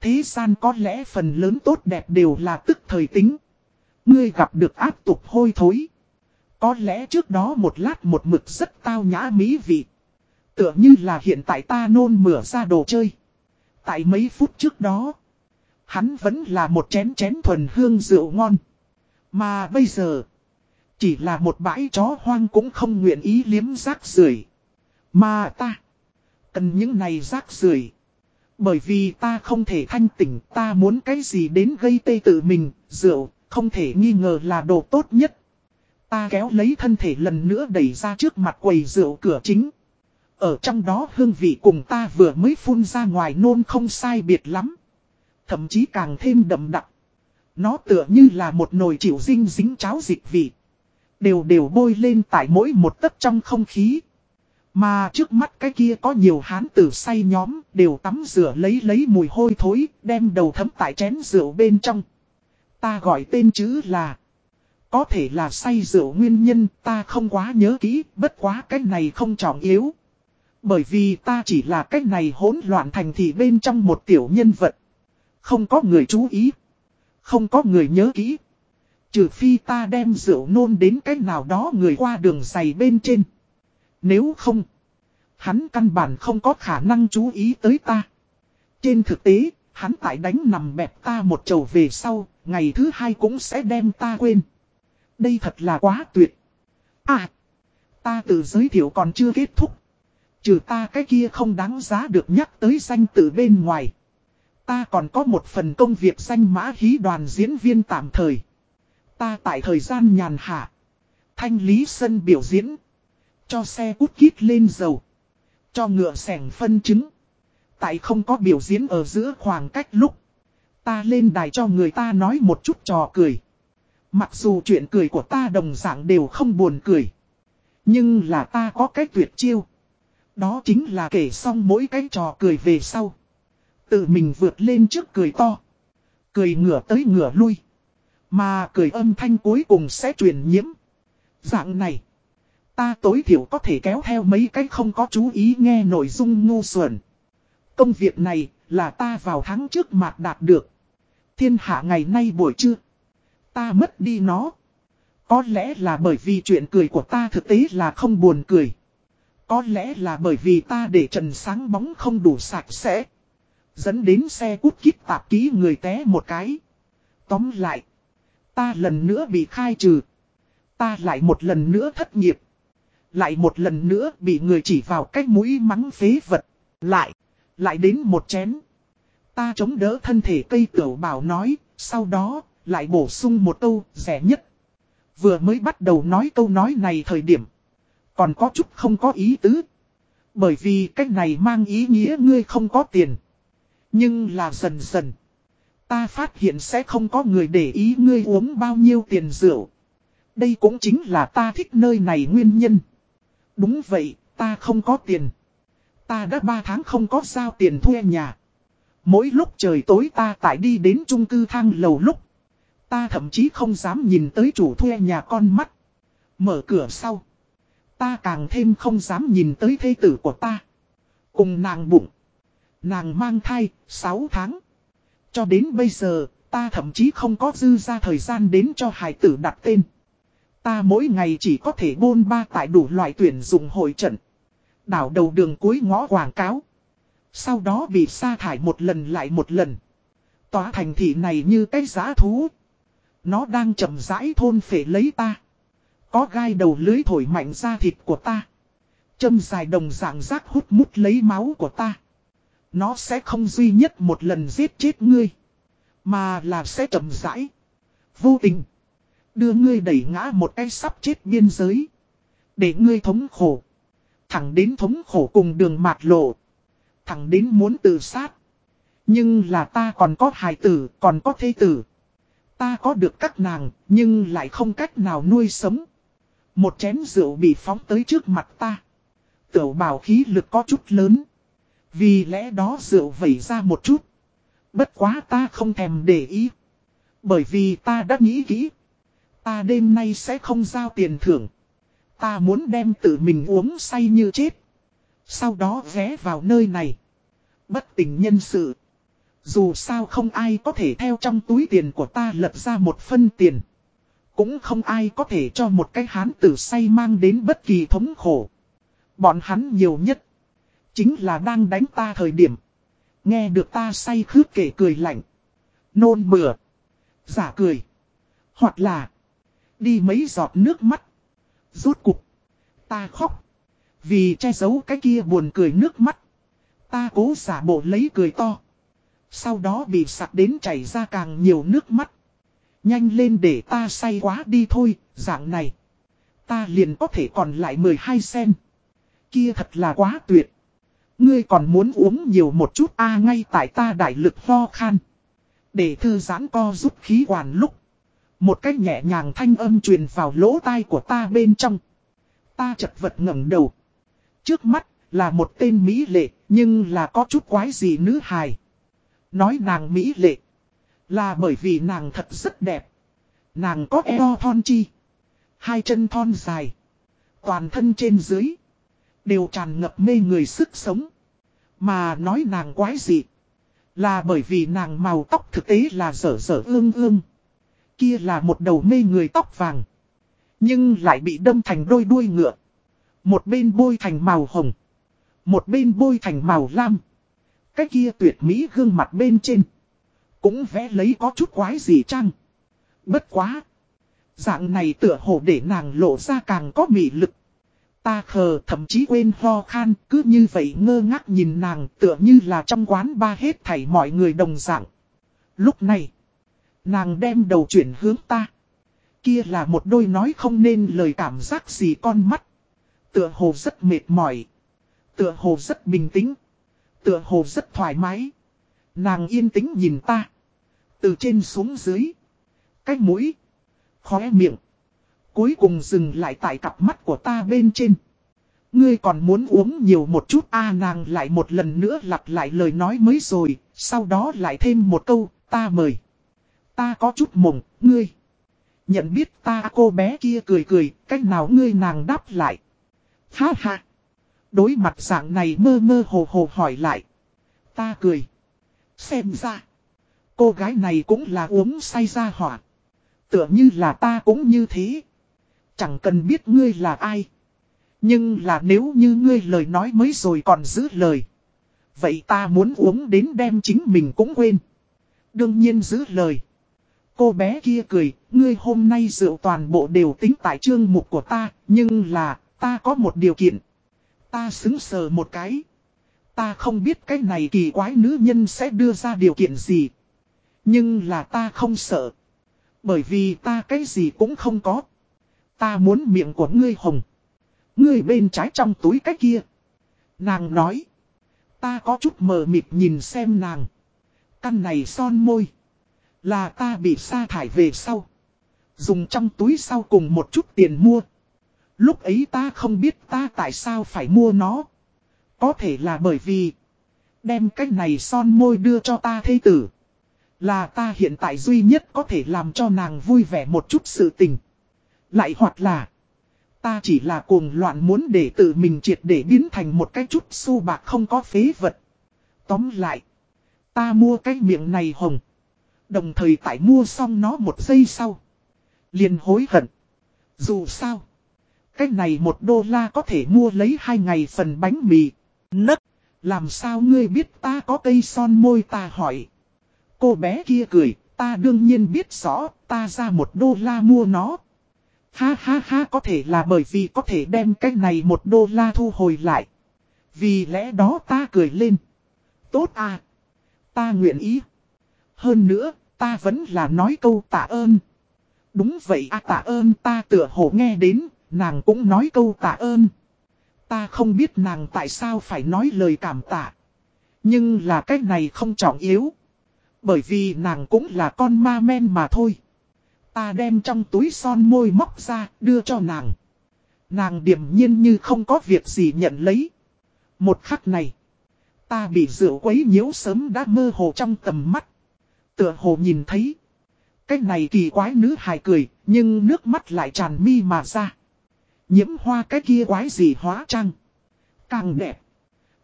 Thế gian có lẽ phần lớn tốt đẹp đều là tức thời tính. Ngươi gặp được áp tục hôi thối. Có lẽ trước đó một lát một mực rất tao nhã mỹ vị. Tựa như là hiện tại ta nôn mửa ra đồ chơi. Tại mấy phút trước đó, hắn vẫn là một chén chén thuần hương rượu ngon. Mà bây giờ, chỉ là một bãi chó hoang cũng không nguyện ý liếm rác rưởi Mà ta, cần những này rác rưởi Bởi vì ta không thể thanh tỉnh, ta muốn cái gì đến gây tê tự mình, rượu, không thể nghi ngờ là đồ tốt nhất. Ta kéo lấy thân thể lần nữa đẩy ra trước mặt quầy rượu cửa chính. Ở trong đó hương vị cùng ta vừa mới phun ra ngoài nôn không sai biệt lắm. Thậm chí càng thêm đậm đặc. Nó tựa như là một nồi chịu dinh dính cháo dịch vị. Đều đều bôi lên tại mỗi một tấc trong không khí. Mà trước mắt cái kia có nhiều hán tử say nhóm đều tắm rửa lấy lấy mùi hôi thối, đem đầu thấm tại chén rượu bên trong. Ta gọi tên chữ là có thể là say rượu nguyên nhân ta không quá nhớ kỹ bất quá cái này không trọng yếu. Bởi vì ta chỉ là cái này hỗn loạn thành thị bên trong một tiểu nhân vật. Không có người chú ý. Không có người nhớ kỹ. Trừ phi ta đem rượu nôn đến cái nào đó người qua đường dày bên trên. Nếu không, hắn căn bản không có khả năng chú ý tới ta. Trên thực tế, hắn tại đánh nằm bẹp ta một chầu về sau, ngày thứ hai cũng sẽ đem ta quên. Đây thật là quá tuyệt. À, ta tự giới thiệu còn chưa kết thúc. Trừ ta cái kia không đáng giá được nhắc tới danh từ bên ngoài. Ta còn có một phần công việc danh mã hí đoàn diễn viên tạm thời. Ta tại thời gian nhàn hạ. Thanh lý sân biểu diễn. Cho xe cút kít lên dầu. Cho ngựa sẻng phân chứng. Tại không có biểu diễn ở giữa khoảng cách lúc. Ta lên đài cho người ta nói một chút trò cười. Mặc dù chuyện cười của ta đồng dạng đều không buồn cười. Nhưng là ta có cái tuyệt chiêu. Đó chính là kể xong mỗi cái trò cười về sau. Tự mình vượt lên trước cười to. Cười ngửa tới ngửa lui. Mà cười âm thanh cuối cùng sẽ truyền nhiễm. Dạng này. Ta tối thiểu có thể kéo theo mấy cái không có chú ý nghe nội dung ngu xuẩn. Công việc này là ta vào tháng trước mạt đạt được. Thiên hạ ngày nay buổi trưa. Ta mất đi nó. Có lẽ là bởi vì chuyện cười của ta thực tế là không buồn cười. Có lẽ là bởi vì ta để trần sáng bóng không đủ sạch sẽ. Dẫn đến xe cút kít tạp ký người té một cái. Tóm lại. Ta lần nữa bị khai trừ. Ta lại một lần nữa thất nghiệp. Lại một lần nữa bị người chỉ vào cách mũi mắng phế vật. Lại. Lại đến một chén. Ta chống đỡ thân thể cây tiểu bảo nói. Sau đó lại bổ sung một câu rẻ nhất. Vừa mới bắt đầu nói câu nói này thời điểm. Còn có chút không có ý tứ. Bởi vì cách này mang ý nghĩa ngươi không có tiền. Nhưng là dần dần. Ta phát hiện sẽ không có người để ý ngươi uống bao nhiêu tiền rượu. Đây cũng chính là ta thích nơi này nguyên nhân. Đúng vậy, ta không có tiền. Ta đã 3 tháng không có sao tiền thuê nhà. Mỗi lúc trời tối ta tại đi đến chung cư thang lầu lúc. Ta thậm chí không dám nhìn tới chủ thuê nhà con mắt. Mở cửa sau. Ta càng thêm không dám nhìn tới thê tử của ta. Cùng nàng bụng. Nàng mang thai 6 tháng. Cho đến bây giờ, ta thậm chí không có dư ra thời gian đến cho hải tử đặt tên. Ta mỗi ngày chỉ có thể bôn ba tại đủ loại tuyển dụng hội trận. Đảo đầu đường cuối ngõ quảng cáo. Sau đó bị sa thải một lần lại một lần. Tòa thành thị này như cái giá thú. Nó đang chậm rãi thôn phệ lấy ta. Có gai đầu lưới thổi mạnh ra thịt của ta. Châm dài đồng dạng rác hút mút lấy máu của ta. Nó sẽ không duy nhất một lần giết chết ngươi. Mà là sẽ chậm rãi. Vô tình. Đưa ngươi đẩy ngã một cái sắp chết biên giới. Để ngươi thống khổ. Thẳng đến thống khổ cùng đường mạt lộ. Thẳng đến muốn tự sát. Nhưng là ta còn có hài tử, còn có thê tử. Ta có được các nàng, nhưng lại không cách nào nuôi sống. Một chén rượu bị phóng tới trước mặt ta. Tiểu bảo khí lực có chút lớn. Vì lẽ đó rượu vẩy ra một chút. Bất quá ta không thèm để ý. Bởi vì ta đã nghĩ kỹ. Ta đêm nay sẽ không giao tiền thưởng. Ta muốn đem tự mình uống say như chết. Sau đó ghé vào nơi này. Bất tình nhân sự. Dù sao không ai có thể theo trong túi tiền của ta lật ra một phân tiền. Cũng không ai có thể cho một cái hán tử say mang đến bất kỳ thống khổ. Bọn hắn nhiều nhất. Chính là đang đánh ta thời điểm. Nghe được ta say khước kể cười lạnh. Nôn mửa. Giả cười. Hoặc là. Đi mấy giọt nước mắt. Rốt cục. Ta khóc. Vì che giấu cái kia buồn cười nước mắt. Ta cố giả bộ lấy cười to. Sau đó bị sặc đến chảy ra càng nhiều nước mắt. Nhanh lên để ta say quá đi thôi, dạng này. Ta liền có thể còn lại 12 sen. Kia thật là quá tuyệt. Ngươi còn muốn uống nhiều một chút a à, ngay tại ta đại lực ho khan. Để thư giãn co giúp khí quản lúc. Một cách nhẹ nhàng thanh âm truyền vào lỗ tai của ta bên trong. Ta chật vật ngẩng đầu. Trước mắt là một tên Mỹ lệ, nhưng là có chút quái gì nữ hài. Nói nàng Mỹ lệ. Là bởi vì nàng thật rất đẹp. Nàng có eo thon chi. Hai chân thon dài. Toàn thân trên dưới. Đều tràn ngập mê người sức sống. Mà nói nàng quái gì. Là bởi vì nàng màu tóc thực tế là dở dở ương ương. Kia là một đầu mê người tóc vàng. Nhưng lại bị đâm thành đôi đuôi ngựa. Một bên bôi thành màu hồng. Một bên bôi thành màu lam. Cái kia tuyệt mỹ gương mặt bên trên. Cũng vẽ lấy có chút quái gì chăng. Bất quá. Dạng này tựa hồ để nàng lộ ra càng có mị lực. Ta khờ thậm chí quên ho khan, cứ như vậy ngơ ngác nhìn nàng tựa như là trong quán ba hết thảy mọi người đồng dạng. Lúc này. Nàng đem đầu chuyển hướng ta. Kia là một đôi nói không nên lời cảm giác gì con mắt. Tựa hồ rất mệt mỏi. Tựa hồ rất bình tĩnh. Tựa hồ rất thoải mái. Nàng yên tĩnh nhìn ta. Từ trên xuống dưới. cách mũi. Khóe miệng. Cuối cùng dừng lại tại cặp mắt của ta bên trên. Ngươi còn muốn uống nhiều một chút a nàng lại một lần nữa lặp lại lời nói mới rồi, sau đó lại thêm một câu, ta mời. Ta có chút mộng, ngươi. Nhận biết ta cô bé kia cười cười, cách nào ngươi nàng đáp lại. Ha ha. Đối mặt dạng này mơ mơ hồ hồ hỏi lại. Ta cười. Xem ra. Cô gái này cũng là uống say ra hỏa. Tựa như là ta cũng như thế. Chẳng cần biết ngươi là ai. Nhưng là nếu như ngươi lời nói mới rồi còn giữ lời. Vậy ta muốn uống đến đem chính mình cũng quên. Đương nhiên giữ lời. Cô bé kia cười, ngươi hôm nay rượu toàn bộ đều tính tại chương mục của ta, nhưng là, ta có một điều kiện. Ta xứng sờ một cái. Ta không biết cái này kỳ quái nữ nhân sẽ đưa ra điều kiện gì. Nhưng là ta không sợ. Bởi vì ta cái gì cũng không có. Ta muốn miệng của ngươi hồng. Ngươi bên trái trong túi cái kia. Nàng nói. Ta có chút mờ mịt nhìn xem nàng. Căn này son môi. Là ta bị sa thải về sau. Dùng trong túi sau cùng một chút tiền mua. Lúc ấy ta không biết ta tại sao phải mua nó. Có thể là bởi vì. Đem cái này son môi đưa cho ta thê tử. Là ta hiện tại duy nhất có thể làm cho nàng vui vẻ một chút sự tình. Lại hoặc là. Ta chỉ là cuồng loạn muốn để tự mình triệt để biến thành một cái chút su bạc không có phế vật. Tóm lại. Ta mua cái miệng này hồng. Đồng thời tại mua xong nó một giây sau. liền hối hận. Dù sao. Cái này một đô la có thể mua lấy hai ngày phần bánh mì. Nấc. Làm sao ngươi biết ta có cây son môi ta hỏi. Cô bé kia cười. Ta đương nhiên biết rõ. Ta ra một đô la mua nó. Ha ha ha có thể là bởi vì có thể đem cái này một đô la thu hồi lại. Vì lẽ đó ta cười lên. Tốt à. Ta nguyện ý. Hơn nữa, ta vẫn là nói câu tạ ơn. Đúng vậy à tạ ơn ta tựa hồ nghe đến, nàng cũng nói câu tạ ơn. Ta không biết nàng tại sao phải nói lời cảm tạ. Nhưng là cái này không trọng yếu. Bởi vì nàng cũng là con ma men mà thôi. Ta đem trong túi son môi móc ra, đưa cho nàng. Nàng điềm nhiên như không có việc gì nhận lấy. Một khắc này, ta bị rượu quấy nhiễu sớm đã mơ hồ trong tầm mắt. Tựa hồ nhìn thấy. Cái này kỳ quái nữ hài cười, nhưng nước mắt lại tràn mi mà ra. Nhiễm hoa cái kia quái gì hóa trăng. Càng đẹp.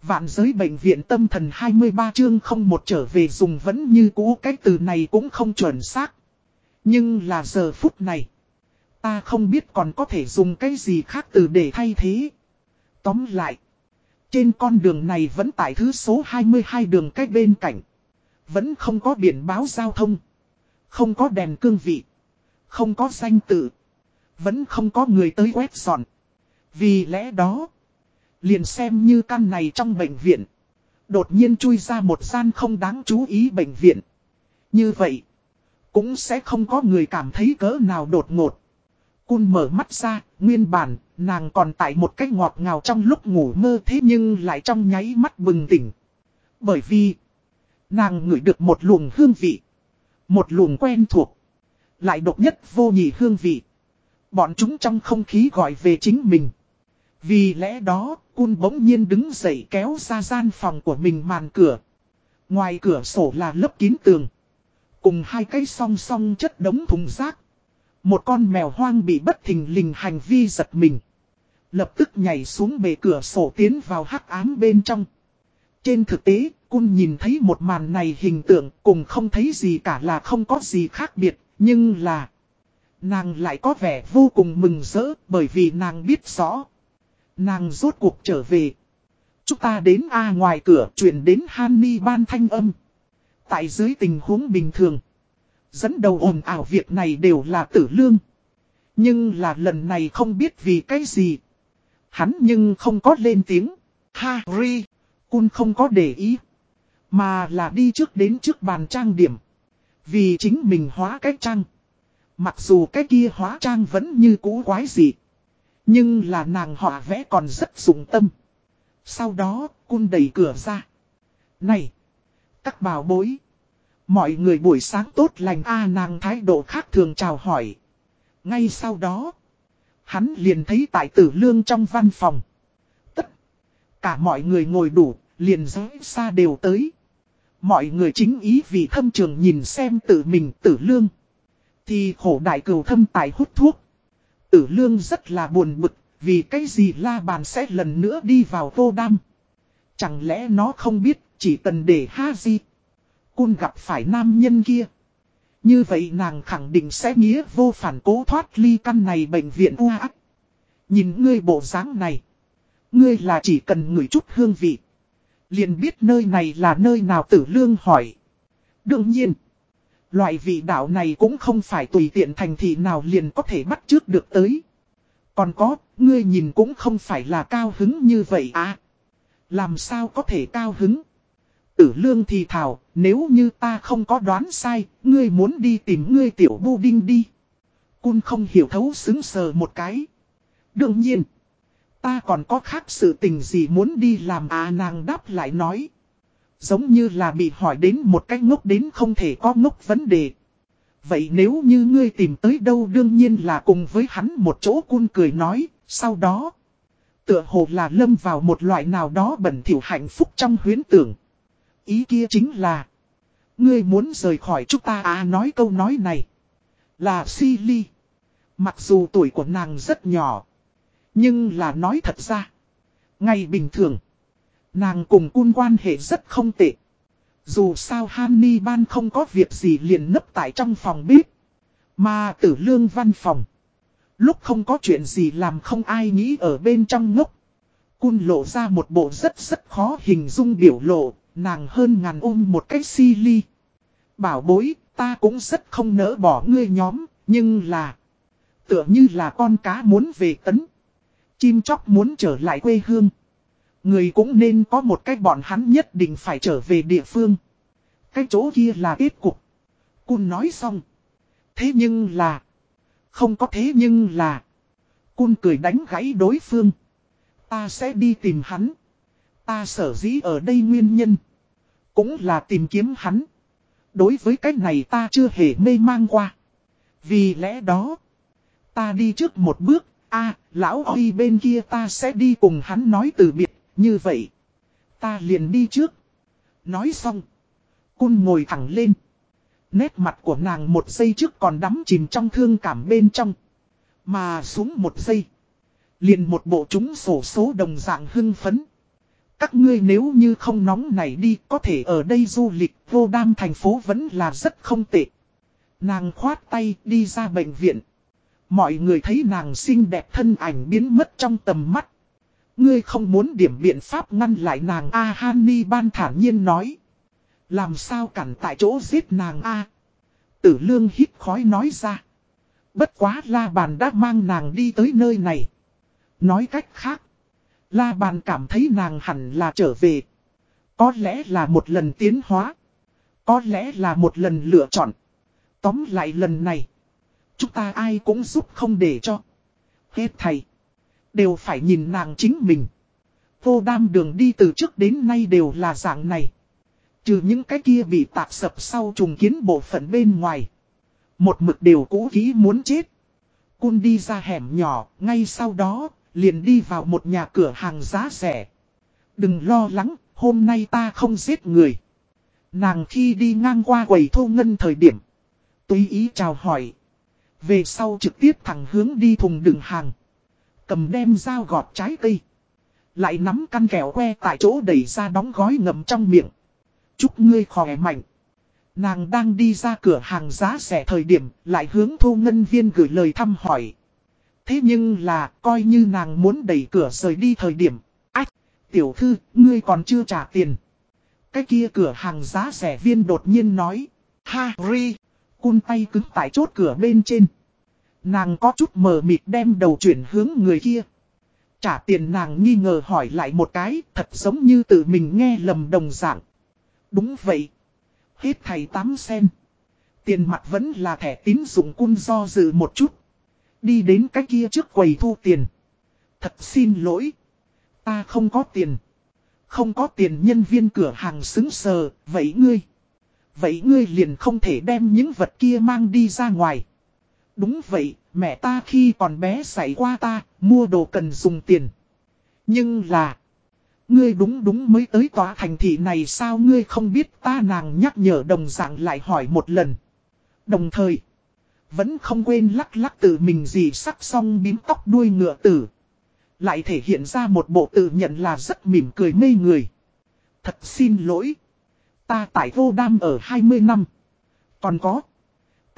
Vạn giới bệnh viện tâm thần 23 chương không một trở về dùng vẫn như cũ, cái từ này cũng không chuẩn xác. Nhưng là giờ phút này. Ta không biết còn có thể dùng cái gì khác từ để thay thế. Tóm lại. Trên con đường này vẫn tại thứ số 22 đường cách bên cạnh. Vẫn không có biển báo giao thông. Không có đèn cương vị. Không có danh tự. Vẫn không có người tới quét dọn. Vì lẽ đó. Liền xem như căn này trong bệnh viện. Đột nhiên chui ra một gian không đáng chú ý bệnh viện. Như vậy. Cũng sẽ không có người cảm thấy cỡ nào đột ngột. Cun mở mắt ra, nguyên bản, nàng còn tại một cái ngọt ngào trong lúc ngủ mơ thế nhưng lại trong nháy mắt bừng tỉnh. Bởi vì, nàng ngửi được một luồng hương vị. Một luồng quen thuộc. Lại độc nhất vô nhị hương vị. Bọn chúng trong không khí gọi về chính mình. Vì lẽ đó, cun bỗng nhiên đứng dậy kéo ra gian phòng của mình màn cửa. Ngoài cửa sổ là lớp kín tường. Cùng hai cây song song chất đống thùng rác. Một con mèo hoang bị bất thình lình hành vi giật mình. Lập tức nhảy xuống bề cửa sổ tiến vào hắc ám bên trong. Trên thực tế, Cun nhìn thấy một màn này hình tượng cùng không thấy gì cả là không có gì khác biệt, nhưng là... Nàng lại có vẻ vô cùng mừng rỡ bởi vì nàng biết rõ. Nàng rốt cuộc trở về. Chúng ta đến A ngoài cửa chuyển đến Hanni ban thanh âm. Tại dưới tình huống bình thường. Dẫn đầu ồn ảo việc này đều là tử lương. Nhưng là lần này không biết vì cái gì. Hắn nhưng không có lên tiếng. Harry. Cun không có để ý. Mà là đi trước đến trước bàn trang điểm. Vì chính mình hóa cái trang. Mặc dù cái kia hóa trang vẫn như cũ quái dị. Nhưng là nàng họa vẽ còn rất dụng tâm. Sau đó, cun đẩy cửa ra. Này! Các bảo bối! Mọi người buổi sáng tốt lành a nàng thái độ khác thường chào hỏi. Ngay sau đó, hắn liền thấy tại tử lương trong văn phòng. Tất cả mọi người ngồi đủ, liền giới xa đều tới. Mọi người chính ý vì thâm trường nhìn xem tự mình tử lương. Thì khổ đại cừu thâm tài hút thuốc. Tử lương rất là buồn bực, vì cái gì la bàn sẽ lần nữa đi vào vô đam. Chẳng lẽ nó không biết, chỉ cần để ha di. Cun gặp phải nam nhân kia. Như vậy nàng khẳng định sẽ nghĩa vô phản cố thoát ly căn này bệnh viện u ác. Nhìn ngươi bộ dáng này. Ngươi là chỉ cần ngửi chút hương vị. Liền biết nơi này là nơi nào tử lương hỏi. Đương nhiên. Loại vị đạo này cũng không phải tùy tiện thành thị nào liền có thể bắt trước được tới. Còn có, ngươi nhìn cũng không phải là cao hứng như vậy à. Làm sao có thể cao hứng? Tử lương thì thảo, nếu như ta không có đoán sai, ngươi muốn đi tìm ngươi tiểu bu đinh đi. Cun không hiểu thấu xứng sờ một cái. Đương nhiên, ta còn có khác sự tình gì muốn đi làm à nàng đáp lại nói. Giống như là bị hỏi đến một cách ngốc đến không thể có ngốc vấn đề. Vậy nếu như ngươi tìm tới đâu đương nhiên là cùng với hắn một chỗ cun cười nói, sau đó. Tựa hồ là lâm vào một loại nào đó bẩn thỉu hạnh phúc trong huyến tưởng. Ý kia chính là. Ngươi muốn rời khỏi chúng ta à nói câu nói này. Là Silly. Mặc dù tuổi của nàng rất nhỏ. Nhưng là nói thật ra. Ngày bình thường. Nàng cùng cun quan hệ rất không tệ. Dù sao Hanni Ban không có việc gì liền nấp tại trong phòng bếp. Mà tử lương văn phòng. Lúc không có chuyện gì làm không ai nghĩ ở bên trong ngốc. Cun lộ ra một bộ rất rất khó hình dung biểu lộ, nàng hơn ngàn ôm một cái si ly. Bảo bối, ta cũng rất không nỡ bỏ ngươi nhóm, nhưng là... Tựa như là con cá muốn về tấn. Chim chóc muốn trở lại quê hương. Người cũng nên có một cách bọn hắn nhất định phải trở về địa phương. Cái chỗ kia là kết cục. Cun nói xong. Thế nhưng là... Không có thế nhưng là... Cun cười đánh gãy đối phương. Ta sẽ đi tìm hắn. Ta sở dĩ ở đây nguyên nhân. Cũng là tìm kiếm hắn. Đối với cái này ta chưa hề mê mang qua. Vì lẽ đó. Ta đi trước một bước. a, lão Huy bên kia ta sẽ đi cùng hắn nói từ biệt. Như vậy. Ta liền đi trước. Nói xong. Cun ngồi thẳng lên. Nét mặt của nàng một giây trước còn đắm chìm trong thương cảm bên trong. Mà xuống một giây. Liền một bộ chúng sổ số đồng dạng hưng phấn. Các ngươi nếu như không nóng này đi, có thể ở đây du lịch, vô đam thành phố vẫn là rất không tệ. Nàng khoát tay đi ra bệnh viện. Mọi người thấy nàng xinh đẹp thân ảnh biến mất trong tầm mắt. Ngươi không muốn điểm biện pháp ngăn lại nàng A Hany ban thản nhiên nói. Làm sao cản tại chỗ giết nàng A. Tử lương hít khói nói ra. Bất quá la bàn đã mang nàng đi tới nơi này. Nói cách khác. La bàn cảm thấy nàng hẳn là trở về. Có lẽ là một lần tiến hóa. Có lẽ là một lần lựa chọn. Tóm lại lần này. Chúng ta ai cũng giúp không để cho. Hết thầy. Đều phải nhìn nàng chính mình. Vô đam đường đi từ trước đến nay đều là dạng này. Trừ những cái kia bị tạc sập sau trùng kiến bộ phận bên ngoài. Một mực đều cũ khí muốn chết. Cun đi ra hẻm nhỏ, ngay sau đó, liền đi vào một nhà cửa hàng giá rẻ. Đừng lo lắng, hôm nay ta không giết người. Nàng khi đi ngang qua quầy thu ngân thời điểm. Tùy ý chào hỏi. Về sau trực tiếp thẳng hướng đi thùng đựng hàng. Cầm đem dao gọt trái cây. Lại nắm căn kẹo que tại chỗ đẩy ra đóng gói ngầm trong miệng. Chúc ngươi khỏe mạnh. Nàng đang đi ra cửa hàng giá rẻ thời điểm, lại hướng thu ngân viên gửi lời thăm hỏi. Thế nhưng là, coi như nàng muốn đẩy cửa rời đi thời điểm. Ách, tiểu thư, ngươi còn chưa trả tiền. Cái kia cửa hàng giá rẻ viên đột nhiên nói. Ha, ri, cun tay cứng tại chốt cửa bên trên. Nàng có chút mờ mịt đem đầu chuyển hướng người kia. Trả tiền nàng nghi ngờ hỏi lại một cái, thật giống như tự mình nghe lầm đồng dạng. Đúng vậy. Hết thầy 8 sen. Tiền mặt vẫn là thẻ tín dụng cun do dự một chút. Đi đến cái kia trước quầy thu tiền. Thật xin lỗi. Ta không có tiền. Không có tiền nhân viên cửa hàng xứng sờ, vậy ngươi. Vậy ngươi liền không thể đem những vật kia mang đi ra ngoài. Đúng vậy, mẹ ta khi còn bé xảy qua ta, mua đồ cần dùng tiền. Nhưng là... Ngươi đúng đúng mới tới tòa thành thị này sao ngươi không biết ta nàng nhắc nhở đồng dạng lại hỏi một lần. Đồng thời, vẫn không quên lắc lắc tự mình gì sắc xong bím tóc đuôi ngựa tử. Lại thể hiện ra một bộ tự nhận là rất mỉm cười mê người. Thật xin lỗi. Ta tại vô đam ở 20 năm. Còn có.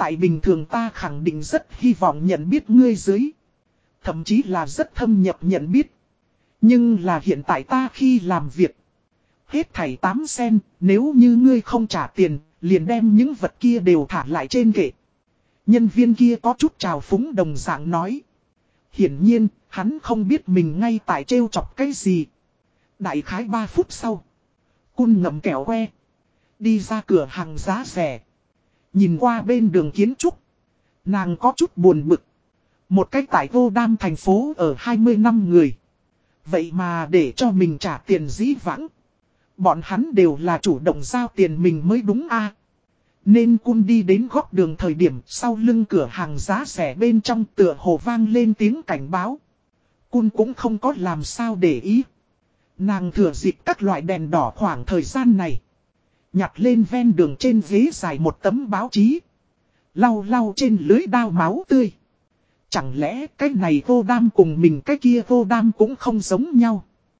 Tại bình thường ta khẳng định rất hy vọng nhận biết ngươi dưới. Thậm chí là rất thâm nhập nhận biết. Nhưng là hiện tại ta khi làm việc. Hết thảy 8 sen, nếu như ngươi không trả tiền, liền đem những vật kia đều thả lại trên kệ. Nhân viên kia có chút trào phúng đồng dạng nói. Hiển nhiên, hắn không biết mình ngay tại trêu chọc cái gì. Đại khái 3 phút sau. Cun ngậm kẹo que. Đi ra cửa hàng giá rẻ. Nhìn qua bên đường kiến trúc. Nàng có chút buồn bực. Một cách tại vô đam thành phố ở 20 năm người. Vậy mà để cho mình trả tiền dĩ vãng. Bọn hắn đều là chủ động giao tiền mình mới đúng a Nên cun đi đến góc đường thời điểm sau lưng cửa hàng giá rẻ bên trong tựa hồ vang lên tiếng cảnh báo. Cun cũng không có làm sao để ý. Nàng thừa dịp các loại đèn đỏ khoảng thời gian này. Nhặt lên ven đường trên ghế dài một tấm báo chí. Lau lau trên lưới đao máu tươi. Chẳng lẽ cái này vô đam cùng mình cái kia vô đam cũng không giống nhau.